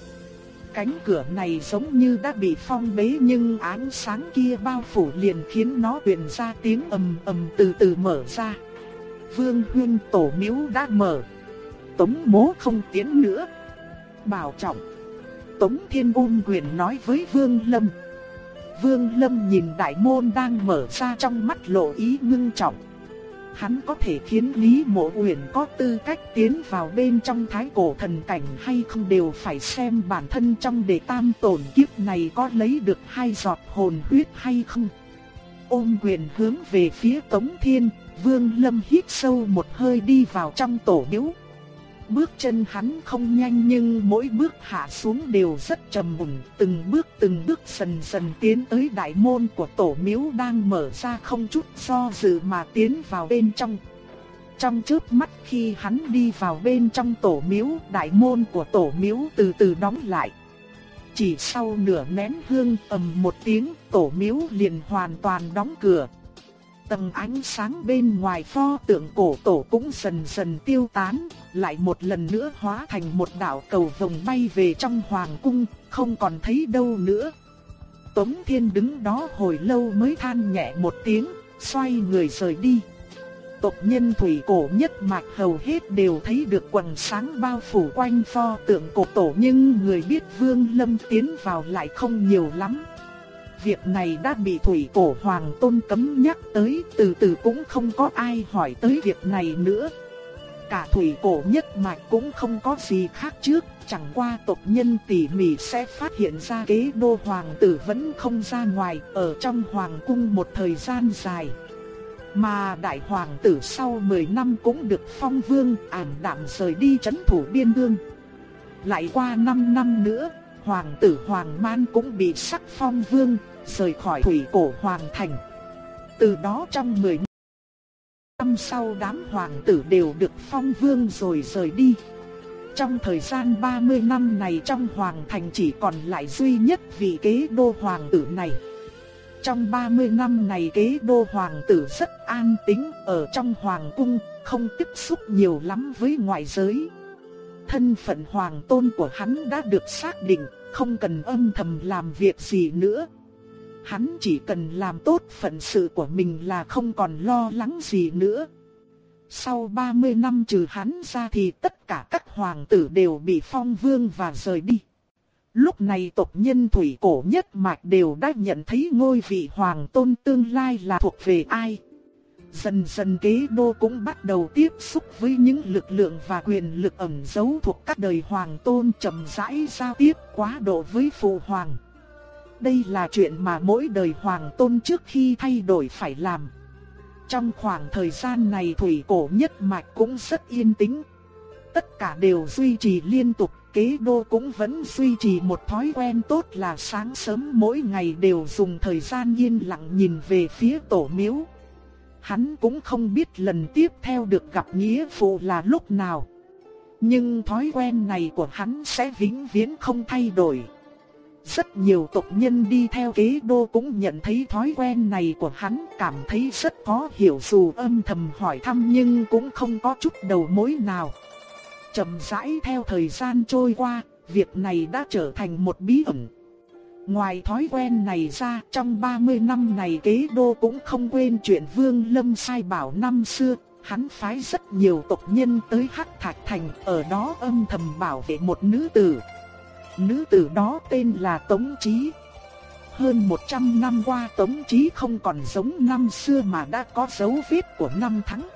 Cánh cửa này giống như đã bị phong bế nhưng ánh sáng kia bao phủ liền khiến nó truyền ra tiếng ầm ầm từ từ mở ra. Vương Huyên tổ miếu đã mở. Tống mố không tiến nữa. Bảo trọng. Tống thiên ôn quyền nói với Vương Lâm. Vương Lâm nhìn đại môn đang mở ra trong mắt lộ ý ngưng trọng hắn có thể khiến Lý Mộ Uyển có tư cách tiến vào bên trong thái cổ thần cảnh hay không đều phải xem bản thân trong đề tam tổn kiếp này có lấy được hai giọt hồn huyết hay không. Ôm quyền hướng về phía Tống Thiên, Vương Lâm hít sâu một hơi đi vào trong tổ miếu. Bước chân hắn không nhanh nhưng mỗi bước hạ xuống đều rất trầm mùn, từng bước từng bước dần dần tiến tới đại môn của tổ miếu đang mở ra không chút do dự mà tiến vào bên trong. Trong chớp mắt khi hắn đi vào bên trong tổ miếu, đại môn của tổ miếu từ từ đóng lại. Chỉ sau nửa nén hương ầm một tiếng, tổ miếu liền hoàn toàn đóng cửa. Tầng ánh sáng bên ngoài pho tượng cổ tổ cũng dần dần tiêu tán, lại một lần nữa hóa thành một đạo cầu vồng bay về trong hoàng cung, không còn thấy đâu nữa. Tống Thiên đứng đó hồi lâu mới than nhẹ một tiếng, xoay người rời đi. tộc nhân thủy cổ nhất mạch hầu hết đều thấy được quần sáng bao phủ quanh pho tượng cổ tổ nhưng người biết Vương Lâm tiến vào lại không nhiều lắm. Việc này đã bị thủy cổ hoàng tôn cấm nhắc tới, từ từ cũng không có ai hỏi tới việc này nữa. Cả thủy cổ nhất mạch cũng không có gì khác trước, chẳng qua tộc nhân tỉ mỉ sẽ phát hiện ra kế đô hoàng tử vẫn không ra ngoài ở trong hoàng cung một thời gian dài. Mà đại hoàng tử sau 10 năm cũng được phong vương ảm đạm rời đi chấn thủ biên đương. Lại qua 5 năm nữa, hoàng tử Hoàng Man cũng bị sắc phong vương, rời khỏi thủy cổ hoàng thành. Từ đó trong 10 năm sau đám hoàng tử đều được phong vương rồi rời đi. Trong thời gian 30 năm này trong hoàng thành chỉ còn lại duy nhất vị kế đô hoàng tử này. Trong 30 năm này kế đô hoàng tử rất an tĩnh ở trong hoàng cung, không tiếp xúc nhiều lắm với ngoại giới. Thân phận hoàng tôn của hắn đã được xác định, không cần âm thầm làm việc gì nữa. Hắn chỉ cần làm tốt phận sự của mình là không còn lo lắng gì nữa. Sau 30 năm trừ hắn ra thì tất cả các hoàng tử đều bị phong vương và rời đi. Lúc này tộc nhân thủy cổ nhất mạch đều đã nhận thấy ngôi vị hoàng tôn tương lai là thuộc về ai. Dần dần kế đô cũng bắt đầu tiếp xúc với những lực lượng và quyền lực ẩn giấu thuộc các đời hoàng tôn chậm rãi giao tiếp quá độ với phụ hoàng. Đây là chuyện mà mỗi đời hoàng tôn trước khi thay đổi phải làm. Trong khoảng thời gian này thủy cổ nhất mạch cũng rất yên tĩnh. Tất cả đều duy trì liên tục, kế đô cũng vẫn duy trì một thói quen tốt là sáng sớm mỗi ngày đều dùng thời gian yên lặng nhìn về phía tổ miếu. Hắn cũng không biết lần tiếp theo được gặp nghĩa phụ là lúc nào. Nhưng thói quen này của hắn sẽ vĩnh viễn không thay đổi. Rất nhiều tộc nhân đi theo kế đô cũng nhận thấy thói quen này của hắn cảm thấy rất khó hiểu dù âm thầm hỏi thăm nhưng cũng không có chút đầu mối nào. Chậm rãi theo thời gian trôi qua, việc này đã trở thành một bí ẩn. Ngoài thói quen này ra, trong 30 năm này kế đô cũng không quên chuyện Vương Lâm sai bảo năm xưa, hắn phái rất nhiều tộc nhân tới Hắc Thạch Thành, ở đó âm thầm bảo vệ một nữ tử. Nữ tử đó tên là Tống Chí. Hơn 100 năm qua, Tống Chí không còn giống năm xưa mà đã có dấu vết của năm tháng.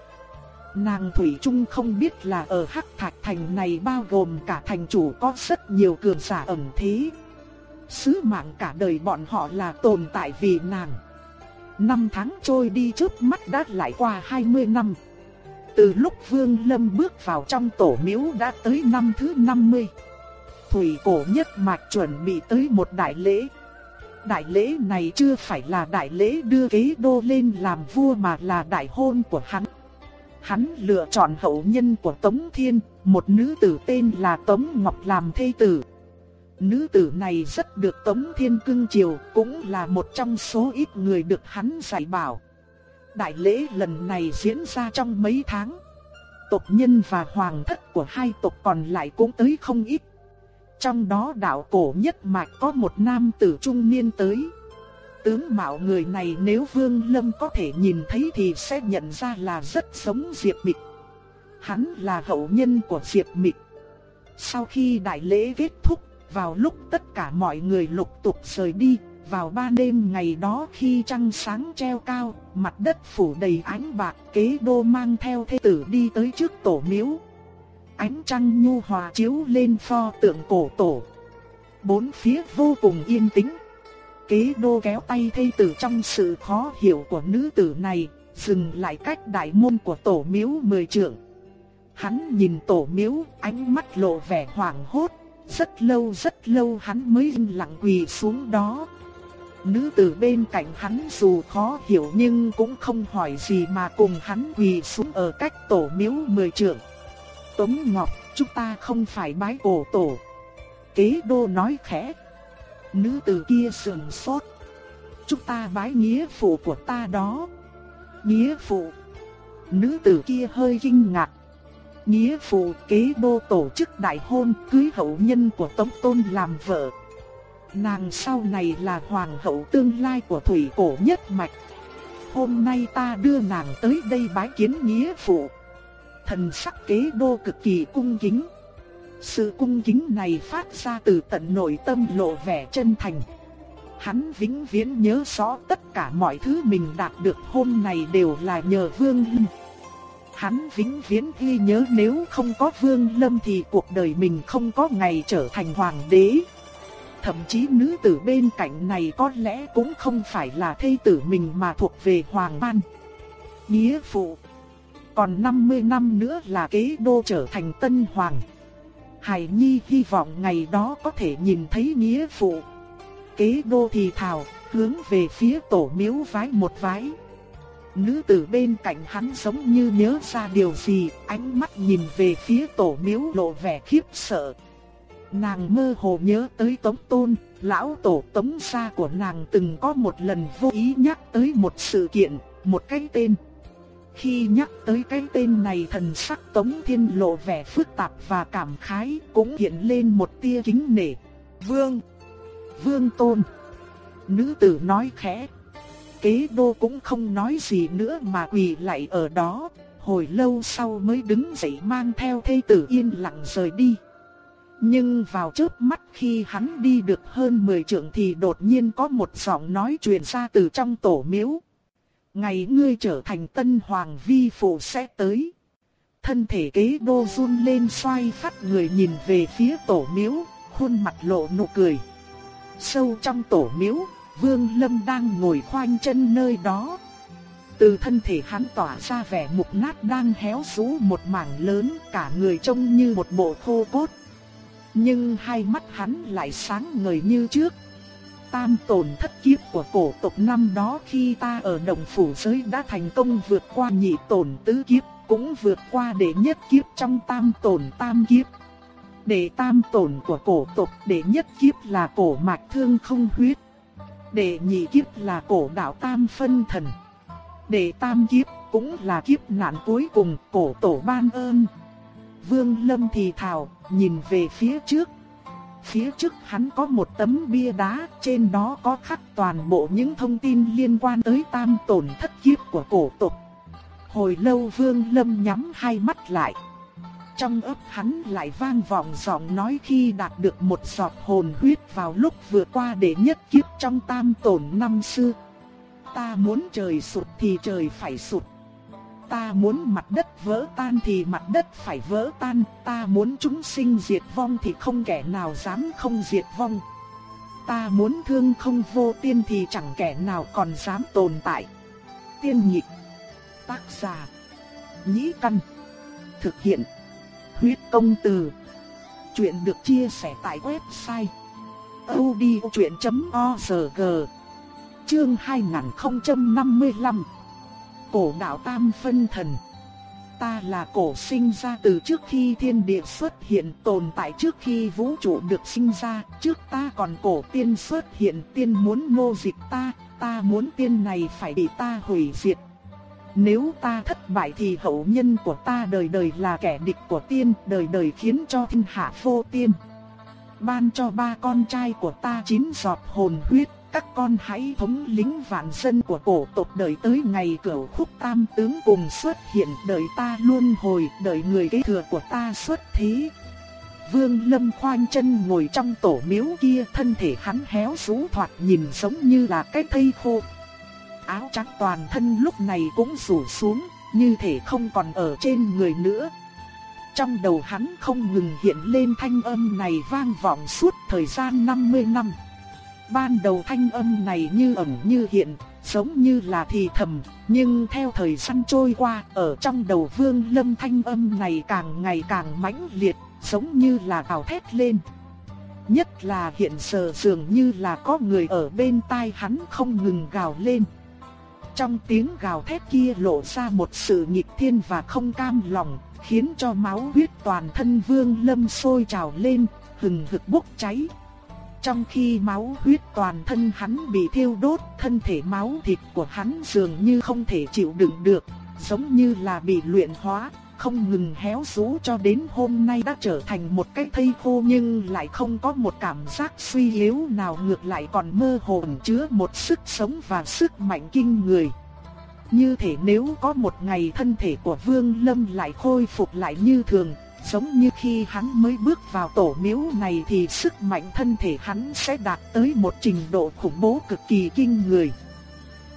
Nàng Thủy Trung không biết là ở Hắc Thạch Thành này bao gồm cả thành chủ có rất nhiều cường giả ẩn thế. Sứ mạng cả đời bọn họ là tồn tại vì nàng. Năm tháng trôi đi trước mắt đã lại qua 20 năm. Từ lúc Vương Lâm bước vào trong tổ miếu đã tới năm thứ 50. Thủy cổ nhất mạch chuẩn bị tới một đại lễ. Đại lễ này chưa phải là đại lễ đưa kế đô lên làm vua mà là đại hôn của hắn. Hắn lựa chọn hậu nhân của Tống Thiên, một nữ tử tên là Tống Ngọc làm thê tử. Nữ tử này rất được Tống Thiên cưng chiều, cũng là một trong số ít người được hắn dạy bảo. Đại lễ lần này diễn ra trong mấy tháng. Tộc nhân và hoàng thất của hai tộc còn lại cũng tới không ít. Trong đó đạo cổ nhất mạch có một nam tử trung niên tới. Tướng mạo người này nếu Vương Lâm có thể nhìn thấy thì sẽ nhận ra là rất giống Diệp Mịch. Hắn là hậu nhân của Diệp Mịch. Sau khi đại lễ kết thúc, vào lúc tất cả mọi người lục tục rời đi, vào ban đêm ngày đó khi trăng sáng treo cao, mặt đất phủ đầy ánh bạc, kế đô mang theo thê tử đi tới trước tổ miếu. Ánh trăng nhu hòa chiếu lên pho tượng cổ tổ. Bốn phía vô cùng yên tĩnh. Kế đô kéo tay thây tử trong sự khó hiểu của nữ tử này, dừng lại cách đại môn của tổ miếu mười trượng. Hắn nhìn tổ miếu, ánh mắt lộ vẻ hoảng hốt, rất lâu rất lâu hắn mới im lặng quỳ xuống đó. Nữ tử bên cạnh hắn dù khó hiểu nhưng cũng không hỏi gì mà cùng hắn quỳ xuống ở cách tổ miếu mười trượng. Tống Ngọc, chúng ta không phải bái cổ tổ. Kế đô nói khẽ. Nữ tử kia sườn sốt. Chúng ta bái nghĩa phụ của ta đó. Nghĩa phụ. Nữ tử kia hơi kinh ngạc. Nghĩa phụ kế đô tổ chức đại hôn cưới hậu nhân của Tống Tôn làm vợ. Nàng sau này là hoàng hậu tương lai của thủy cổ nhất mạch. hôm nay ta đưa nàng tới đây bái kiến nghĩa phụ. Thần sắc kế đô cực kỳ cung kính. Sự cung kính này phát ra từ tận nội tâm lộ vẻ chân thành. Hắn vĩnh viễn nhớ rõ tất cả mọi thứ mình đạt được hôm nay đều là nhờ Vương Lâm. Hắn vĩnh viễn ghi nhớ nếu không có Vương Lâm thì cuộc đời mình không có ngày trở thành hoàng đế. Thậm chí nữ tử bên cạnh này có lẽ cũng không phải là thê tử mình mà thuộc về Hoàng Ban. Nghĩa phụ còn 50 năm nữa là kế đô trở thành tân hoàng. Hải Nhi hy vọng ngày đó có thể nhìn thấy nghĩa phụ. Kế đô thì thào, hướng về phía tổ miếu vái một vái. Nữ tử bên cạnh hắn giống như nhớ ra điều gì, ánh mắt nhìn về phía tổ miếu lộ vẻ khiếp sợ. Nàng mơ hồ nhớ tới Tống Tôn, lão tổ Tống gia của nàng từng có một lần vô ý nhắc tới một sự kiện, một cái tên. Khi nhắc tới cái tên này thần sắc Tống Thiên lộ vẻ phức tạp và cảm khái cũng hiện lên một tia kính nể. Vương! Vương Tôn! Nữ tử nói khẽ. Kế đô cũng không nói gì nữa mà quỳ lại ở đó, hồi lâu sau mới đứng dậy mang theo thê tử yên lặng rời đi. Nhưng vào chớp mắt khi hắn đi được hơn 10 trượng thì đột nhiên có một giọng nói truyền ra từ trong tổ miếu. Ngày ngươi trở thành tân hoàng vi phụ sẽ tới. Thân thể kế đô run lên xoay phát người nhìn về phía tổ miếu, khuôn mặt lộ nụ cười. Sâu trong tổ miếu, Vương Lâm đang ngồi khoanh chân nơi đó. Từ thân thể hắn tỏa ra vẻ mục nát đang héo rũ một mảng lớn, cả người trông như một bộ khô cốt nhưng hai mắt hắn lại sáng ngời như trước. Tam tổn thất kiếp của cổ tộc năm đó khi ta ở đồng phủ giới đã thành công vượt qua nhị tổn tứ kiếp, cũng vượt qua đệ nhất kiếp trong tam tổn tam kiếp. Đệ tam tổn của cổ tộc đệ nhất kiếp là cổ mạch thương không huyết. Đệ nhị kiếp là cổ đạo tam phân thần. Đệ tam kiếp cũng là kiếp nạn cuối cùng cổ tổ ban ơn. Vương Lâm thì thào, nhìn về phía trước. Phía trước hắn có một tấm bia đá, trên đó có khắc toàn bộ những thông tin liên quan tới tam tổn thất kiếp của cổ tộc. Hồi lâu Vương Lâm nhắm hai mắt lại. Trong ấp hắn lại vang vọng giọng nói khi đạt được một giọt hồn huyết vào lúc vừa qua để nhất kiếp trong tam tổn năm xưa. Ta muốn trời sụt thì trời phải sụt. Ta muốn mặt đất vỡ tan thì mặt đất phải vỡ tan, ta muốn chúng sinh diệt vong thì không kẻ nào dám không diệt vong. Ta muốn thương không vô tiên thì chẳng kẻ nào còn dám tồn tại. Tiên nhịp, tác giả, nhĩ căn, thực hiện, huyết công từ. Chuyện được chia sẻ tại website odchuyện.org Chương 2055 cổ đạo tam phân thần. Ta là cổ sinh ra từ trước khi thiên địa xuất hiện tồn tại trước khi vũ trụ được sinh ra, trước ta còn cổ tiên xuất hiện tiên muốn ngô dịch ta, ta muốn tiên này phải bị ta hủy diệt. Nếu ta thất bại thì hậu nhân của ta đời đời là kẻ địch của tiên, đời đời khiến cho thiên hạ vô tiên. Ban cho ba con trai của ta chín giọt hồn huyết, các con hãy thống lĩnh vạn dân của cổ tộc đợi tới ngày cửu khúc tam tướng cùng xuất hiện đợi ta luôn hồi, đợi người kế thừa của ta xuất thế. Vương Lâm khoanh chân ngồi trong tổ miếu kia thân thể hắn héo rũ thoạt nhìn giống như là cái thây khô. Áo trắng toàn thân lúc này cũng rủ xuống, như thể không còn ở trên người nữa. Trong đầu hắn không ngừng hiện lên thanh âm này vang vọng suốt thời gian 50 năm. Ban đầu thanh âm này như ẩn như hiện, giống như là thì thầm, nhưng theo thời gian trôi qua, ở trong đầu Vương Lâm thanh âm này càng ngày càng mãnh liệt, giống như là gào thét lên. Nhất là hiện giờ dường như là có người ở bên tai hắn không ngừng gào lên. Trong tiếng gào thét kia lộ ra một sự nghịch thiên và không cam lòng, khiến cho máu huyết toàn thân Vương Lâm sôi trào lên, hừng hực bốc cháy. Trong khi máu huyết toàn thân hắn bị thiêu đốt, thân thể máu thịt của hắn dường như không thể chịu đựng được, giống như là bị luyện hóa, không ngừng héo rũ cho đến hôm nay đã trở thành một cái thây khô nhưng lại không có một cảm giác suy yếu nào ngược lại còn mơ hồ chứa một sức sống và sức mạnh kinh người. Như thể nếu có một ngày thân thể của Vương Lâm lại khôi phục lại như thường, giống như khi hắn mới bước vào tổ miếu này thì sức mạnh thân thể hắn sẽ đạt tới một trình độ khủng bố cực kỳ kinh người.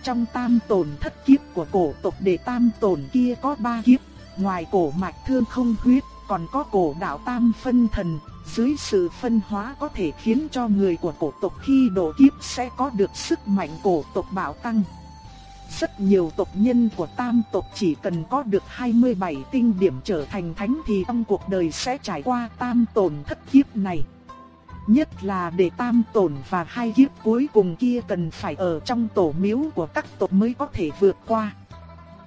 Trong tam tổn thất kiếp của cổ tộc đệ tam tổn kia có ba kiếp, ngoài cổ mạch thương không huyết, còn có cổ đạo tam phân thần, dưới sự phân hóa có thể khiến cho người của cổ tộc khi độ kiếp sẽ có được sức mạnh cổ tộc bạo tăng. Rất nhiều tộc nhân của tam tộc chỉ cần có được 27 tinh điểm trở thành thánh thì trong cuộc đời sẽ trải qua tam tổn thất kiếp này. Nhất là để tam tổn và hai kiếp cuối cùng kia cần phải ở trong tổ miếu của các tộc mới có thể vượt qua.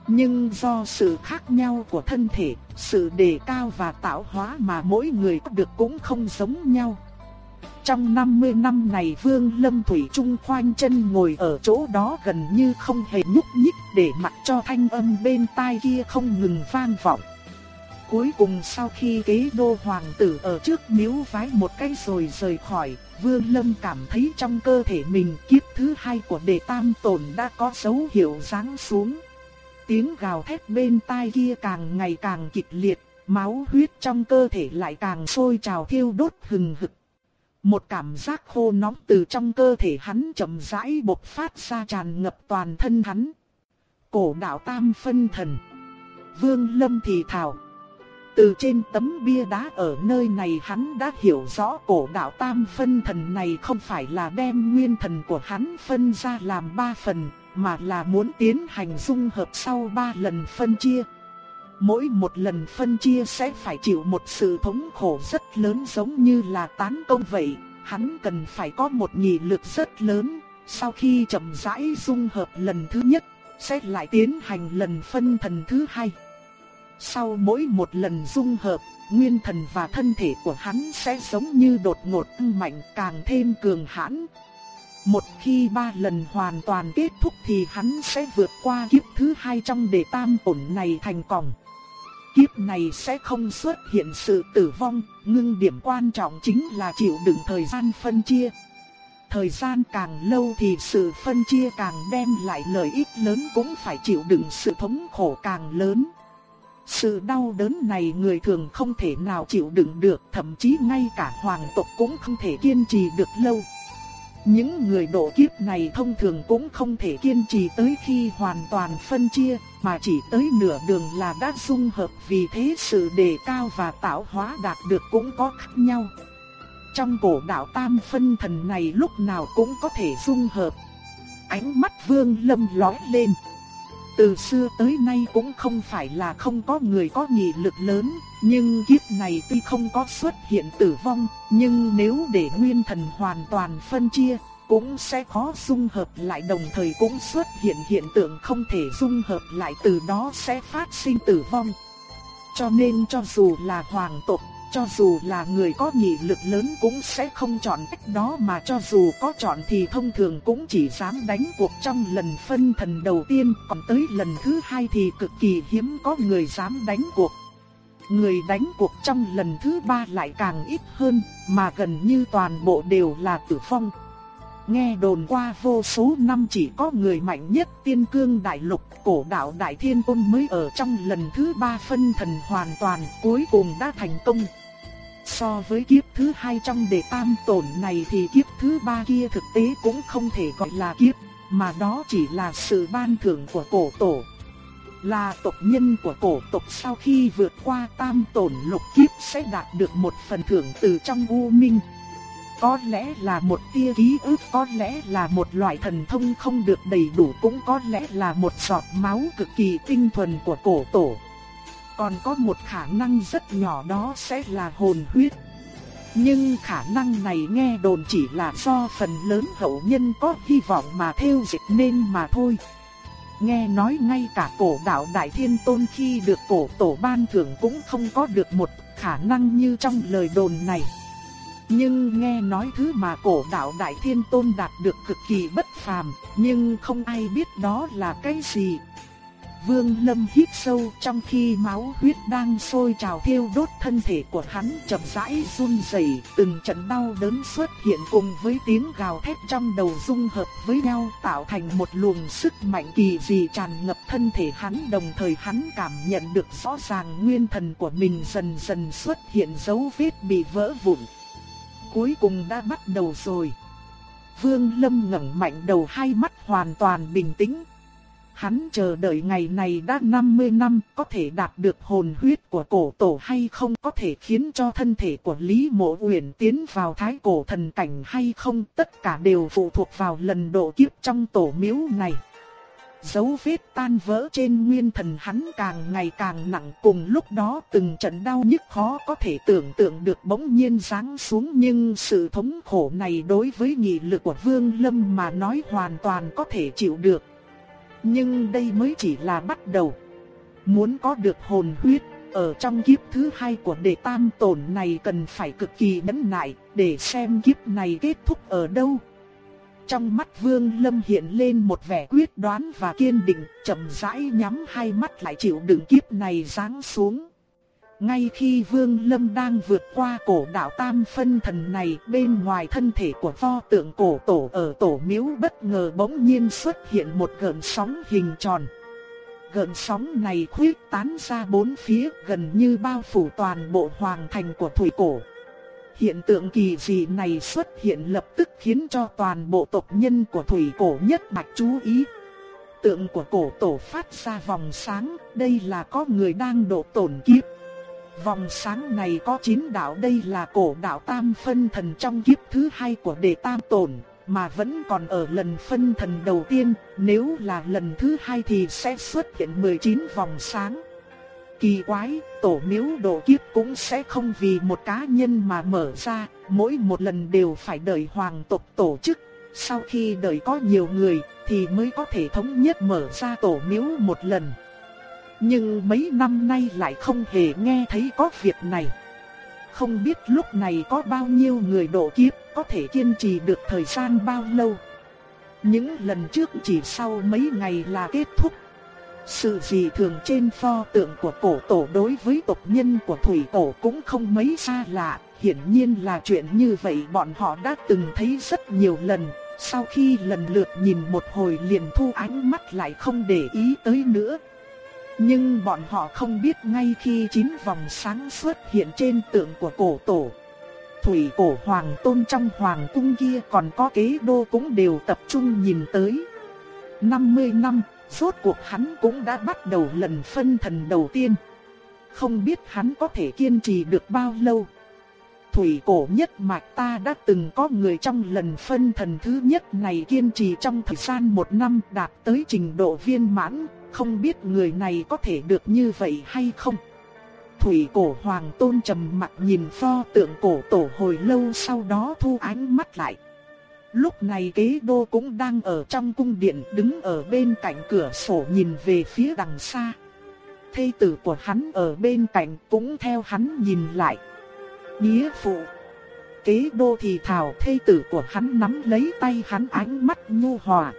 Nhưng do sự khác nhau của thân thể, sự đề cao và tạo hóa mà mỗi người có được cũng không giống nhau. Trong 50 năm này Vương Lâm Thủy Trung khoanh chân ngồi ở chỗ đó gần như không hề nhúc nhích để mặc cho thanh âm bên tai kia không ngừng vang vọng. Cuối cùng sau khi kế đô hoàng tử ở trước miếu vái một cái rồi rời khỏi, Vương Lâm cảm thấy trong cơ thể mình kiếp thứ hai của đệ tam tổn đã có dấu hiệu ráng xuống. Tiếng gào thét bên tai kia càng ngày càng kịch liệt, máu huyết trong cơ thể lại càng sôi trào thiêu đốt hừng hực. Một cảm giác khô nóng từ trong cơ thể hắn chậm rãi bộc phát ra tràn ngập toàn thân hắn. Cổ đạo tam phân thần. Vương Lâm thì thào. Từ trên tấm bia đá ở nơi này hắn đã hiểu rõ cổ đạo tam phân thần này không phải là đem nguyên thần của hắn phân ra làm ba phần, mà là muốn tiến hành dung hợp sau ba lần phân chia. Mỗi một lần phân chia sẽ phải chịu một sự thống khổ rất lớn giống như là tán công vậy, hắn cần phải có một nhị lực rất lớn, sau khi chậm rãi dung hợp lần thứ nhất, sẽ lại tiến hành lần phân thần thứ hai. Sau mỗi một lần dung hợp, nguyên thần và thân thể của hắn sẽ giống như đột ngột mạnh càng thêm cường hãn. Một khi ba lần hoàn toàn kết thúc thì hắn sẽ vượt qua kiếp thứ hai trong đề tam ổn này thành công. Kiếp này sẽ không xuất hiện sự tử vong, ngưng điểm quan trọng chính là chịu đựng thời gian phân chia. Thời gian càng lâu thì sự phân chia càng đem lại lợi ích lớn cũng phải chịu đựng sự thống khổ càng lớn. Sự đau đớn này người thường không thể nào chịu đựng được, thậm chí ngay cả hoàng tộc cũng không thể kiên trì được lâu. Những người độ kiếp này thông thường cũng không thể kiên trì tới khi hoàn toàn phân chia, mà chỉ tới nửa đường là đã dung hợp vì thế sự đề cao và tạo hóa đạt được cũng có khác nhau. Trong cổ đạo tam phân thần này lúc nào cũng có thể dung hợp. Ánh mắt vương lâm lóe lên. Từ xưa tới nay cũng không phải là không có người có nghị lực lớn, nhưng kiếp này tuy không có xuất hiện tử vong, nhưng nếu để nguyên thần hoàn toàn phân chia, cũng sẽ khó dung hợp lại đồng thời cũng xuất hiện hiện tượng không thể dung hợp lại từ đó sẽ phát sinh tử vong. Cho nên cho dù là hoàng tộc, cho dù là người có nghị lực lớn cũng sẽ không chọn cách đó mà cho dù có chọn thì thông thường cũng chỉ dám đánh cuộc trong lần phân thần đầu tiên, còn tới lần thứ hai thì cực kỳ hiếm có người dám đánh cuộc. Người đánh cuộc trong lần thứ ba lại càng ít hơn, mà gần như toàn bộ đều là tử phong. Nghe đồn qua vô số năm chỉ có người mạnh nhất tiên cương đại lục cổ đạo đại thiên tôn mới ở trong lần thứ ba phân thần hoàn toàn cuối cùng đã thành công. So với kiếp thứ hai trong đề tam tổn này thì kiếp thứ ba kia thực tế cũng không thể gọi là kiếp, mà đó chỉ là sự ban thưởng của cổ tổ. Là tộc nhân của cổ tộc sau khi vượt qua tam tổn lục kiếp sẽ đạt được một phần thưởng từ trong u minh. Có lẽ là một tia ký ức, có lẽ là một loại thần thông không được đầy đủ, cũng có lẽ là một giọt máu cực kỳ tinh thuần của cổ tổ. Còn có một khả năng rất nhỏ đó sẽ là hồn huyết. Nhưng khả năng này nghe đồn chỉ là do phần lớn hậu nhân có hy vọng mà theo dịch nên mà thôi. Nghe nói ngay cả cổ đạo Đại Thiên Tôn khi được cổ tổ ban thưởng cũng không có được một khả năng như trong lời đồn này. Nhưng nghe nói thứ mà cổ đạo Đại Thiên Tôn đạt được cực kỳ bất phàm, nhưng không ai biết đó là cái gì. Vương Lâm hít sâu trong khi máu huyết đang sôi trào thiêu đốt thân thể của hắn chậm rãi run rẩy, từng trận đau đớn xuất hiện cùng với tiếng gào thét trong đầu dung hợp với nhau tạo thành một luồng sức mạnh kỳ dị tràn ngập thân thể hắn đồng thời hắn cảm nhận được rõ ràng nguyên thần của mình dần dần xuất hiện dấu vết bị vỡ vụn. Cuối cùng đã bắt đầu rồi. Vương Lâm ngẩng mạnh đầu hai mắt hoàn toàn bình tĩnh Hắn chờ đợi ngày này đã 50 năm, có thể đạt được hồn huyết của cổ tổ hay không, có thể khiến cho thân thể của Lý Mộ Uyển tiến vào thái cổ thần cảnh hay không, tất cả đều phụ thuộc vào lần độ kiếp trong tổ miếu này. Dấu vết tan vỡ trên nguyên thần hắn càng ngày càng nặng cùng lúc đó từng trận đau nhức khó có thể tưởng tượng được bỗng nhiên ráng xuống nhưng sự thống khổ này đối với nghị lực của Vương Lâm mà nói hoàn toàn có thể chịu được. Nhưng đây mới chỉ là bắt đầu. Muốn có được hồn huyết, ở trong kiếp thứ hai của đệ tam tổn này cần phải cực kỳ nhẫn nại, để xem kiếp này kết thúc ở đâu. Trong mắt Vương Lâm hiện lên một vẻ quyết đoán và kiên định, chậm rãi nhắm hai mắt lại chịu đựng kiếp này giáng xuống. Ngay khi Vương Lâm đang vượt qua cổ đạo Tam Phân Thần này, bên ngoài thân thể của pho tượng cổ tổ ở tổ miếu bất ngờ bỗng nhiên xuất hiện một gợn sóng hình tròn. Gợn sóng này khuyết tán ra bốn phía gần như bao phủ toàn bộ hoàng thành của Thủy Cổ. Hiện tượng kỳ dị này xuất hiện lập tức khiến cho toàn bộ tộc nhân của Thủy Cổ nhất bạch chú ý. Tượng của cổ tổ phát ra vòng sáng, đây là có người đang độ tổn kiếp. Vòng sáng này có 9 đạo đây là cổ đạo tam phân thần trong kiếp thứ hai của đệ tam tổn, mà vẫn còn ở lần phân thần đầu tiên, nếu là lần thứ hai thì sẽ xuất hiện 19 vòng sáng. Kỳ quái, tổ miếu độ kiếp cũng sẽ không vì một cá nhân mà mở ra, mỗi một lần đều phải đợi hoàng tộc tổ chức. Sau khi đợi có nhiều người thì mới có thể thống nhất mở ra tổ miếu một lần. Nhưng mấy năm nay lại không hề nghe thấy có việc này. Không biết lúc này có bao nhiêu người độ kiếp có thể kiên trì được thời gian bao lâu. Những lần trước chỉ sau mấy ngày là kết thúc. Sự gì thường trên pho tượng của cổ tổ đối với tộc nhân của thủy tổ cũng không mấy xa lạ. Hiển nhiên là chuyện như vậy bọn họ đã từng thấy rất nhiều lần. Sau khi lần lượt nhìn một hồi liền thu ánh mắt lại không để ý tới nữa. Nhưng bọn họ không biết ngay khi chín vòng sáng xuất hiện trên tượng của cổ tổ. Thủy cổ hoàng tôn trong hoàng cung kia còn có kế đô cũng đều tập trung nhìn tới. 50 năm, rốt cuộc hắn cũng đã bắt đầu lần phân thần đầu tiên. Không biết hắn có thể kiên trì được bao lâu. Thủy cổ nhất mạch ta đã từng có người trong lần phân thần thứ nhất này kiên trì trong thời gian một năm đạt tới trình độ viên mãn, không biết người này có thể được như vậy hay không. Thủy cổ hoàng tôn trầm mặt nhìn pho tượng cổ tổ hồi lâu sau đó thu ánh mắt lại. Lúc này kế đô cũng đang ở trong cung điện đứng ở bên cạnh cửa sổ nhìn về phía đằng xa. Thê tử của hắn ở bên cạnh cũng theo hắn nhìn lại. Nghĩa phụ. Kế đô thì thảo thê tử của hắn nắm lấy tay hắn ánh mắt nhu hòa.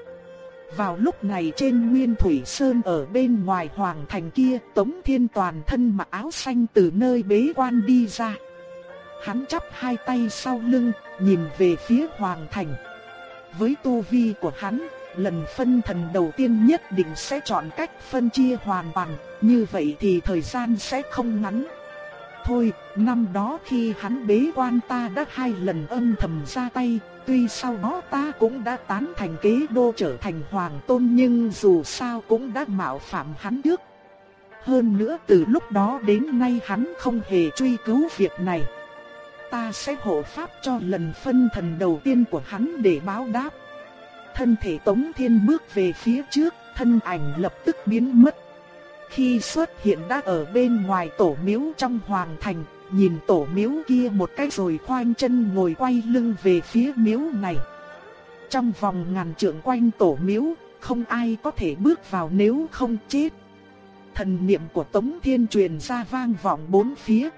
Vào lúc này trên Nguyên Thủy Sơn ở bên ngoài hoàng thành kia, Tống Thiên toàn thân mặc áo xanh từ nơi bế quan đi ra. Hắn chắp hai tay sau lưng, nhìn về phía hoàng thành. Với tu vi của hắn, lần phân thần đầu tiên nhất định sẽ chọn cách phân chia hoàn toàn, như vậy thì thời gian sẽ không ngắn. Thôi, năm đó khi hắn bế quan ta đã hai lần âm thầm ra tay, tuy sau đó ta cũng đã tán thành kế đô trở thành hoàng tôn nhưng dù sao cũng đã mạo phạm hắn trước. Hơn nữa từ lúc đó đến nay hắn không hề truy cứu việc này. Ta sẽ hộ pháp cho lần phân thần đầu tiên của hắn để báo đáp. Thân thể Tống Thiên bước về phía trước, thân ảnh lập tức biến mất. Khi xuất hiện đã ở bên ngoài tổ miếu trong hoàng thành, nhìn tổ miếu kia một cái rồi khoanh chân ngồi quay lưng về phía miếu này. Trong vòng ngàn trượng quanh tổ miếu, không ai có thể bước vào nếu không chết. Thần niệm của Tống Thiên truyền ra vang vọng bốn phía.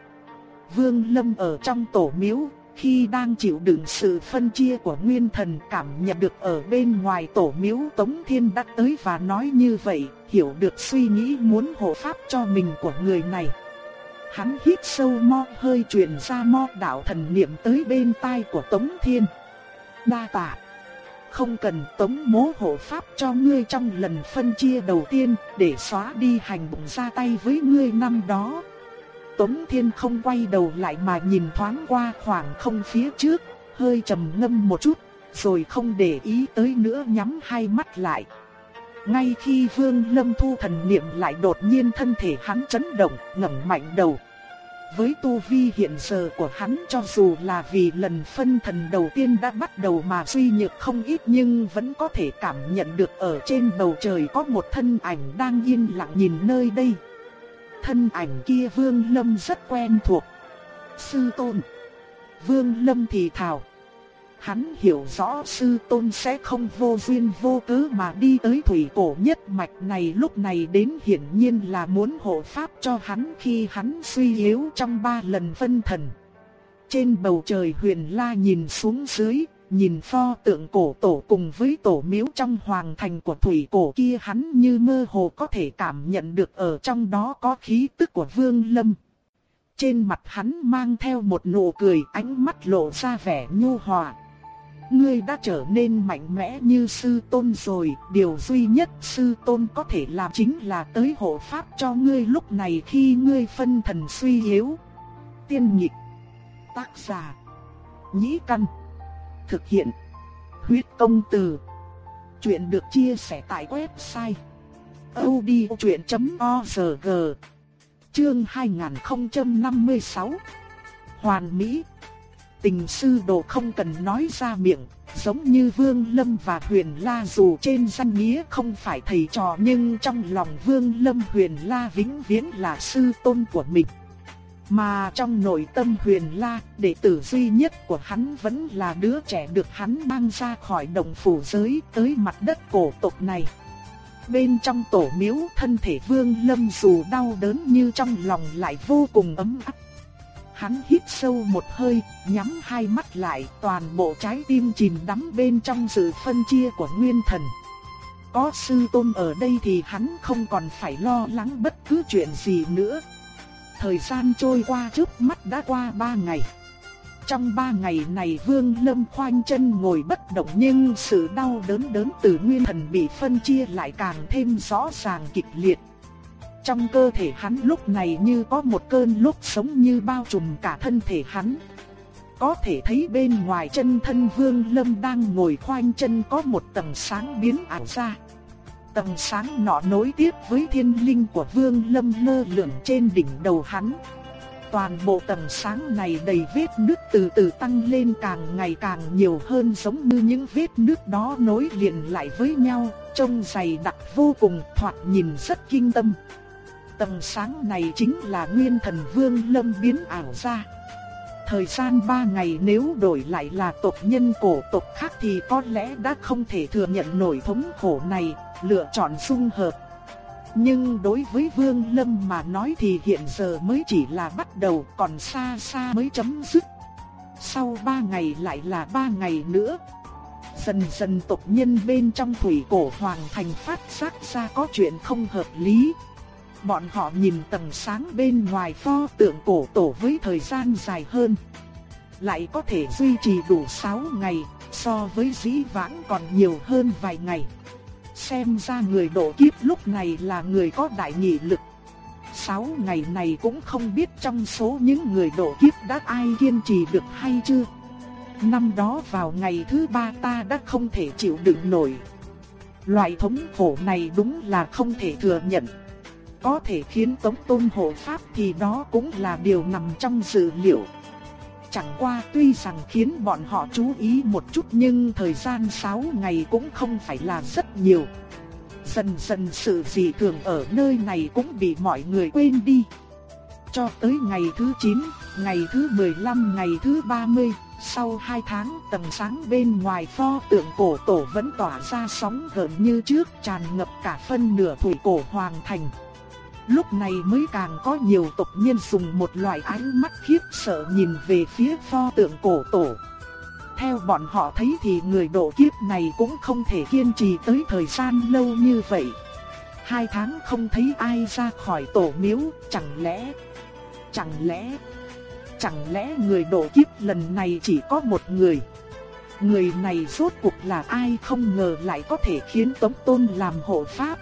Vương Lâm ở trong tổ miếu, khi đang chịu đựng sự phân chia của nguyên thần cảm nhận được ở bên ngoài tổ miếu Tống Thiên đã tới và nói như vậy, hiểu được suy nghĩ muốn hộ pháp cho mình của người này. Hắn hít sâu mo hơi truyền ra mo đạo thần niệm tới bên tai của Tống Thiên. Đa tạ. Không cần tống mố hộ pháp cho ngươi trong lần phân chia đầu tiên để xóa đi hành bụng ra tay với ngươi năm đó. Tống Thiên không quay đầu lại mà nhìn thoáng qua khoảng không phía trước, hơi trầm ngâm một chút, rồi không để ý tới nữa nhắm hai mắt lại. Ngay khi Vương Lâm thu thần niệm lại đột nhiên thân thể hắn chấn động, ngẩng mạnh đầu. Với tu vi hiện giờ của hắn cho dù là vì lần phân thần đầu tiên đã bắt đầu mà suy nhược không ít nhưng vẫn có thể cảm nhận được ở trên bầu trời có một thân ảnh đang yên lặng nhìn nơi đây. Thân ảnh kia Vương Lâm rất quen thuộc. Sư Tôn. Vương Lâm thì thào. Hắn hiểu rõ sư tôn sẽ không vô duyên vô cớ mà đi tới thủy cổ nhất mạch này lúc này đến hiển nhiên là muốn hộ pháp cho hắn khi hắn suy yếu trong ba lần phân thần. Trên bầu trời huyền la nhìn xuống dưới, nhìn pho tượng cổ tổ cùng với tổ miếu trong hoàng thành của thủy cổ kia hắn như mơ hồ có thể cảm nhận được ở trong đó có khí tức của vương lâm. Trên mặt hắn mang theo một nụ cười ánh mắt lộ ra vẻ nhu hòa. Ngươi đã trở nên mạnh mẽ như sư tôn rồi, điều duy nhất sư tôn có thể làm chính là tới hộ pháp cho ngươi lúc này khi ngươi phân thần suy yếu. Tiên nhịp, tác giả, nhĩ căn, thực hiện, huyết công từ. Chuyện được chia sẻ tại website odchuyện.org, chương 2056, Hoàn Mỹ tình sư đồ không cần nói ra miệng, giống như Vương Lâm và Huyền La dù trên danh nghĩa không phải thầy trò nhưng trong lòng Vương Lâm Huyền La vĩnh viễn là sư tôn của mình. Mà trong nội tâm Huyền La, đệ tử duy nhất của hắn vẫn là đứa trẻ được hắn mang ra khỏi đồng phủ giới tới mặt đất cổ tộc này. Bên trong tổ miếu thân thể Vương Lâm dù đau đớn như trong lòng lại vô cùng ấm áp Hắn hít sâu một hơi, nhắm hai mắt lại, toàn bộ trái tim chìm đắm bên trong sự phân chia của nguyên thần. Có sư tôn ở đây thì hắn không còn phải lo lắng bất cứ chuyện gì nữa. Thời gian trôi qua trước mắt đã qua ba ngày. Trong ba ngày này Vương Lâm khoanh chân ngồi bất động nhưng sự đau đớn đớn từ nguyên thần bị phân chia lại càng thêm rõ ràng kịch liệt. Trong cơ thể hắn lúc này như có một cơn lúc sống như bao trùm cả thân thể hắn. Có thể thấy bên ngoài chân thân Vương Lâm đang ngồi khoanh chân có một tầng sáng biến ảo ra. Tầng sáng nọ nối tiếp với thiên linh của Vương Lâm lơ lửng trên đỉnh đầu hắn. Toàn bộ tầng sáng này đầy vết nứt từ từ tăng lên càng ngày càng nhiều hơn giống như những vết nứt đó nối liền lại với nhau, trông dày đặc vô cùng, thoạt nhìn rất kinh tâm. Tầng sáng này chính là nguyên thần vương lâm biến ảo ra. Thời gian 3 ngày nếu đổi lại là tộc nhân cổ tộc khác thì có lẽ đã không thể thừa nhận nổi thống khổ này, lựa chọn xung hợp. Nhưng đối với Vương Lâm mà nói thì hiện giờ mới chỉ là bắt đầu còn xa xa mới chấm dứt. Sau 3 ngày lại là 3 ngày nữa. Dần dần tộc nhân bên trong thủy cổ hoàng thành phát giác ra có chuyện không hợp lý, bọn họ nhìn tầng sáng bên ngoài pho tượng cổ tổ với thời gian dài hơn. Lại có thể duy trì đủ 6 ngày, so với dĩ vãng còn nhiều hơn vài ngày. Xem ra người độ kiếp lúc này là người có đại nghị lực. 6 ngày này cũng không biết trong số những người độ kiếp đã ai kiên trì được hay chưa. Năm đó vào ngày thứ ba ta đã không thể chịu đựng nổi. Loại thống khổ này đúng là không thể thừa nhận có thể khiến Tống Tôn hộ pháp thì đó cũng là điều nằm trong dự liệu. Chẳng qua tuy rằng khiến bọn họ chú ý một chút nhưng thời gian 6 ngày cũng không phải là rất nhiều. Dần dần sự dị thường ở nơi này cũng bị mọi người quên đi. Cho tới ngày thứ 9, ngày thứ 15, ngày thứ 30, sau 2 tháng tầng sáng bên ngoài pho tượng cổ tổ vẫn tỏa ra sóng gợn như trước tràn ngập cả phân nửa thủy cổ hoàng thành. Lúc này mới càng có nhiều tộc nhân dùng một loại ánh mắt khiếp sợ nhìn về phía pho tượng cổ tổ. Theo bọn họ thấy thì người độ kiếp này cũng không thể kiên trì tới thời gian lâu như vậy. Hai tháng không thấy ai ra khỏi tổ miếu, chẳng lẽ... Chẳng lẽ... Chẳng lẽ người độ kiếp lần này chỉ có một người? Người này rốt cuộc là ai không ngờ lại có thể khiến Tống Tôn làm hộ pháp.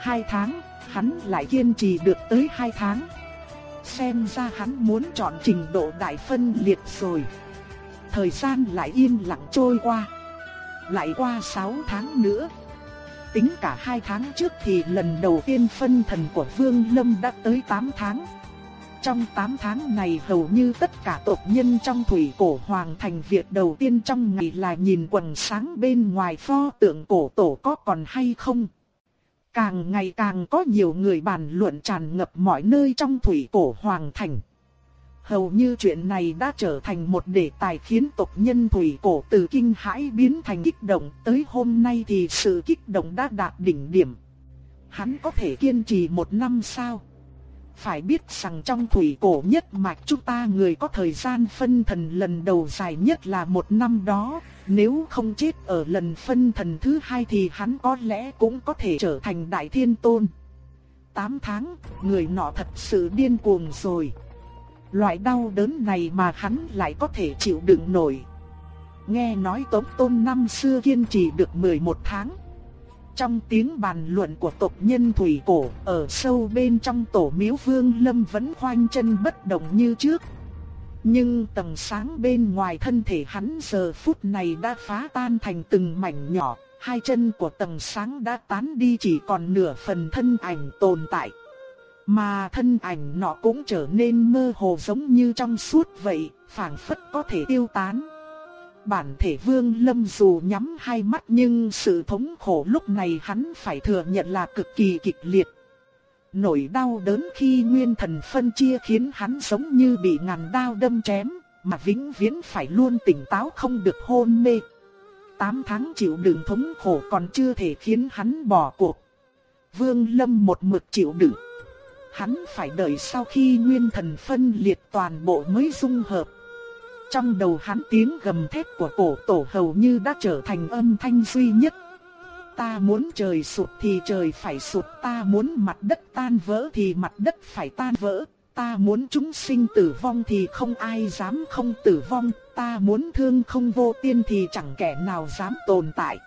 Hai tháng, hắn lại kiên trì được tới hai tháng. Xem ra hắn muốn chọn trình độ đại phân liệt rồi. Thời gian lại yên lặng trôi qua. Lại qua 6 tháng nữa. Tính cả hai tháng trước thì lần đầu tiên phân thần của Vương Lâm đã tới 8 tháng. Trong 8 tháng này hầu như tất cả tộc nhân trong thủy cổ hoàng thành việc đầu tiên trong ngày là nhìn quần sáng bên ngoài pho tượng cổ tổ có còn hay không. Càng ngày càng có nhiều người bàn luận tràn ngập mọi nơi trong thủy cổ hoàng thành. Hầu như chuyện này đã trở thành một đề tài khiến tộc nhân thủy cổ từ kinh hãi biến thành kích động. Tới hôm nay thì sự kích động đã đạt đỉnh điểm. Hắn có thể kiên trì một năm sao? Phải biết rằng trong thủy cổ nhất mạch chúng ta người có thời gian phân thần lần đầu dài nhất là một năm đó, nếu không chết ở lần phân thần thứ hai thì hắn có lẽ cũng có thể trở thành đại thiên tôn. 8 tháng, người nọ thật sự điên cuồng rồi. Loại đau đớn này mà hắn lại có thể chịu đựng nổi. Nghe nói Tống Tôn năm xưa kiên trì được 11 tháng. Trong tiếng bàn luận của tộc nhân Thủy Cổ, ở sâu bên trong tổ miếu Vương Lâm vẫn khoanh chân bất động như trước. Nhưng tầng sáng bên ngoài thân thể hắn giờ phút này đã phá tan thành từng mảnh nhỏ, hai chân của tầng sáng đã tán đi chỉ còn nửa phần thân ảnh tồn tại. Mà thân ảnh nó cũng trở nên mơ hồ giống như trong suốt vậy, phảng phất có thể tiêu tán. Bản thể vương lâm dù nhắm hai mắt nhưng sự thống khổ lúc này hắn phải thừa nhận là cực kỳ kịch liệt. Nỗi đau đớn khi nguyên thần phân chia khiến hắn giống như bị ngàn đao đâm chém, mà vĩnh viễn phải luôn tỉnh táo không được hôn mê. Tám tháng chịu đựng thống khổ còn chưa thể khiến hắn bỏ cuộc. Vương Lâm một mực chịu đựng. Hắn phải đợi sau khi nguyên thần phân liệt toàn bộ mới dung hợp. Trong đầu hắn tiếng gầm thét của cổ tổ hầu như đã trở thành âm thanh duy nhất. Ta muốn trời sụp thì trời phải sụp, ta muốn mặt đất tan vỡ thì mặt đất phải tan vỡ, ta muốn chúng sinh tử vong thì không ai dám không tử vong, ta muốn thương không vô tiên thì chẳng kẻ nào dám tồn tại.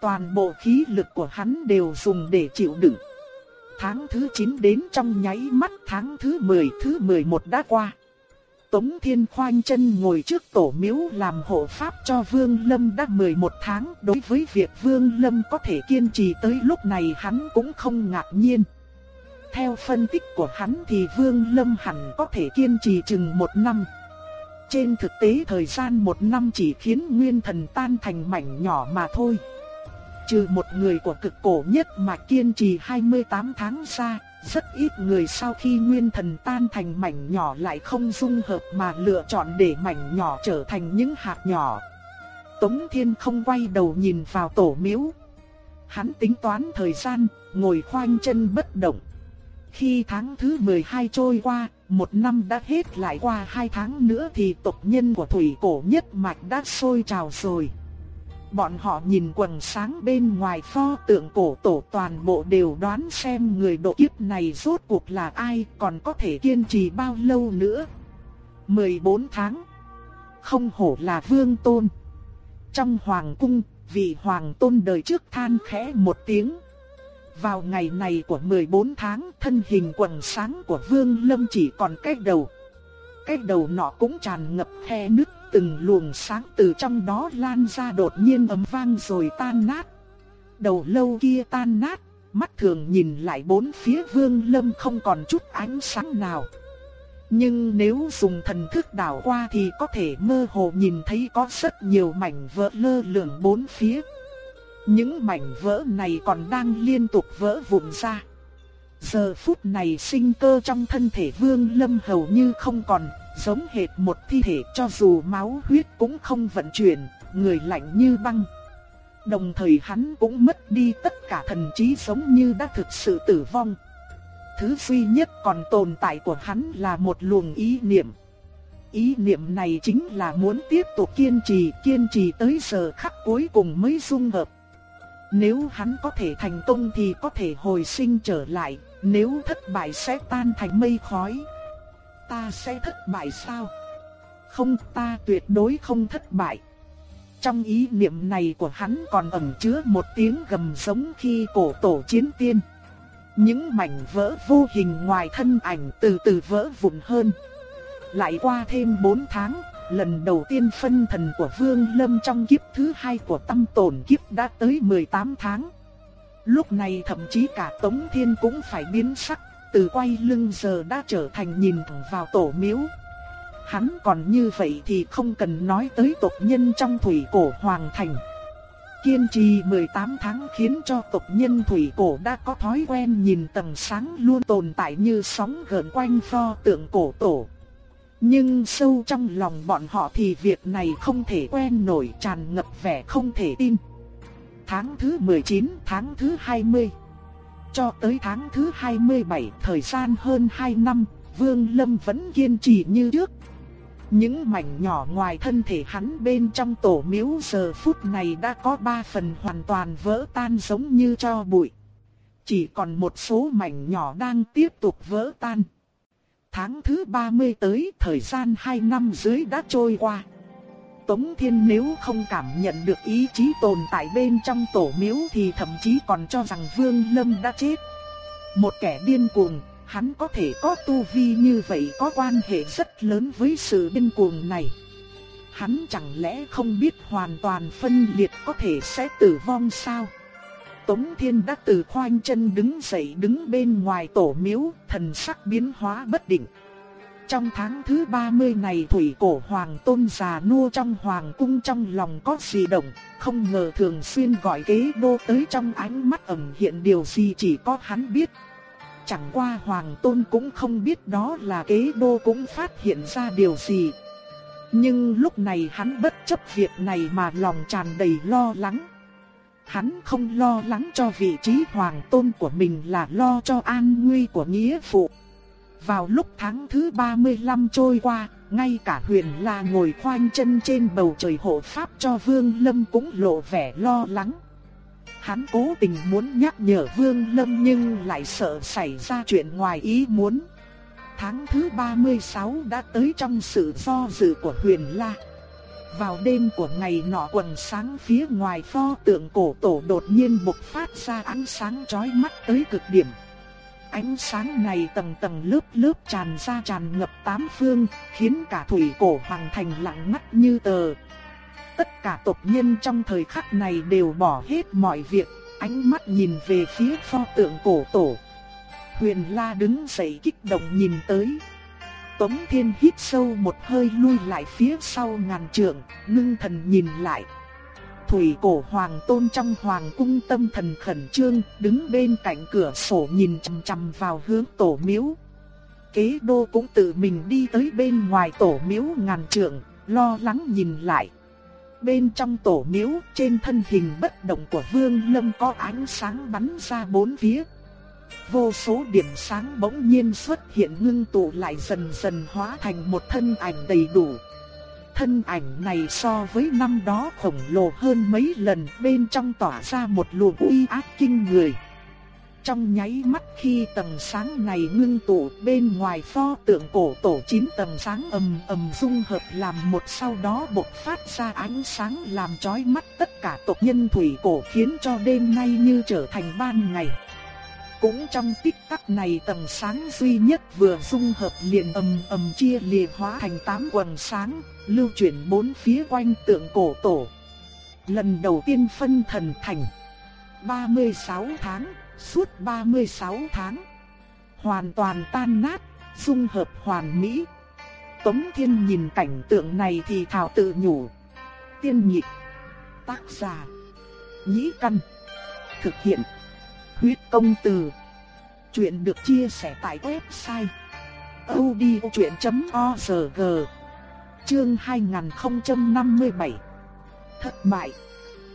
Toàn bộ khí lực của hắn đều dùng để chịu đựng. Tháng thứ 9 đến trong nháy mắt tháng thứ 10 thứ 11 đã qua. Tống Thiên khoanh chân ngồi trước tổ miếu làm hộ pháp cho Vương Lâm đã 11 tháng. Đối với việc Vương Lâm có thể kiên trì tới lúc này hắn cũng không ngạc nhiên. Theo phân tích của hắn thì Vương Lâm hẳn có thể kiên trì chừng một năm. Trên thực tế thời gian một năm chỉ khiến nguyên thần tan thành mảnh nhỏ mà thôi. Trừ một người của cực cổ nhất mà kiên trì 28 tháng ra, rất ít người sau khi nguyên thần tan thành mảnh nhỏ lại không dung hợp mà lựa chọn để mảnh nhỏ trở thành những hạt nhỏ. Tống Thiên không quay đầu nhìn vào tổ miếu. Hắn tính toán thời gian, ngồi khoanh chân bất động. Khi tháng thứ 12 trôi qua, một năm đã hết lại qua hai tháng nữa thì tộc nhân của thủy cổ nhất mạch đã sôi trào rồi. Bọn họ nhìn quần sáng bên ngoài pho tượng cổ tổ toàn bộ đều đoán xem người độ kiếp này rốt cuộc là ai còn có thể kiên trì bao lâu nữa. 14 tháng. Không hổ là vương tôn. Trong hoàng cung, vị hoàng tôn đời trước than khẽ một tiếng. Vào ngày này của 14 tháng, thân hình quần sáng của vương lâm chỉ còn cái đầu. Cái đầu nọ cũng tràn ngập khe nứt từng luồng sáng từ trong đó lan ra đột nhiên ầm vang rồi tan nát. Đầu lâu kia tan nát, mắt thường nhìn lại bốn phía vương lâm không còn chút ánh sáng nào. Nhưng nếu dùng thần thức đảo qua thì có thể mơ hồ nhìn thấy có rất nhiều mảnh vỡ lơ lửng bốn phía. Những mảnh vỡ này còn đang liên tục vỡ vụn ra. Giờ phút này sinh cơ trong thân thể vương lâm hầu như không còn, giống hệt một thi thể cho dù máu huyết cũng không vận chuyển, người lạnh như băng. Đồng thời hắn cũng mất đi tất cả thần trí giống như đã thực sự tử vong. thứ duy nhất còn tồn tại của hắn là một luồng ý niệm. Ý niệm này chính là muốn tiếp tục kiên trì, kiên trì tới giờ khắc cuối cùng mới dung hợp. Nếu hắn có thể thành công thì có thể hồi sinh trở lại, nếu thất bại sẽ tan thành mây khói. Ta sẽ thất bại sao? Không, ta tuyệt đối không thất bại. Trong ý niệm này của hắn còn ẩn chứa một tiếng gầm giống khi cổ tổ chiến tiên. Những mảnh vỡ vô hình ngoài thân ảnh từ từ vỡ vụn hơn. Lại qua thêm 4 tháng, lần đầu tiên phân thần của Vương Lâm trong kiếp thứ hai của tâm tổn kiếp đã tới 18 tháng. Lúc này thậm chí cả Tống Thiên cũng phải biến sắc, từ quay lưng giờ đã trở thành nhìn thẳng vào tổ miếu. Hắn còn như vậy thì không cần nói tới tộc nhân trong thủy cổ hoàng thành. Kiên trì 18 tháng khiến cho tộc nhân thủy cổ đã có thói quen nhìn tầng sáng luôn tồn tại như sóng gợn quanh pho tượng cổ tổ. Nhưng sâu trong lòng bọn họ thì việc này không thể quen nổi tràn ngập vẻ không thể tin. Tháng thứ 19, tháng thứ 20. Cho tới tháng thứ 27, thời gian hơn 2 năm, Vương Lâm vẫn kiên trì như trước. Những mảnh nhỏ ngoài thân thể hắn bên trong tổ miếu giờ phút này đã có 3 phần hoàn toàn vỡ tan giống như cho bụi. Chỉ còn một số mảnh nhỏ đang tiếp tục vỡ tan. Tháng thứ 30 tới, thời gian 2 năm dưới đã trôi qua. Tống Thiên nếu không cảm nhận được ý chí tồn tại bên trong tổ miếu thì thậm chí còn cho rằng Vương Lâm đã chết. Một kẻ điên cuồng, hắn có thể có tu vi như vậy có quan hệ rất lớn với sự điên cuồng này. Hắn chẳng lẽ không biết hoàn toàn phân liệt có thể sẽ tử vong sao? Tống Thiên đã từ khoanh chân đứng dậy đứng bên ngoài tổ miếu, thần sắc biến hóa bất định. Trong tháng thứ 30 này thủy cổ hoàng tôn già nua trong hoàng cung trong lòng có gì động, không ngờ thường xuyên gọi kế đô tới trong ánh mắt ẩn hiện điều gì chỉ có hắn biết. Chẳng qua hoàng tôn cũng không biết đó là kế đô cũng phát hiện ra điều gì. Nhưng lúc này hắn bất chấp việc này mà lòng tràn đầy lo lắng. Hắn không lo lắng cho vị trí hoàng tôn của mình là lo cho an nguy của nghĩa phụ. Vào lúc tháng thứ 35 trôi qua, ngay cả huyền la ngồi khoanh chân trên bầu trời hộ pháp cho Vương Lâm cũng lộ vẻ lo lắng. Hắn cố tình muốn nhắc nhở Vương Lâm nhưng lại sợ xảy ra chuyện ngoài ý muốn. Tháng thứ 36 đã tới trong sự do dự của huyền la. Vào đêm của ngày nọ quần sáng phía ngoài pho tượng cổ tổ đột nhiên bộc phát ra ánh sáng chói mắt tới cực điểm. Ánh sáng này tầng tầng lớp lớp tràn ra tràn ngập tám phương, khiến cả thủy cổ hoàng thành lặng ngắt như tờ. Tất cả tộc nhân trong thời khắc này đều bỏ hết mọi việc, ánh mắt nhìn về phía pho tượng cổ tổ. Huyền La đứng dậy kích động nhìn tới. Tống Thiên hít sâu một hơi lui lại phía sau ngàn trượng, ngưng thần nhìn lại. Thủy cổ hoàng tôn trong hoàng cung tâm thần khẩn trương, đứng bên cạnh cửa sổ nhìn chằm chằm vào hướng tổ miếu. Kế đô cũng tự mình đi tới bên ngoài tổ miếu ngàn trượng, lo lắng nhìn lại. Bên trong tổ miếu, trên thân hình bất động của Vương Lâm có ánh sáng bắn ra bốn phía. Vô số điểm sáng bỗng nhiên xuất hiện ngưng tụ lại dần dần hóa thành một thân ảnh đầy đủ. Thân ảnh này so với năm đó khổng lồ hơn mấy lần, bên trong tỏa ra một luồng uy áp kinh người. Trong nháy mắt khi tầng sáng này ngưng tụ, bên ngoài pho tượng cổ tổ chín tầng sáng ầm ầm dung hợp làm một, sau đó bộc phát ra ánh sáng làm chói mắt tất cả tộc nhân thủy cổ, khiến cho đêm nay như trở thành ban ngày. Cũng trong tích tắc này tầng sáng duy nhất vừa dung hợp liền ầm ầm chia lìa hóa thành tám quầng sáng, lưu chuyển bốn phía quanh tượng cổ tổ. Lần đầu tiên phân thần thành. 36 tháng, suốt 36 tháng. Hoàn toàn tan nát, dung hợp hoàn mỹ. Tống Thiên nhìn cảnh tượng này thì thảo tự nhủ. Tiên nhị Tác giả Nhĩ căn. Thực hiện. Huyết công từ. Chuyện được chia sẻ tại website odchuyện.org Chương 2057 Thất bại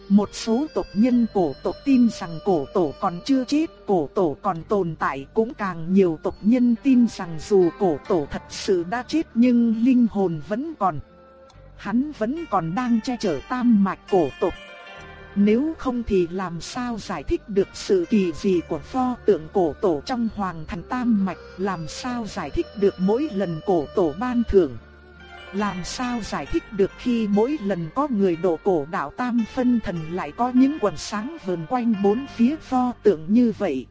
Một số tộc nhân cổ tộc tin rằng cổ tổ còn chưa chết, cổ tổ còn tồn tại, cũng càng nhiều tộc nhân tin rằng dù cổ tổ thật sự đã chết nhưng linh hồn vẫn còn. Hắn vẫn còn đang che chở tam mạch cổ tộc. Nếu không thì làm sao giải thích được sự kỳ dị của pho tượng cổ tổ trong hoàng thành tam mạch, làm sao giải thích được mỗi lần cổ tổ ban thưởng. Làm sao giải thích được khi mỗi lần có người độ cổ đạo tam phân thần lại có những quần sáng vờn quanh bốn phía pho tượng như vậy.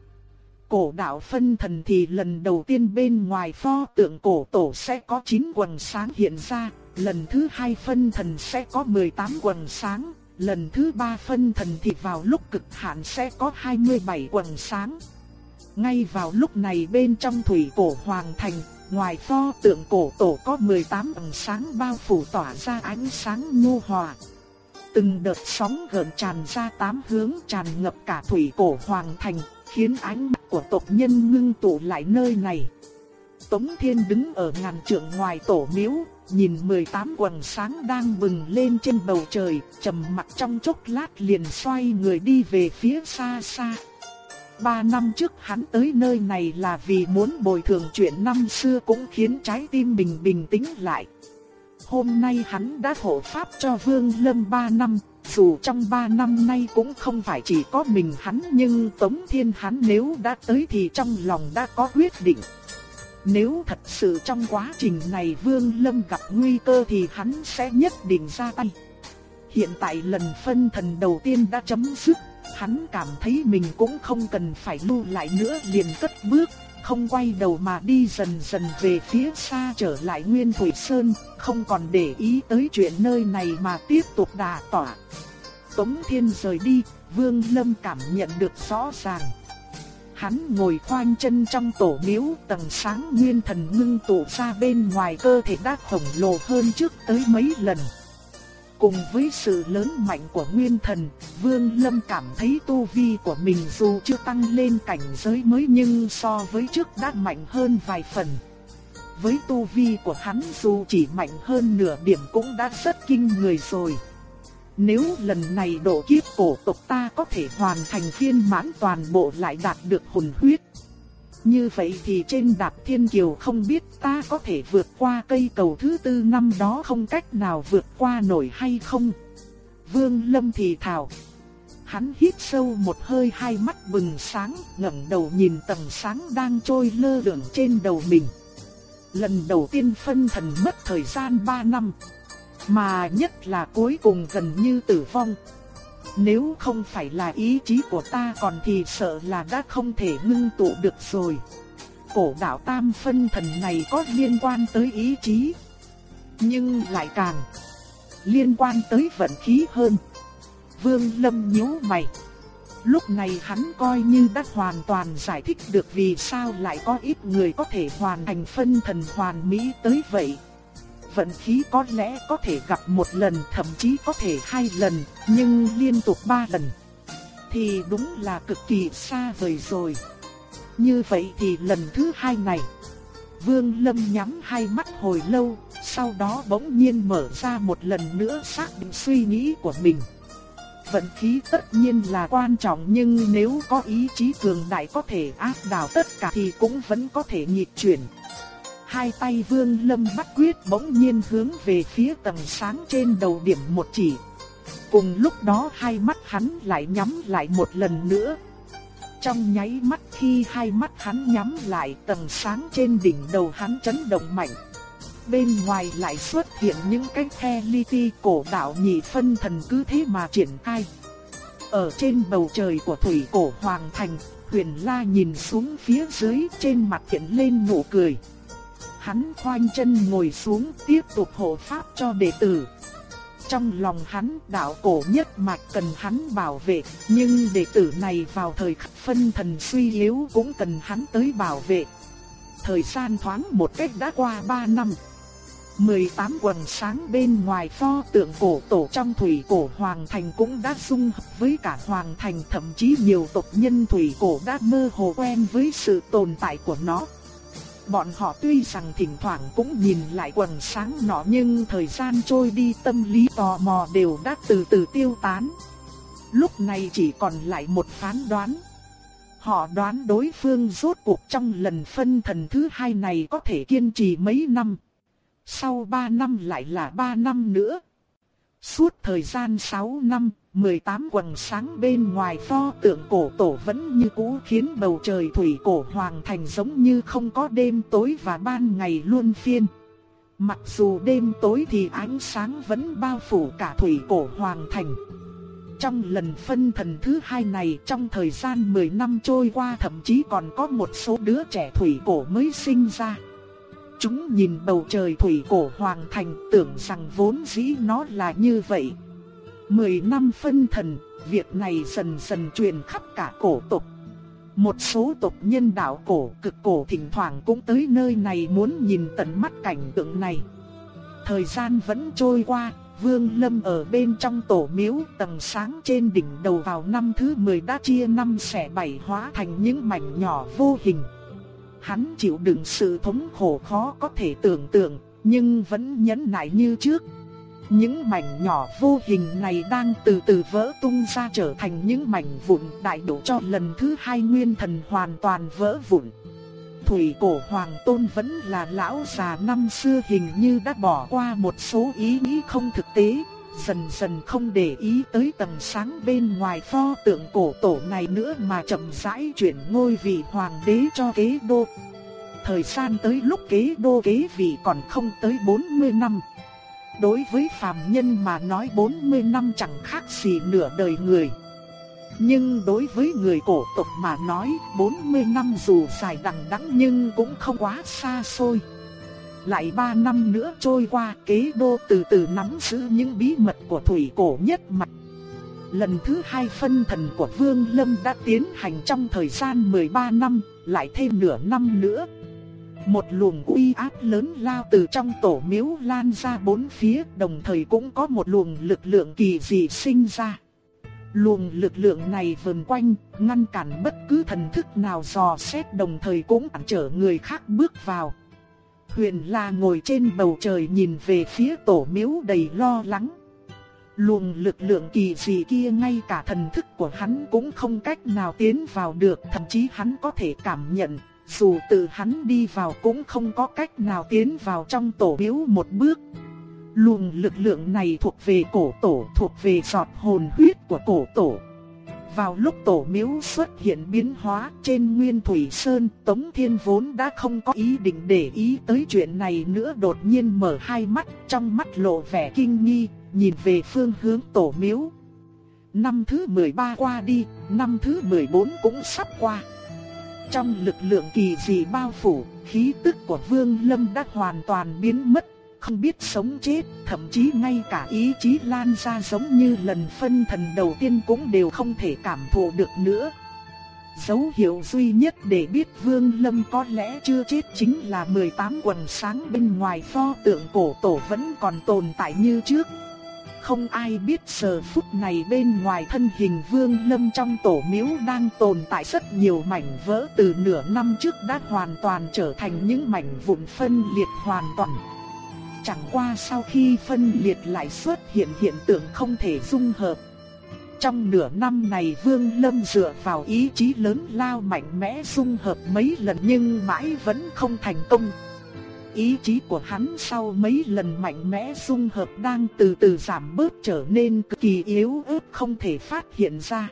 Cổ đạo phân thần thì lần đầu tiên bên ngoài pho tượng cổ tổ sẽ có 9 quần sáng hiện ra, lần thứ hai phân thần sẽ có 18 quần sáng, lần thứ ba phân thần thì vào lúc cực hạn sẽ có 27 quần sáng. Ngay vào lúc này bên trong thủy cổ hoàng thành, ngoài pho tượng cổ tổ có 18 quầng sáng bao phủ tỏa ra ánh sáng nhu hòa. Từng đợt sóng gợn tràn ra tám hướng tràn ngập cả thủy cổ hoàng thành, khiến ánh mắt của tộc nhân ngưng tụ lại nơi này. Tống Thiên đứng ở ngàn trượng ngoài tổ miếu, nhìn 18 quần sáng đang bừng lên trên bầu trời, trầm mặt trong chốc lát liền xoay người đi về phía xa xa. Ba năm trước hắn tới nơi này là vì muốn bồi thường chuyện năm xưa cũng khiến trái tim mình bình tĩnh lại. Hôm nay hắn đã hộ pháp cho Vương Lâm ba năm, dù trong ba năm nay cũng không phải chỉ có mình hắn nhưng Tống Thiên hắn nếu đã tới thì trong lòng đã có quyết định. Nếu thật sự trong quá trình này Vương Lâm gặp nguy cơ thì hắn sẽ nhất định ra tay. Hiện tại lần phân thần đầu tiên đã chấm dứt, hắn cảm thấy mình cũng không cần phải lưu lại nữa liền cất bước, không quay đầu mà đi dần dần về phía xa trở lại Nguyên Thủy Sơn, không còn để ý tới chuyện nơi này mà tiếp tục đà tỏa. Tống Thiên rời đi, Vương Lâm cảm nhận được rõ ràng. Hắn ngồi khoanh chân trong tổ miếu, tầng sáng nguyên thần ngưng tụ ra bên ngoài cơ thể đã khổng lồ hơn trước tới mấy lần. Cùng với sự lớn mạnh của nguyên thần, Vương Lâm cảm thấy tu vi của mình dù chưa tăng lên cảnh giới mới nhưng so với trước đã mạnh hơn vài phần. Với tu vi của hắn dù chỉ mạnh hơn nửa điểm cũng đã rất kinh người rồi. Nếu lần này độ kiếp cổ tộc ta có thể hoàn thành viên mãn toàn bộ lại đạt được hồn huyết. Như vậy thì trên đạp thiên kiều không biết ta có thể vượt qua cây cầu thứ tư năm đó không cách nào vượt qua nổi hay không. Vương Lâm thì thào. Hắn hít sâu một hơi hai mắt bừng sáng, ngẩng đầu nhìn tầng sáng đang trôi lơ lửng trên đầu mình. Lần đầu tiên phân thần mất thời gian 3 năm. Mà nhất là cuối cùng gần như tử vong. Nếu không phải là ý chí của ta còn thì sợ là đã không thể ngưng tụ được rồi. Cổ đạo tam phân thần này có liên quan tới ý chí. Nhưng lại càng liên quan tới vận khí hơn. Vương Lâm nhíu mày. Lúc này hắn coi như đã hoàn toàn giải thích được vì sao lại có ít người có thể hoàn thành phân thần hoàn mỹ tới vậy vận khí có lẽ có thể gặp một lần thậm chí có thể hai lần, nhưng liên tục ba lần. Thì đúng là cực kỳ xa vời rồi. Như vậy thì lần thứ hai này, Vương Lâm nhắm hai mắt hồi lâu, sau đó bỗng nhiên mở ra một lần nữa xác định suy nghĩ của mình. Vận khí tất nhiên là quan trọng nhưng nếu có ý chí cường đại có thể áp đảo tất cả thì cũng vẫn có thể nhịp chuyển. Hai tay vương lâm bắt quyết bỗng nhiên hướng về phía tầng sáng trên đầu điểm một chỉ. Cùng lúc đó hai mắt hắn lại nhắm lại một lần nữa. Trong nháy mắt khi hai mắt hắn nhắm lại tầng sáng trên đỉnh đầu hắn chấn động mạnh. Bên ngoài lại xuất hiện những cái khe li ti cổ đạo nhị phân thần cứ thế mà triển khai. Ở trên bầu trời của thủy cổ hoàng thành, huyền la nhìn xuống phía dưới trên mặt hiện lên nụ cười. Hắn khoanh chân ngồi xuống tiếp tục hộ pháp cho đệ tử. Trong lòng hắn đạo cổ nhất mạch cần hắn bảo vệ, nhưng đệ tử này vào thời khắc phân thần suy yếu cũng cần hắn tới bảo vệ. Thời gian thoáng một cách đã qua 3 năm. 18 quần sáng bên ngoài pho tượng cổ tổ trong thủy cổ hoàng thành cũng đã dung hợp với cả hoàng thành thậm chí nhiều tộc nhân thủy cổ đã mơ hồ quen với sự tồn tại của nó. Bọn họ tuy rằng thỉnh thoảng cũng nhìn lại quần sáng nọ nhưng thời gian trôi đi tâm lý tò mò đều đã từ từ tiêu tán. Lúc này chỉ còn lại một phán đoán. Họ đoán đối phương rốt cuộc trong lần phân thần thứ hai này có thể kiên trì mấy năm. Sau ba năm lại là ba năm nữa. Suốt thời gian 6 năm, 18 quần sáng bên ngoài pho tượng cổ tổ vẫn như cũ khiến bầu trời thủy cổ hoàng thành giống như không có đêm tối và ban ngày luôn phiên. Mặc dù đêm tối thì ánh sáng vẫn bao phủ cả thủy cổ hoàng thành. Trong lần phân thần thứ hai này, trong thời gian 10 năm trôi qua, thậm chí còn có một số đứa trẻ thủy cổ mới sinh ra. Chúng nhìn bầu trời thủy cổ hoàng thành, tưởng rằng vốn dĩ nó là như vậy. Mười năm phân thần, việc này dần dần truyền khắp cả cổ tộc. Một số tộc nhân đạo cổ cực cổ thỉnh thoảng cũng tới nơi này muốn nhìn tận mắt cảnh tượng này. Thời gian vẫn trôi qua, Vương Lâm ở bên trong tổ miếu tầng sáng trên đỉnh đầu vào năm thứ 10 đã chia năm xẻ bảy hóa thành những mảnh nhỏ vô hình. Hắn chịu đựng sự thống khổ khó có thể tưởng tượng, nhưng vẫn nhẫn nại như trước. Những mảnh nhỏ vô hình này đang từ từ vỡ tung ra trở thành những mảnh vụn đại đủ cho lần thứ hai nguyên thần hoàn toàn vỡ vụn. Thủy cổ hoàng tôn vẫn là lão già năm xưa hình như đã bỏ qua một số ý nghĩ không thực tế, dần dần không để ý tới tầng sáng bên ngoài pho tượng cổ tổ này nữa mà chậm rãi chuyển ngôi vị hoàng đế cho kế đô. Thời gian tới lúc kế đô kế vị còn không tới 40 năm. Đối với phàm nhân mà nói 40 năm chẳng khác gì nửa đời người. Nhưng đối với người cổ tộc mà nói 40 năm dù dài đằng đẵng nhưng cũng không quá xa xôi. Lại 3 năm nữa trôi qua kế đô từ từ nắm giữ những bí mật của thủy cổ nhất mạch. Lần thứ hai phân thần của Vương Lâm đã tiến hành trong thời gian 13 năm, lại thêm nửa năm nữa. Một luồng uy áp lớn lao từ trong tổ miếu lan ra bốn phía, đồng thời cũng có một luồng lực lượng kỳ dị sinh ra. Luồng lực lượng này vần quanh, ngăn cản bất cứ thần thức nào dò xét đồng thời cũng cản trở người khác bước vào. Huyền La ngồi trên bầu trời nhìn về phía tổ miếu đầy lo lắng. Luồng lực lượng kỳ dị kia ngay cả thần thức của hắn cũng không cách nào tiến vào được, thậm chí hắn có thể cảm nhận, dù tự hắn đi vào cũng không có cách nào tiến vào trong tổ biếu một bước. Luồng lực lượng này thuộc về cổ tổ, thuộc về giọt hồn huyết của cổ tổ. Vào lúc tổ miếu xuất hiện biến hóa trên Nguyên Thủy Sơn, Tống Thiên vốn đã không có ý định để ý tới chuyện này nữa đột nhiên mở hai mắt, trong mắt lộ vẻ kinh nghi, nhìn về phương hướng tổ miếu. Năm thứ 13 qua đi, năm thứ 14 cũng sắp qua. Trong lực lượng kỳ dị bao phủ, khí tức của Vương Lâm đã hoàn toàn biến mất, không biết sống chết, thậm chí ngay cả ý chí lan ra giống như lần phân thần đầu tiên cũng đều không thể cảm thụ được nữa. Dấu hiệu duy nhất để biết Vương Lâm có lẽ chưa chết chính là 18 quần sáng bên ngoài pho tượng cổ tổ vẫn còn tồn tại như trước. Không ai biết giờ phút này bên ngoài thân hình Vương Lâm trong tổ miếu đang tồn tại rất nhiều mảnh vỡ từ nửa năm trước đã hoàn toàn trở thành những mảnh vụn phân liệt hoàn toàn. Chẳng qua sau khi phân liệt lại xuất hiện hiện tượng không thể dung hợp. Trong nửa năm này Vương Lâm dựa vào ý chí lớn lao mạnh mẽ dung hợp mấy lần nhưng mãi vẫn không thành công. Ý chí của hắn sau mấy lần mạnh mẽ dung hợp đang từ từ giảm bớt trở nên cực kỳ yếu ớt không thể phát hiện ra.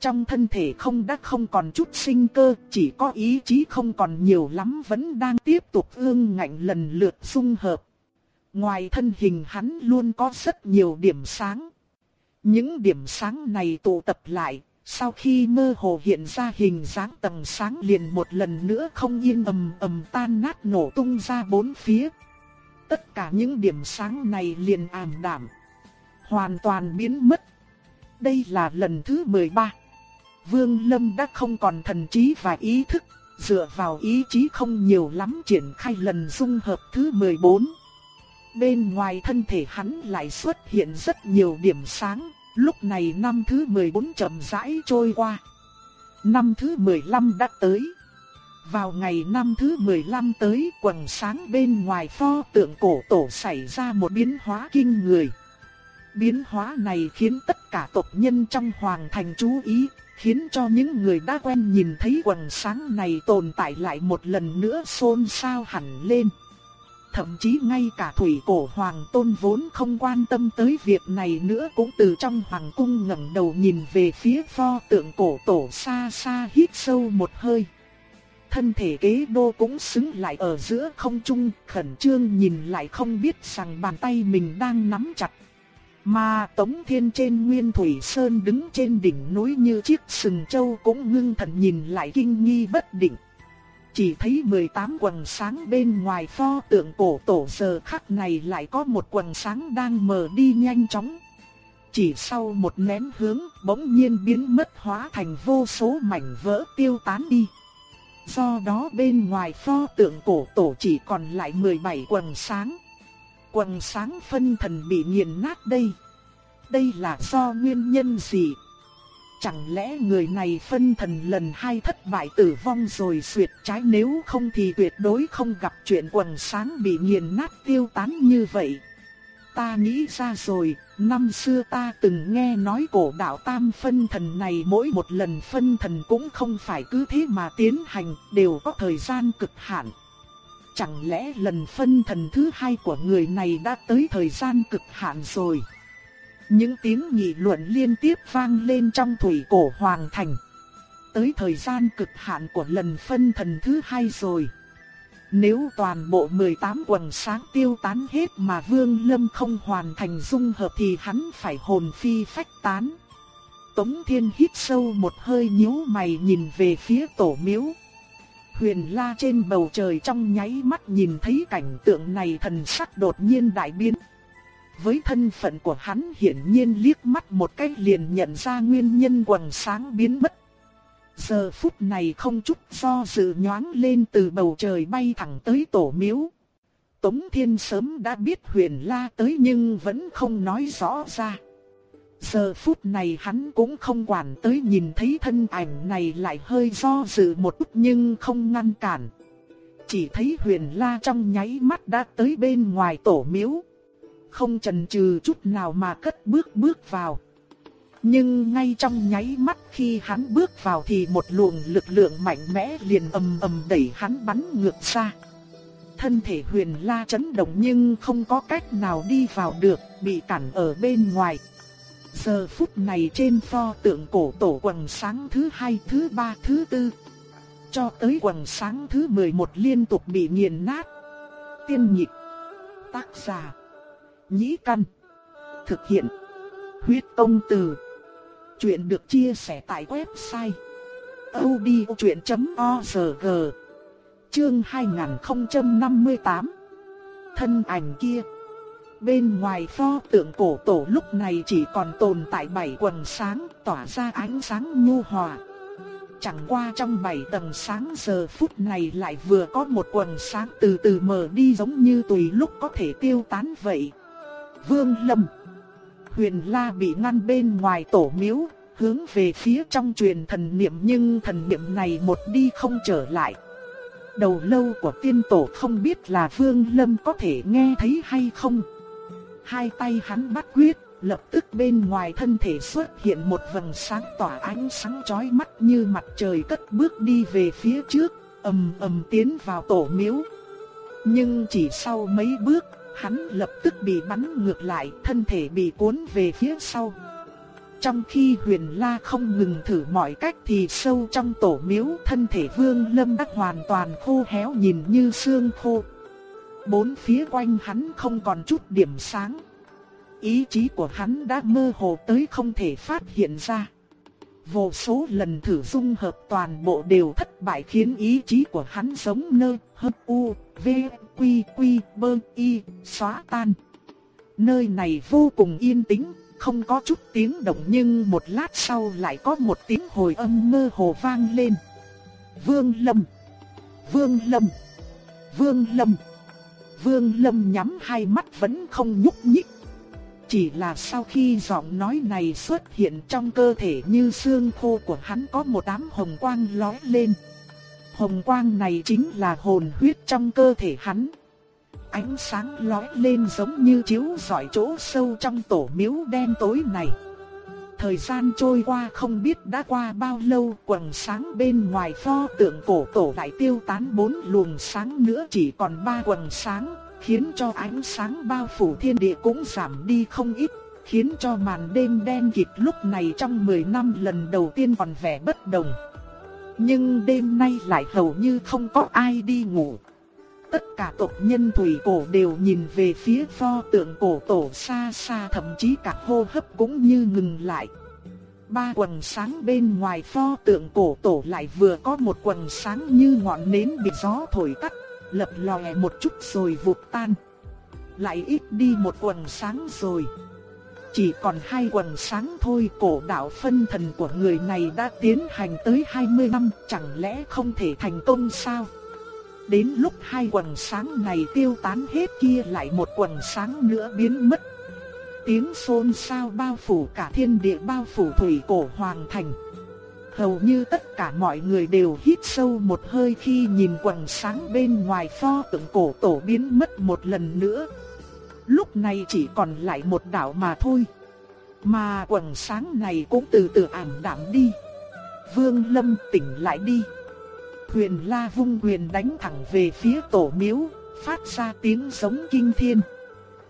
Trong thân thể không đã không còn chút sinh cơ, chỉ có ý chí không còn nhiều lắm vẫn đang tiếp tục ương ngạnh lần lượt dung hợp. Ngoài thân hình hắn luôn có rất nhiều điểm sáng. Những điểm sáng này tụ tập lại, sau khi mơ hồ hiện ra hình dáng tầng sáng liền một lần nữa không yên ầm ầm tan nát nổ tung ra bốn phía. Tất cả những điểm sáng này liền ảm đạm, hoàn toàn biến mất. Đây là lần thứ 13. Vương Lâm đã không còn thần trí và ý thức, dựa vào ý chí không nhiều lắm triển khai lần dung hợp thứ 14. Bên ngoài thân thể hắn lại xuất hiện rất nhiều điểm sáng, lúc này năm thứ 14 chậm rãi trôi qua. Năm thứ 15 đã tới. Vào ngày năm thứ 15 tới quần sáng bên ngoài pho tượng cổ tổ xảy ra một biến hóa kinh người. Biến hóa này khiến tất cả tộc nhân trong hoàng thành chú ý, khiến cho những người đã quen nhìn thấy quần sáng này tồn tại lại một lần nữa xôn xao hẳn lên. Thậm chí ngay cả thủy cổ hoàng tôn vốn không quan tâm tới việc này nữa cũng từ trong hoàng cung ngẩng đầu nhìn về phía pho tượng cổ tổ xa xa hít sâu một hơi. Thân thể kế đô cũng xứng lại ở giữa không trung, khẩn trương nhìn lại không biết rằng bàn tay mình đang nắm chặt mà Tống Thiên trên Nguyên Thủy Sơn đứng trên đỉnh núi như chiếc sừng châu cũng ngưng thần nhìn lại kinh nghi bất định. Chỉ thấy 18 quần sáng bên ngoài pho tượng cổ tổ giờ khắc này lại có một quần sáng đang mở đi nhanh chóng. Chỉ sau một nén hướng, bỗng nhiên biến mất hóa thành vô số mảnh vỡ tiêu tán đi. Do đó bên ngoài pho tượng cổ tổ chỉ còn lại 17 quần sáng quần sáng phân thần bị nghiền nát đây. Đây là do nguyên nhân gì? Chẳng lẽ người này phân thần lần hai thất bại tử vong rồi suyệt trái nếu không thì tuyệt đối không gặp chuyện quần sáng bị nghiền nát tiêu tán như vậy. Ta nghĩ ra rồi, năm xưa ta từng nghe nói cổ đạo tam phân thần này mỗi một lần phân thần cũng không phải cứ thế mà tiến hành, đều có thời gian cực hạn. Chẳng lẽ lần phân thần thứ hai của người này đã tới thời gian cực hạn rồi? Những tiếng nghị luận liên tiếp vang lên trong thủy cổ hoàng thành. Tới thời gian cực hạn của lần phân thần thứ hai rồi. Nếu toàn bộ 18 quần sáng tiêu tán hết mà Vương Lâm không hoàn thành dung hợp thì hắn phải hồn phi phách tán. Tống Thiên hít sâu một hơi nhíu mày nhìn về phía tổ miếu. Huyền La trên bầu trời trong nháy mắt nhìn thấy cảnh tượng này thần sắc đột nhiên đại biến. Với thân phận của hắn hiển nhiên liếc mắt một cái liền nhận ra nguyên nhân quần sáng biến mất. Giờ phút này không chút do dự nhoáng lên từ bầu trời bay thẳng tới tổ miếu. Tống Thiên sớm đã biết huyền la tới nhưng vẫn không nói rõ ra. Giờ phút này hắn cũng không quản tới nhìn thấy thân ảnh này lại hơi do dự một chút nhưng không ngăn cản. Chỉ thấy huyền la trong nháy mắt đã tới bên ngoài tổ miếu. Không chần chừ chút nào mà cất bước bước vào. Nhưng ngay trong nháy mắt khi hắn bước vào thì một luồng lực lượng mạnh mẽ liền ầm ầm đẩy hắn bắn ngược ra. Thân thể huyền la chấn động nhưng không có cách nào đi vào được, bị cản ở bên ngoài. Giờ phút này trên pho tượng cổ tổ quần sáng thứ hai, thứ ba, thứ tư. Cho tới quần sáng thứ 11 liên tục bị nghiền nát. Tiên nhịp. Tác giả. Nhĩ căn. Thực hiện. Huyết công từ. Chuyện được chia sẻ tại website. odchuyện.org Chương 2058 Thân ảnh kia Bên ngoài pho tượng cổ tổ lúc này chỉ còn tồn tại bảy quần sáng, tỏa ra ánh sáng nhu hòa. Chẳng qua trong bảy tầng sáng giờ phút này lại vừa có một quần sáng từ từ mở đi giống như tùy lúc có thể tiêu tán vậy. Vương Lâm Huyền La bị ngăn bên ngoài tổ miếu, hướng về phía trong truyền thần niệm nhưng thần niệm này một đi không trở lại. Đầu lâu của tiên tổ không biết là Vương Lâm có thể nghe thấy hay không hai tay hắn bắt quyết, lập tức bên ngoài thân thể xuất hiện một vầng sáng tỏa ánh sáng chói mắt như mặt trời cất bước đi về phía trước, ầm ầm tiến vào tổ miếu. Nhưng chỉ sau mấy bước, hắn lập tức bị bắn ngược lại, thân thể bị cuốn về phía sau. Trong khi huyền la không ngừng thử mọi cách thì sâu trong tổ miếu thân thể vương lâm đã hoàn toàn khô héo nhìn như xương khô. Bốn phía quanh hắn không còn chút điểm sáng. Ý chí của hắn đã mơ hồ tới không thể phát hiện ra. Vô số lần thử dung hợp toàn bộ đều thất bại khiến ý chí của hắn giống nơ, hấp u, v, quy, quy, bơ, y, xóa tan. Nơi này vô cùng yên tĩnh, không có chút tiếng động nhưng một lát sau lại có một tiếng hồi âm mơ hồ vang lên. Vương Lâm! Vương Lâm! Vương Lâm! Vương Lâm nhắm hai mắt vẫn không nhúc nhích. Chỉ là sau khi giọng nói này xuất hiện trong cơ thể như xương khô của hắn có một đám hồng quang lóe lên. Hồng quang này chính là hồn huyết trong cơ thể hắn. ánh sáng lóe lên giống như chiếu rọi chỗ sâu trong tổ miếu đen tối này. Thời gian trôi qua không biết đã qua bao lâu quần sáng bên ngoài pho tượng cổ tổ đại tiêu tán bốn luồng sáng nữa chỉ còn ba quần sáng, khiến cho ánh sáng bao phủ thiên địa cũng giảm đi không ít, khiến cho màn đêm đen kịt lúc này trong 10 năm lần đầu tiên còn vẻ bất đồng. Nhưng đêm nay lại hầu như không có ai đi ngủ. Tất cả tộc nhân thủy cổ đều nhìn về phía pho tượng cổ tổ xa xa thậm chí cả hô hấp cũng như ngừng lại. Ba quần sáng bên ngoài pho tượng cổ tổ lại vừa có một quần sáng như ngọn nến bị gió thổi tắt, lập lòe một chút rồi vụt tan. Lại ít đi một quần sáng rồi. Chỉ còn hai quần sáng thôi, cổ đạo phân thần của người này đã tiến hành tới 20 năm, chẳng lẽ không thể thành công sao? Đến lúc hai quần sáng này tiêu tán hết kia lại một quần sáng nữa biến mất. Tiếng xôn xao bao phủ cả thiên địa, bao phủ thủy cổ hoàng thành. Hầu như tất cả mọi người đều hít sâu một hơi khi nhìn quần sáng bên ngoài pho tượng cổ tổ biến mất một lần nữa. Lúc này chỉ còn lại một đảo mà thôi. Mà quần sáng này cũng từ từ ảm đạm đi. Vương Lâm tỉnh lại đi. Huyền La vung quyền đánh thẳng về phía tổ miếu, phát ra tiếng giống kinh thiên.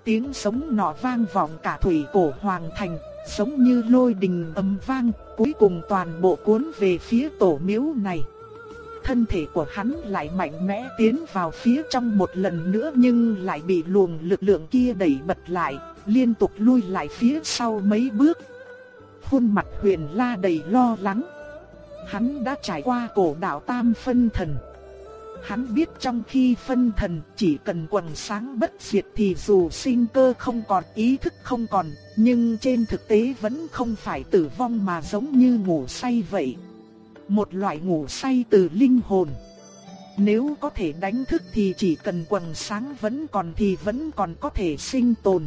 Tiếng sống nọ vang vọng cả thủy cổ hoàng thành, giống như lôi đình âm vang, cuối cùng toàn bộ cuốn về phía tổ miếu này. Thân thể của hắn lại mạnh mẽ tiến vào phía trong một lần nữa nhưng lại bị luồng lực lượng kia đẩy bật lại, liên tục lui lại phía sau mấy bước. Khuôn mặt huyền la đầy lo lắng. Hắn đã trải qua cổ đạo tam phân thần. Hắn biết trong khi phân thần chỉ cần quần sáng bất diệt thì dù sinh cơ không còn ý thức không còn, nhưng trên thực tế vẫn không phải tử vong mà giống như ngủ say vậy. Một loại ngủ say từ linh hồn. Nếu có thể đánh thức thì chỉ cần quần sáng vẫn còn thì vẫn còn có thể sinh tồn.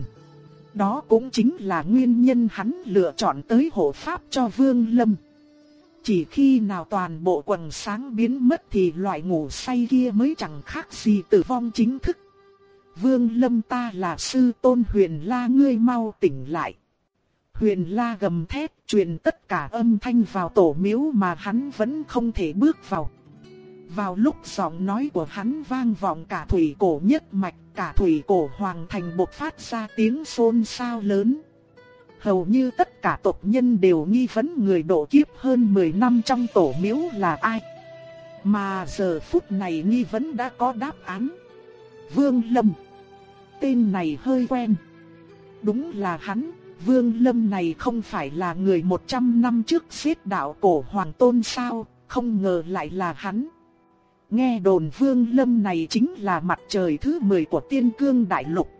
Đó cũng chính là nguyên nhân hắn lựa chọn tới hộ pháp cho Vương Lâm. Chỉ khi nào toàn bộ quần sáng biến mất thì loại ngủ say kia mới chẳng khác gì tử vong chính thức. Vương Lâm ta là sư tôn huyền la ngươi mau tỉnh lại. Huyền la gầm thét truyền tất cả âm thanh vào tổ miếu mà hắn vẫn không thể bước vào. Vào lúc giọng nói của hắn vang vọng cả thủy cổ nhất mạch, cả thủy cổ hoàng thành bộc phát ra tiếng xôn xao lớn. Hầu như tất cả tộc nhân đều nghi vấn người độ kiếp hơn 10 năm trong tổ miếu là ai. Mà giờ phút này nghi vấn đã có đáp án. Vương Lâm. Tên này hơi quen. Đúng là hắn, Vương Lâm này không phải là người 100 năm trước xếp đạo cổ hoàng tôn sao, không ngờ lại là hắn. Nghe đồn Vương Lâm này chính là mặt trời thứ 10 của tiên cương đại lục.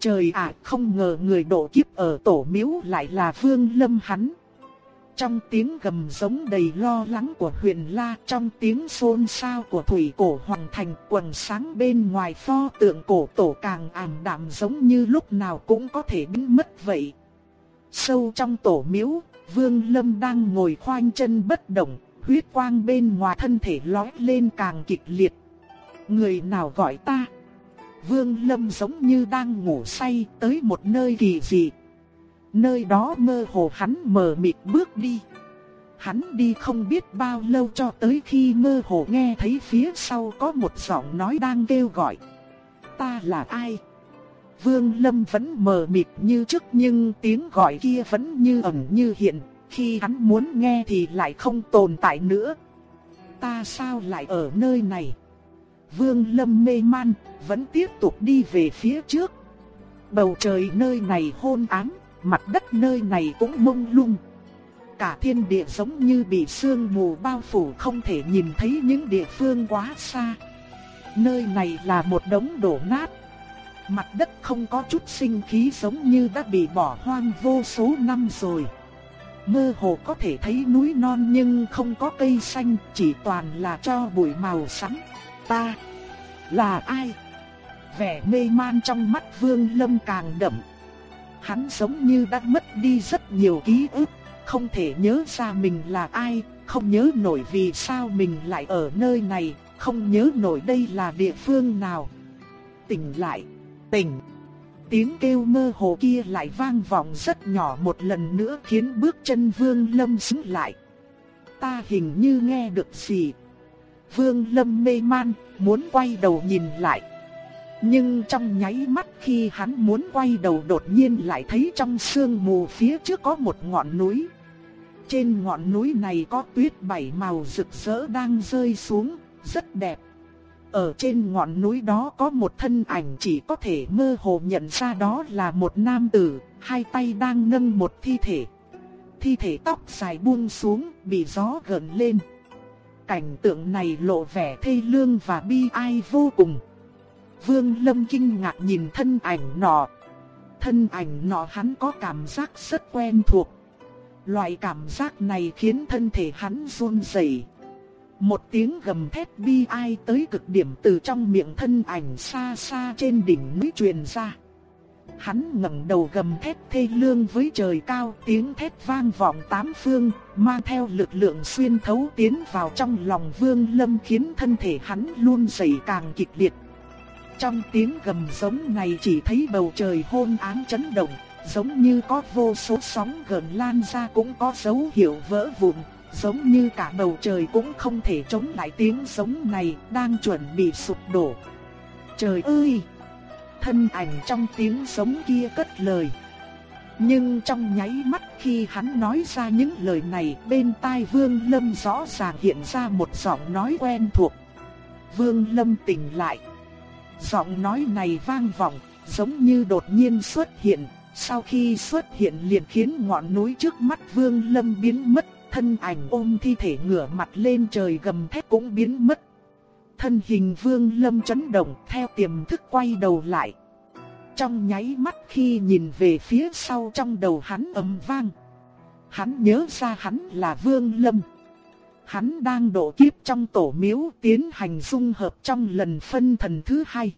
Trời ạ, không ngờ người độ kiếp ở tổ miếu lại là Vương Lâm hắn. Trong tiếng gầm giống đầy lo lắng của huyền la, trong tiếng xôn xao của thủy cổ hoàng thành, quần sáng bên ngoài pho tượng cổ tổ càng ảm đạm giống như lúc nào cũng có thể biến mất vậy. Sâu trong tổ miếu, Vương Lâm đang ngồi khoanh chân bất động, huyết quang bên ngoài thân thể lói lên càng kịch liệt. Người nào gọi ta? Vương Lâm giống như đang ngủ say tới một nơi kỳ dị. Nơi đó mơ hồ hắn mờ mịt bước đi. Hắn đi không biết bao lâu cho tới khi mơ hồ nghe thấy phía sau có một giọng nói đang kêu gọi. Ta là ai? Vương Lâm vẫn mờ mịt như trước nhưng tiếng gọi kia vẫn như ẩn như hiện. Khi hắn muốn nghe thì lại không tồn tại nữa. Ta sao lại ở nơi này? Vương Lâm mê man, vẫn tiếp tục đi về phía trước. Bầu trời nơi này hôn ám, mặt đất nơi này cũng mông lung. Cả thiên địa giống như bị sương mù bao phủ không thể nhìn thấy những địa phương quá xa. Nơi này là một đống đổ nát. Mặt đất không có chút sinh khí giống như đã bị bỏ hoang vô số năm rồi. Mơ hồ có thể thấy núi non nhưng không có cây xanh, chỉ toàn là cho bụi màu xám. Ta là ai? Vẻ mê man trong mắt Vương Lâm càng đậm. Hắn giống như đã mất đi rất nhiều ký ức, không thể nhớ ra mình là ai, không nhớ nổi vì sao mình lại ở nơi này, không nhớ nổi đây là địa phương nào. tỉnh lại, tỉnh. Tiếng kêu mơ hồ kia lại vang vọng rất nhỏ một lần nữa khiến bước chân Vương Lâm sững lại. Ta hình như nghe được gì. Vương Lâm mê man, muốn quay đầu nhìn lại. Nhưng trong nháy mắt khi hắn muốn quay đầu đột nhiên lại thấy trong sương mù phía trước có một ngọn núi. Trên ngọn núi này có tuyết bảy màu rực rỡ đang rơi xuống, rất đẹp. Ở trên ngọn núi đó có một thân ảnh chỉ có thể mơ hồ nhận ra đó là một nam tử, hai tay đang nâng một thi thể. Thi thể tóc dài buông xuống, bị gió gợn lên. Cảnh tượng này lộ vẻ thê lương và bi ai vô cùng. Vương Lâm kinh ngạc nhìn thân ảnh nọ. Thân ảnh nọ hắn có cảm giác rất quen thuộc. Loại cảm giác này khiến thân thể hắn run rẩy. Một tiếng gầm thét bi ai tới cực điểm từ trong miệng thân ảnh xa xa trên đỉnh núi truyền ra. Hắn ngẩng đầu gầm thét thê lương với trời cao, tiếng thét vang vọng tám phương, mang theo lực lượng xuyên thấu tiến vào trong lòng Vương Lâm khiến thân thể hắn luôn rẩy càng kịch liệt. Trong tiếng gầm giống này chỉ thấy bầu trời hôn ám chấn động, giống như có vô số sóng gần lan ra cũng có dấu hiệu vỡ vụn, giống như cả bầu trời cũng không thể chống lại tiếng giống này đang chuẩn bị sụp đổ. Trời ơi! Thân ảnh trong tiếng giống kia cất lời. Nhưng trong nháy mắt khi hắn nói ra những lời này bên tai Vương Lâm rõ ràng hiện ra một giọng nói quen thuộc. Vương Lâm tỉnh lại. Giọng nói này vang vọng, giống như đột nhiên xuất hiện, sau khi xuất hiện liền khiến ngọn núi trước mắt Vương Lâm biến mất, thân ảnh ôm thi thể ngửa mặt lên trời gầm thét cũng biến mất. Thân hình Vương Lâm chấn động, theo tiềm thức quay đầu lại. Trong nháy mắt khi nhìn về phía sau trong đầu hắn ầm vang. Hắn nhớ ra hắn là Vương Lâm. Hắn đang độ kiếp trong tổ miếu tiến hành dung hợp trong lần phân thần thứ hai.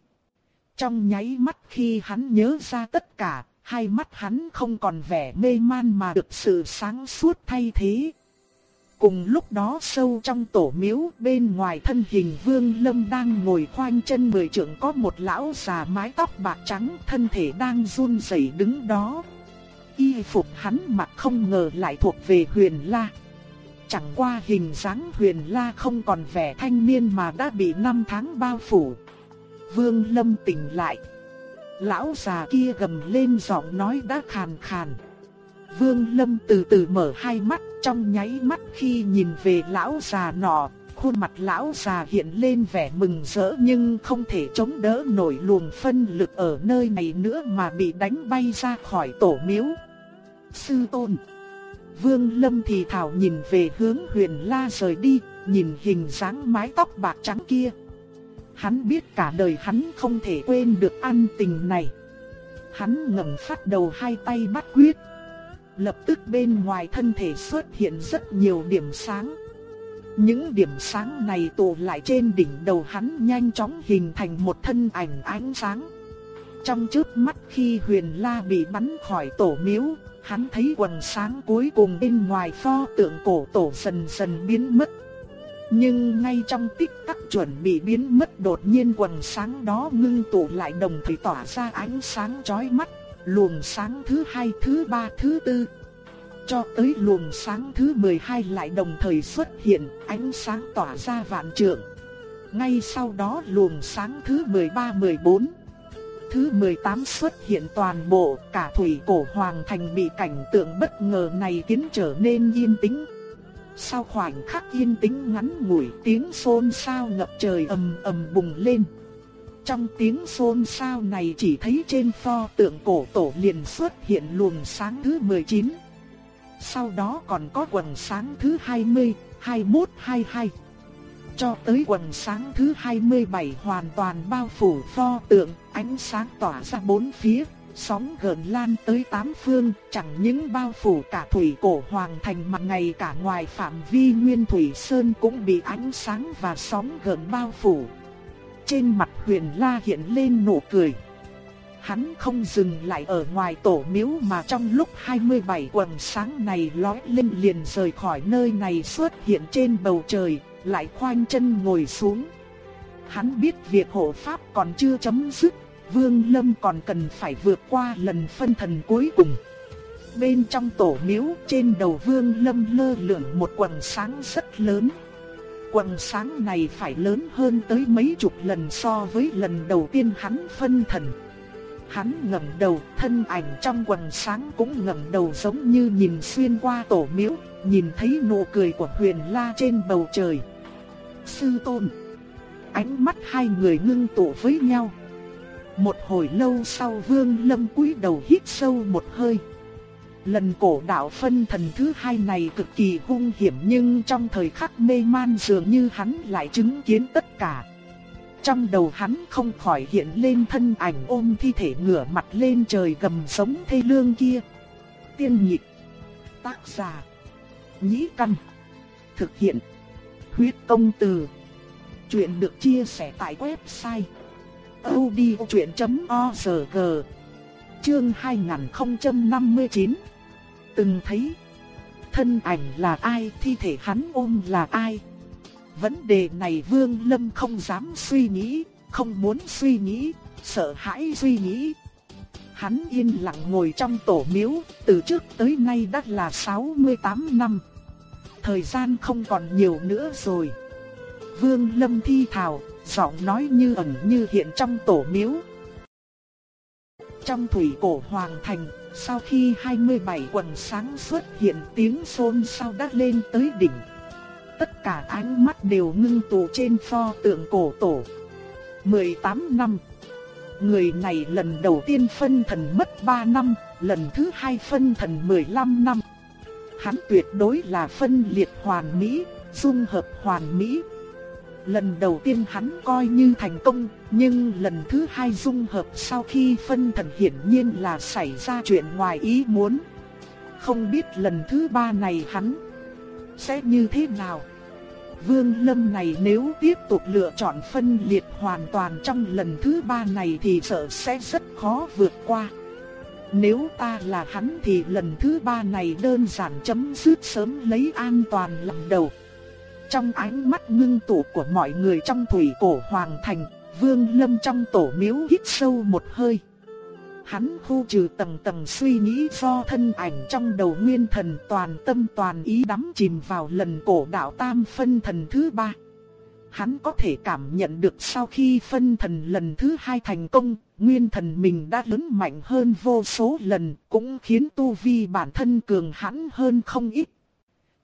Trong nháy mắt khi hắn nhớ ra tất cả, hai mắt hắn không còn vẻ mê man mà được sự sáng suốt thay thế. Cùng lúc đó sâu trong tổ miếu bên ngoài thân hình vương lâm đang ngồi khoanh chân mười trượng có một lão già mái tóc bạc trắng thân thể đang run rẩy đứng đó. Y phục hắn mặc không ngờ lại thuộc về huyền la. Chẳng qua hình dáng huyền la không còn vẻ thanh niên mà đã bị năm tháng bao phủ. Vương lâm tỉnh lại. Lão già kia gầm lên giọng nói đã khàn khàn. Vương lâm từ từ mở hai mắt trong nháy mắt khi nhìn về lão già nọ, khuôn mặt lão già hiện lên vẻ mừng rỡ nhưng không thể chống đỡ nổi luồng phân lực ở nơi này nữa mà bị đánh bay ra khỏi tổ miếu. Sư tôn Vương Lâm thì thảo nhìn về hướng huyền la rời đi, nhìn hình dáng mái tóc bạc trắng kia. Hắn biết cả đời hắn không thể quên được an tình này. Hắn ngẩng phát đầu hai tay bắt quyết lập tức bên ngoài thân thể xuất hiện rất nhiều điểm sáng. Những điểm sáng này tụ lại trên đỉnh đầu hắn nhanh chóng hình thành một thân ảnh ánh sáng. Trong chớp mắt khi huyền la bị bắn khỏi tổ miếu, hắn thấy quần sáng cuối cùng bên ngoài pho tượng cổ tổ dần dần biến mất. Nhưng ngay trong tích tắc chuẩn bị biến mất đột nhiên quần sáng đó ngưng tụ lại đồng thời tỏa ra ánh sáng chói mắt luồng sáng thứ hai, thứ ba, thứ tư. Cho tới luồng sáng thứ 12 lại đồng thời xuất hiện, ánh sáng tỏa ra vạn trượng. Ngay sau đó luồng sáng thứ 13, 14, thứ 18 xuất hiện toàn bộ, cả thủy cổ hoàng thành bị cảnh tượng bất ngờ này khiến trở nên yên tĩnh. Sau khoảnh khắc yên tĩnh ngắn ngủi, tiếng xôn xao ngập trời ầm ầm bùng lên. Trong tiếng xôn xao này chỉ thấy trên pho tượng cổ tổ liền xuất hiện luồng sáng thứ 19. Sau đó còn có quần sáng thứ 20, 21, 22. Cho tới quần sáng thứ 27 hoàn toàn bao phủ pho tượng, ánh sáng tỏa ra bốn phía, sóng gần lan tới tám phương, chẳng những bao phủ cả thủy cổ hoàng thành mà ngày cả ngoài phạm vi nguyên thủy sơn cũng bị ánh sáng và sóng gần bao phủ trên mặt huyền la hiện lên nụ cười. Hắn không dừng lại ở ngoài tổ miếu mà trong lúc 27 quần sáng này lói lên liền rời khỏi nơi này xuất hiện trên bầu trời, lại khoanh chân ngồi xuống. Hắn biết việc hộ pháp còn chưa chấm dứt, Vương Lâm còn cần phải vượt qua lần phân thần cuối cùng. Bên trong tổ miếu trên đầu Vương Lâm lơ lửng một quần sáng rất lớn. Quần sáng này phải lớn hơn tới mấy chục lần so với lần đầu tiên hắn phân thần. Hắn ngẩng đầu, thân ảnh trong quần sáng cũng ngẩng đầu giống như nhìn xuyên qua tổ miếu, nhìn thấy nụ cười của Huyền La trên bầu trời. Sư tôn. Ánh mắt hai người ngưng tụ với nhau. Một hồi lâu sau Vương Lâm cúi đầu hít sâu một hơi. Lần cổ đạo phân thần thứ hai này cực kỳ hung hiểm nhưng trong thời khắc mê man dường như hắn lại chứng kiến tất cả. Trong đầu hắn không khỏi hiện lên thân ảnh ôm thi thể ngửa mặt lên trời gầm sống thê lương kia. Tiên nhịp. Tác giả. Nhĩ căn. Thực hiện. Huyết công từ. Chuyện được chia sẻ tại website. odchuyện.org Chương 2059 Từng thấy Thân ảnh là ai, thi thể hắn ôm là ai Vấn đề này Vương Lâm không dám suy nghĩ, không muốn suy nghĩ, sợ hãi suy nghĩ. Hắn yên lặng ngồi trong tổ miếu, từ trước tới nay đã là 68 năm. Thời gian không còn nhiều nữa rồi. Vương Lâm thi thào, giọng nói như ẩn như hiện trong tổ miếu. Trong thủy cổ hoàng thành, sau khi 27 quần sáng xuất hiện tiếng xôn xao đã lên tới đỉnh tất cả ánh mắt đều ngưng tụ trên pho tượng cổ tổ. 18 năm. Người này lần đầu tiên phân thần mất 3 năm, lần thứ hai phân thần 15 năm. Hắn tuyệt đối là phân liệt hoàn mỹ, dung hợp hoàn mỹ. Lần đầu tiên hắn coi như thành công, nhưng lần thứ hai dung hợp sau khi phân thần hiển nhiên là xảy ra chuyện ngoài ý muốn. Không biết lần thứ ba này hắn sẽ như thế nào. Vương Lâm này nếu tiếp tục lựa chọn phân liệt hoàn toàn trong lần thứ ba này thì sợ sẽ rất khó vượt qua. Nếu ta là hắn thì lần thứ ba này đơn giản chấm dứt sớm lấy an toàn làm đầu. Trong ánh mắt ngưng tụ của mọi người trong thủy cổ hoàng thành, Vương Lâm trong tổ miếu hít sâu một hơi. Hắn khu trừ tầng tầng suy nghĩ do thân ảnh trong đầu nguyên thần toàn tâm toàn ý đắm chìm vào lần cổ đạo tam phân thần thứ ba. Hắn có thể cảm nhận được sau khi phân thần lần thứ hai thành công, nguyên thần mình đã lớn mạnh hơn vô số lần, cũng khiến tu vi bản thân cường hãn hơn không ít.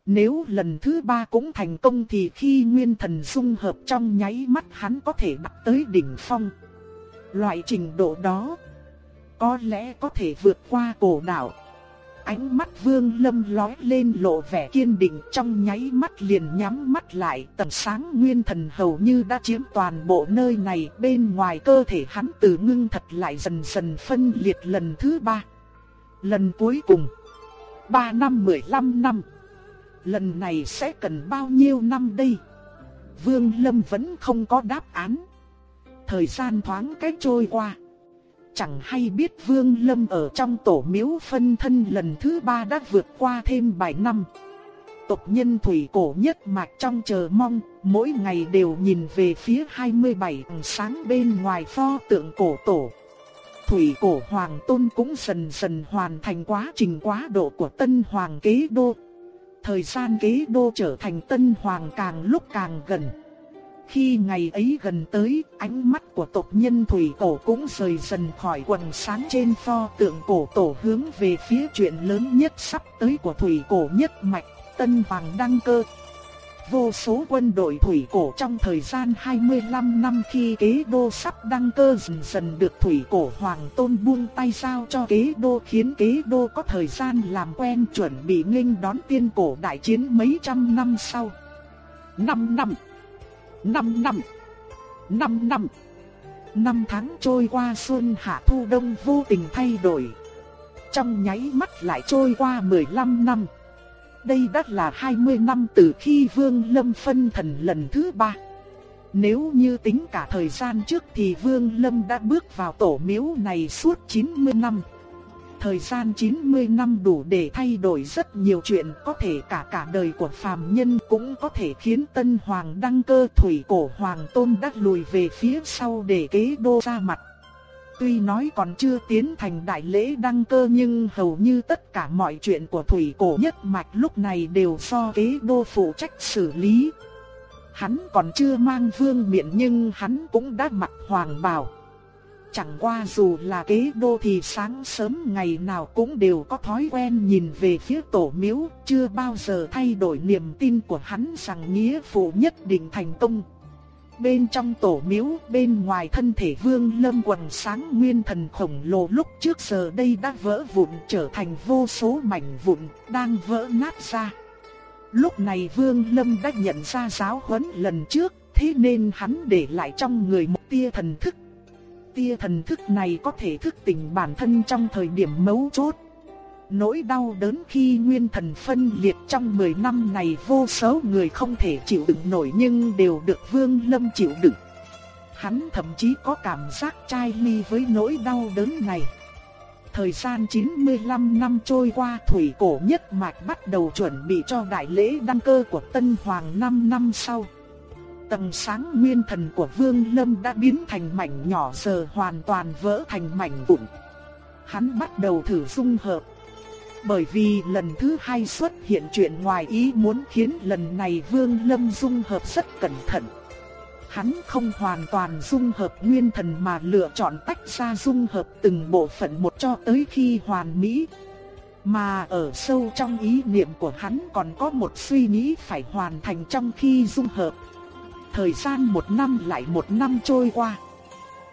Nếu lần thứ ba cũng thành công thì khi nguyên thần dung hợp trong nháy mắt hắn có thể đạt tới đỉnh phong. Loại trình độ đó có lẽ có thể vượt qua cổ đạo. Ánh mắt vương lâm lói lên lộ vẻ kiên định trong nháy mắt liền nhắm mắt lại tầng sáng nguyên thần hầu như đã chiếm toàn bộ nơi này bên ngoài cơ thể hắn từ ngưng thật lại dần dần phân liệt lần thứ ba. Lần cuối cùng, 3 năm 15 năm. Lần này sẽ cần bao nhiêu năm đây? Vương Lâm vẫn không có đáp án. Thời gian thoáng cái trôi qua chẳng hay biết Vương Lâm ở trong tổ miếu phân thân lần thứ ba đã vượt qua thêm 7 năm. Tộc nhân thủy cổ nhất mạch trong chờ mong, mỗi ngày đều nhìn về phía 27 sáng bên ngoài pho tượng cổ tổ. Thủy cổ hoàng tôn cũng dần dần hoàn thành quá trình quá độ của tân hoàng kế đô. Thời gian kế đô trở thành tân hoàng càng lúc càng gần. Khi ngày ấy gần tới, ánh mắt của tộc nhân thủy cổ cũng rời dần khỏi quần sáng trên pho tượng cổ tổ hướng về phía chuyện lớn nhất sắp tới của thủy cổ nhất mạch, Tân Hoàng Đăng Cơ. Vô số quân đội thủy cổ trong thời gian 25 năm khi kế đô sắp đăng cơ dần dần được thủy cổ hoàng tôn buông tay giao cho kế đô khiến kế đô có thời gian làm quen chuẩn bị nghênh đón tiên cổ đại chiến mấy trăm năm sau. 5 năm 5 năm. 5 năm. Năm tháng trôi qua xuân hạ thu đông vô tình thay đổi. Trong nháy mắt lại trôi qua 15 năm. Đây đã là 20 năm từ khi Vương Lâm phân thần lần thứ ba. Nếu như tính cả thời gian trước thì Vương Lâm đã bước vào tổ miếu này suốt 90 năm. Thời gian 90 năm đủ để thay đổi rất nhiều chuyện, có thể cả cả đời của phàm nhân cũng có thể khiến tân hoàng đăng cơ thủy cổ hoàng tôn đắc lùi về phía sau để kế đô ra mặt. Tuy nói còn chưa tiến thành đại lễ đăng cơ nhưng hầu như tất cả mọi chuyện của thủy cổ nhất mạch lúc này đều do kế đô phụ trách xử lý. Hắn còn chưa mang vương miện nhưng hắn cũng đã mặc hoàng bào. Chẳng qua dù là kế đô thì sáng sớm ngày nào cũng đều có thói quen nhìn về phía tổ miếu, chưa bao giờ thay đổi niềm tin của hắn rằng nghĩa phụ nhất định thành công. Bên trong tổ miếu, bên ngoài thân thể vương lâm quần sáng nguyên thần khổng lồ lúc trước giờ đây đã vỡ vụn trở thành vô số mảnh vụn, đang vỡ nát ra. Lúc này vương lâm đã nhận ra giáo huấn lần trước, thế nên hắn để lại trong người một tia thần thức tia thần thức này có thể thức tỉnh bản thân trong thời điểm mấu chốt. Nỗi đau đớn khi nguyên thần phân liệt trong 10 năm này vô số người không thể chịu đựng nổi nhưng đều được Vương Lâm chịu đựng. Hắn thậm chí có cảm giác chai ly với nỗi đau đớn này. Thời gian 95 năm trôi qua, thủy cổ nhất mạch bắt đầu chuẩn bị cho đại lễ đăng cơ của Tân Hoàng 5 năm sau. Tầng sáng nguyên thần của Vương Lâm đã biến thành mảnh nhỏ giờ hoàn toàn vỡ thành mảnh vụn. Hắn bắt đầu thử dung hợp. Bởi vì lần thứ hai xuất hiện chuyện ngoài ý muốn khiến lần này Vương Lâm dung hợp rất cẩn thận. Hắn không hoàn toàn dung hợp nguyên thần mà lựa chọn tách ra dung hợp từng bộ phận một cho tới khi hoàn mỹ. Mà ở sâu trong ý niệm của hắn còn có một suy nghĩ phải hoàn thành trong khi dung hợp. Thời gian một năm lại một năm trôi qua.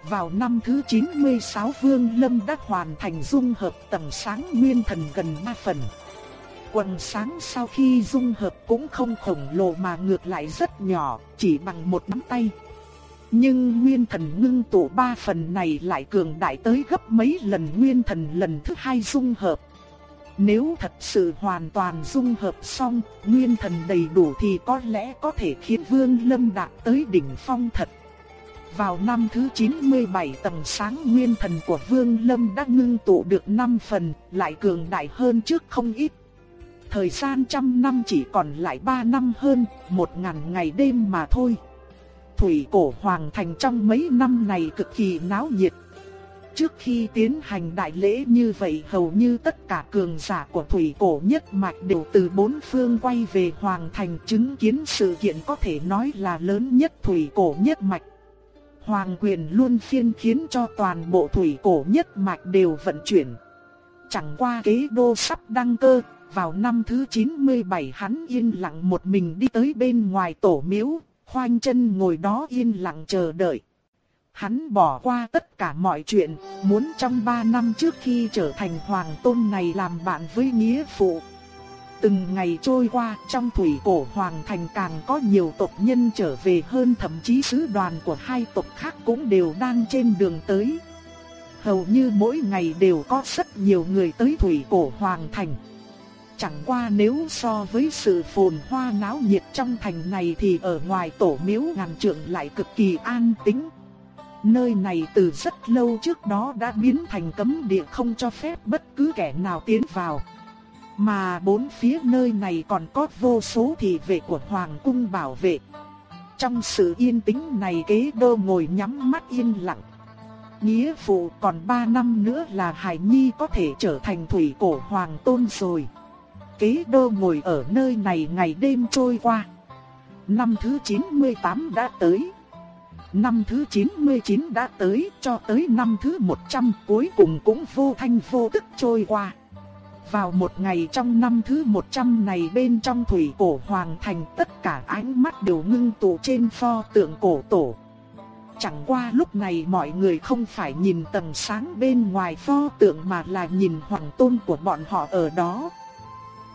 Vào năm thứ 96 Vương Lâm đã hoàn thành dung hợp tầng sáng nguyên thần gần 3 phần. Quần sáng sau khi dung hợp cũng không khổng lồ mà ngược lại rất nhỏ, chỉ bằng một nắm tay. Nhưng nguyên thần ngưng tụ ba phần này lại cường đại tới gấp mấy lần nguyên thần lần thứ hai dung hợp. Nếu thật sự hoàn toàn dung hợp xong, nguyên thần đầy đủ thì có lẽ có thể khiến Vương Lâm đạt tới đỉnh phong thật. Vào năm thứ 97 tầng sáng nguyên thần của Vương Lâm đã ngưng tụ được 5 phần, lại cường đại hơn trước không ít. Thời gian trăm năm chỉ còn lại 3 năm hơn, một ngàn ngày đêm mà thôi. Thủy cổ hoàng thành trong mấy năm này cực kỳ náo nhiệt, Trước khi tiến hành đại lễ như vậy hầu như tất cả cường giả của thủy cổ nhất mạch đều từ bốn phương quay về Hoàng Thành chứng kiến sự kiện có thể nói là lớn nhất thủy cổ nhất mạch. Hoàng quyền luôn phiên khiến cho toàn bộ thủy cổ nhất mạch đều vận chuyển. Chẳng qua kế đô sắp đăng cơ, vào năm thứ 97 hắn yên lặng một mình đi tới bên ngoài tổ miếu, khoanh chân ngồi đó yên lặng chờ đợi. Hắn bỏ qua tất cả mọi chuyện, muốn trong 3 năm trước khi trở thành hoàng tôn này làm bạn với nghĩa phụ. Từng ngày trôi qua, trong thủy cổ hoàng thành càng có nhiều tộc nhân trở về hơn thậm chí sứ đoàn của hai tộc khác cũng đều đang trên đường tới. Hầu như mỗi ngày đều có rất nhiều người tới thủy cổ hoàng thành. Chẳng qua nếu so với sự phồn hoa náo nhiệt trong thành này thì ở ngoài tổ miếu ngàn trượng lại cực kỳ an tĩnh. Nơi này từ rất lâu trước đó đã biến thành cấm địa không cho phép bất cứ kẻ nào tiến vào. Mà bốn phía nơi này còn có vô số thị vệ của Hoàng cung bảo vệ. Trong sự yên tĩnh này kế đô ngồi nhắm mắt yên lặng. Nghĩa phụ còn 3 năm nữa là Hải Nhi có thể trở thành thủy cổ hoàng tôn rồi. Kế đô ngồi ở nơi này ngày đêm trôi qua. Năm thứ 98 đã tới. Năm thứ 99 đã tới, cho tới năm thứ 100 cuối cùng cũng vô thanh vô tức trôi qua. Vào một ngày trong năm thứ 100 này bên trong thủy cổ hoàng thành, tất cả ánh mắt đều ngưng tụ trên pho tượng cổ tổ. Chẳng qua lúc này mọi người không phải nhìn tầng sáng bên ngoài pho tượng mà là nhìn hoàng tôn của bọn họ ở đó.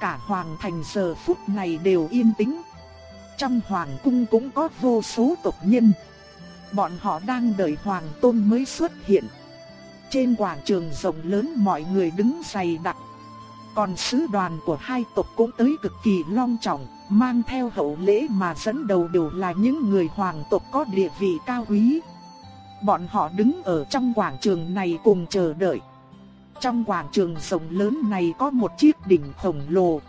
Cả hoàng thành giờ phút này đều yên tĩnh. Trong hoàng cung cũng có vô số tộc nhân. Bọn họ đang đợi hoàng tôn mới xuất hiện. Trên quảng trường rộng lớn mọi người đứng dày đặc. Còn sứ đoàn của hai tộc cũng tới cực kỳ long trọng, mang theo hậu lễ mà dẫn đầu đều là những người hoàng tộc có địa vị cao quý. Bọn họ đứng ở trong quảng trường này cùng chờ đợi. Trong quảng trường rộng lớn này có một chiếc đỉnh khổng lồ.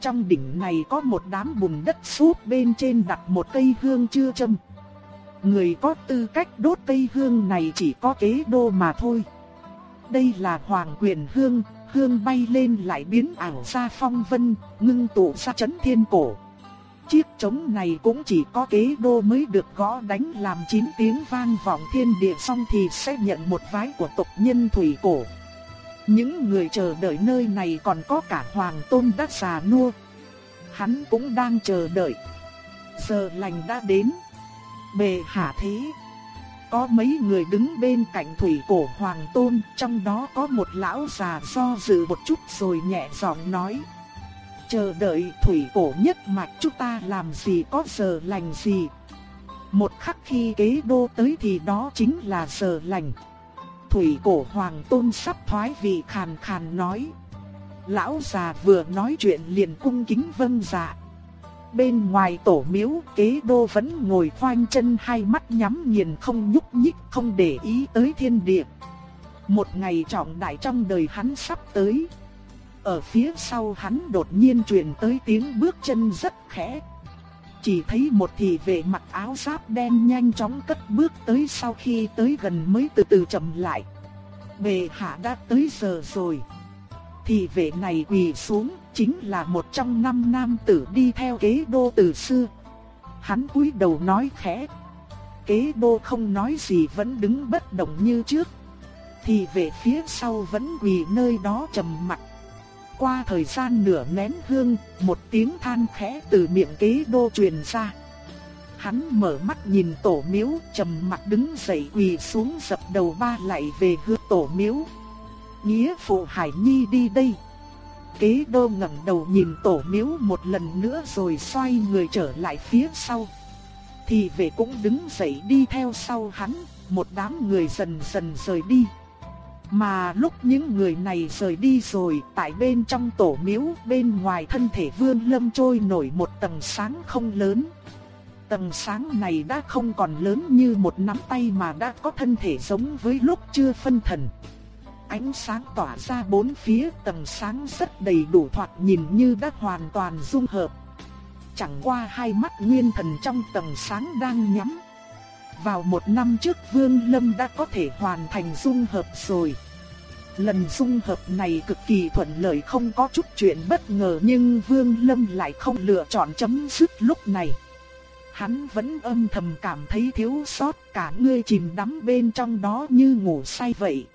Trong đỉnh này có một đám bùn đất súp bên trên đặt một cây hương chưa châm. Người có tư cách đốt cây hương này chỉ có kế đô mà thôi. Đây là hoàng quyền hương, hương bay lên lại biến ảo ra phong vân, ngưng tụ ra chấn thiên cổ. Chiếc trống này cũng chỉ có kế đô mới được gõ đánh làm chín tiếng vang vọng thiên địa xong thì sẽ nhận một vái của tộc nhân thủy cổ. Những người chờ đợi nơi này còn có cả hoàng tôn đắc xà nua. Hắn cũng đang chờ đợi. Giờ lành đã đến. Bề hạ thế. Có mấy người đứng bên cạnh thủy cổ hoàng tôn, trong đó có một lão già do dự một chút rồi nhẹ giọng nói. Chờ đợi thủy cổ nhất mạch chúng ta làm gì có giờ lành gì. Một khắc khi kế đô tới thì đó chính là giờ lành. Thủy cổ hoàng tôn sắp thoái vị khàn khàn nói. Lão già vừa nói chuyện liền cung kính vâng dạ. Bên ngoài tổ miếu kế đô vẫn ngồi khoanh chân hai mắt nhắm nghiền không nhúc nhích không để ý tới thiên địa. Một ngày trọng đại trong đời hắn sắp tới. Ở phía sau hắn đột nhiên truyền tới tiếng bước chân rất khẽ. Chỉ thấy một thị vệ mặc áo giáp đen nhanh chóng cất bước tới sau khi tới gần mới từ từ chậm lại. Bề hạ đã tới giờ rồi. Thị vệ này quỳ xuống, chính là một trong năm nam tử đi theo kế đô từ xưa. Hắn cúi đầu nói khẽ. Kế đô không nói gì vẫn đứng bất động như trước. Thì về phía sau vẫn quỳ nơi đó trầm mặc. Qua thời gian nửa nén hương, một tiếng than khẽ từ miệng kế đô truyền ra. Hắn mở mắt nhìn tổ miếu, trầm mặt đứng dậy quỳ xuống dập đầu ba lạy về hướng tổ miếu. Nghĩa phụ Hải Nhi đi đây. Kế đô ngẩng đầu nhìn tổ miếu một lần nữa rồi xoay người trở lại phía sau. Thì vệ cũng đứng dậy đi theo sau hắn, một đám người dần dần rời đi. Mà lúc những người này rời đi rồi, tại bên trong tổ miếu, bên ngoài thân thể Vương Lâm trôi nổi một tầng sáng không lớn. Tầng sáng này đã không còn lớn như một nắm tay mà đã có thân thể giống với lúc chưa phân thần. Ánh sáng tỏa ra bốn phía, tầng sáng rất đầy đủ thoạt nhìn như đã hoàn toàn dung hợp. Chẳng qua hai mắt nguyên thần trong tầng sáng đang nhắm. Vào một năm trước, Vương Lâm đã có thể hoàn thành dung hợp rồi. Lần dung hợp này cực kỳ thuận lợi, không có chút chuyện bất ngờ, nhưng Vương Lâm lại không lựa chọn chấm dứt lúc này. Hắn vẫn âm thầm cảm thấy thiếu sót, cả người chìm đắm bên trong đó như ngủ say vậy.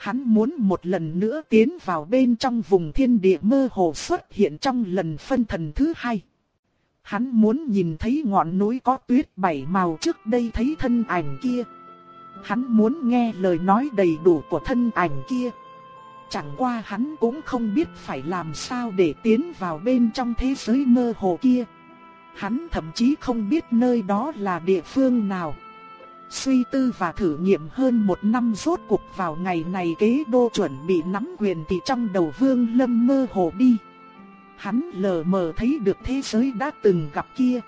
Hắn muốn một lần nữa tiến vào bên trong vùng thiên địa mơ hồ xuất hiện trong lần phân thần thứ hai. Hắn muốn nhìn thấy ngọn núi có tuyết bảy màu trước đây thấy thân ảnh kia. Hắn muốn nghe lời nói đầy đủ của thân ảnh kia. Chẳng qua hắn cũng không biết phải làm sao để tiến vào bên trong thế giới mơ hồ kia. Hắn thậm chí không biết nơi đó là địa phương nào. Suy tư và thử nghiệm hơn một năm rốt cuộc vào ngày này kế đô chuẩn bị nắm quyền thì trong đầu vương lâm mơ hồ đi. Hắn lờ mờ thấy được thế giới đã từng gặp kia,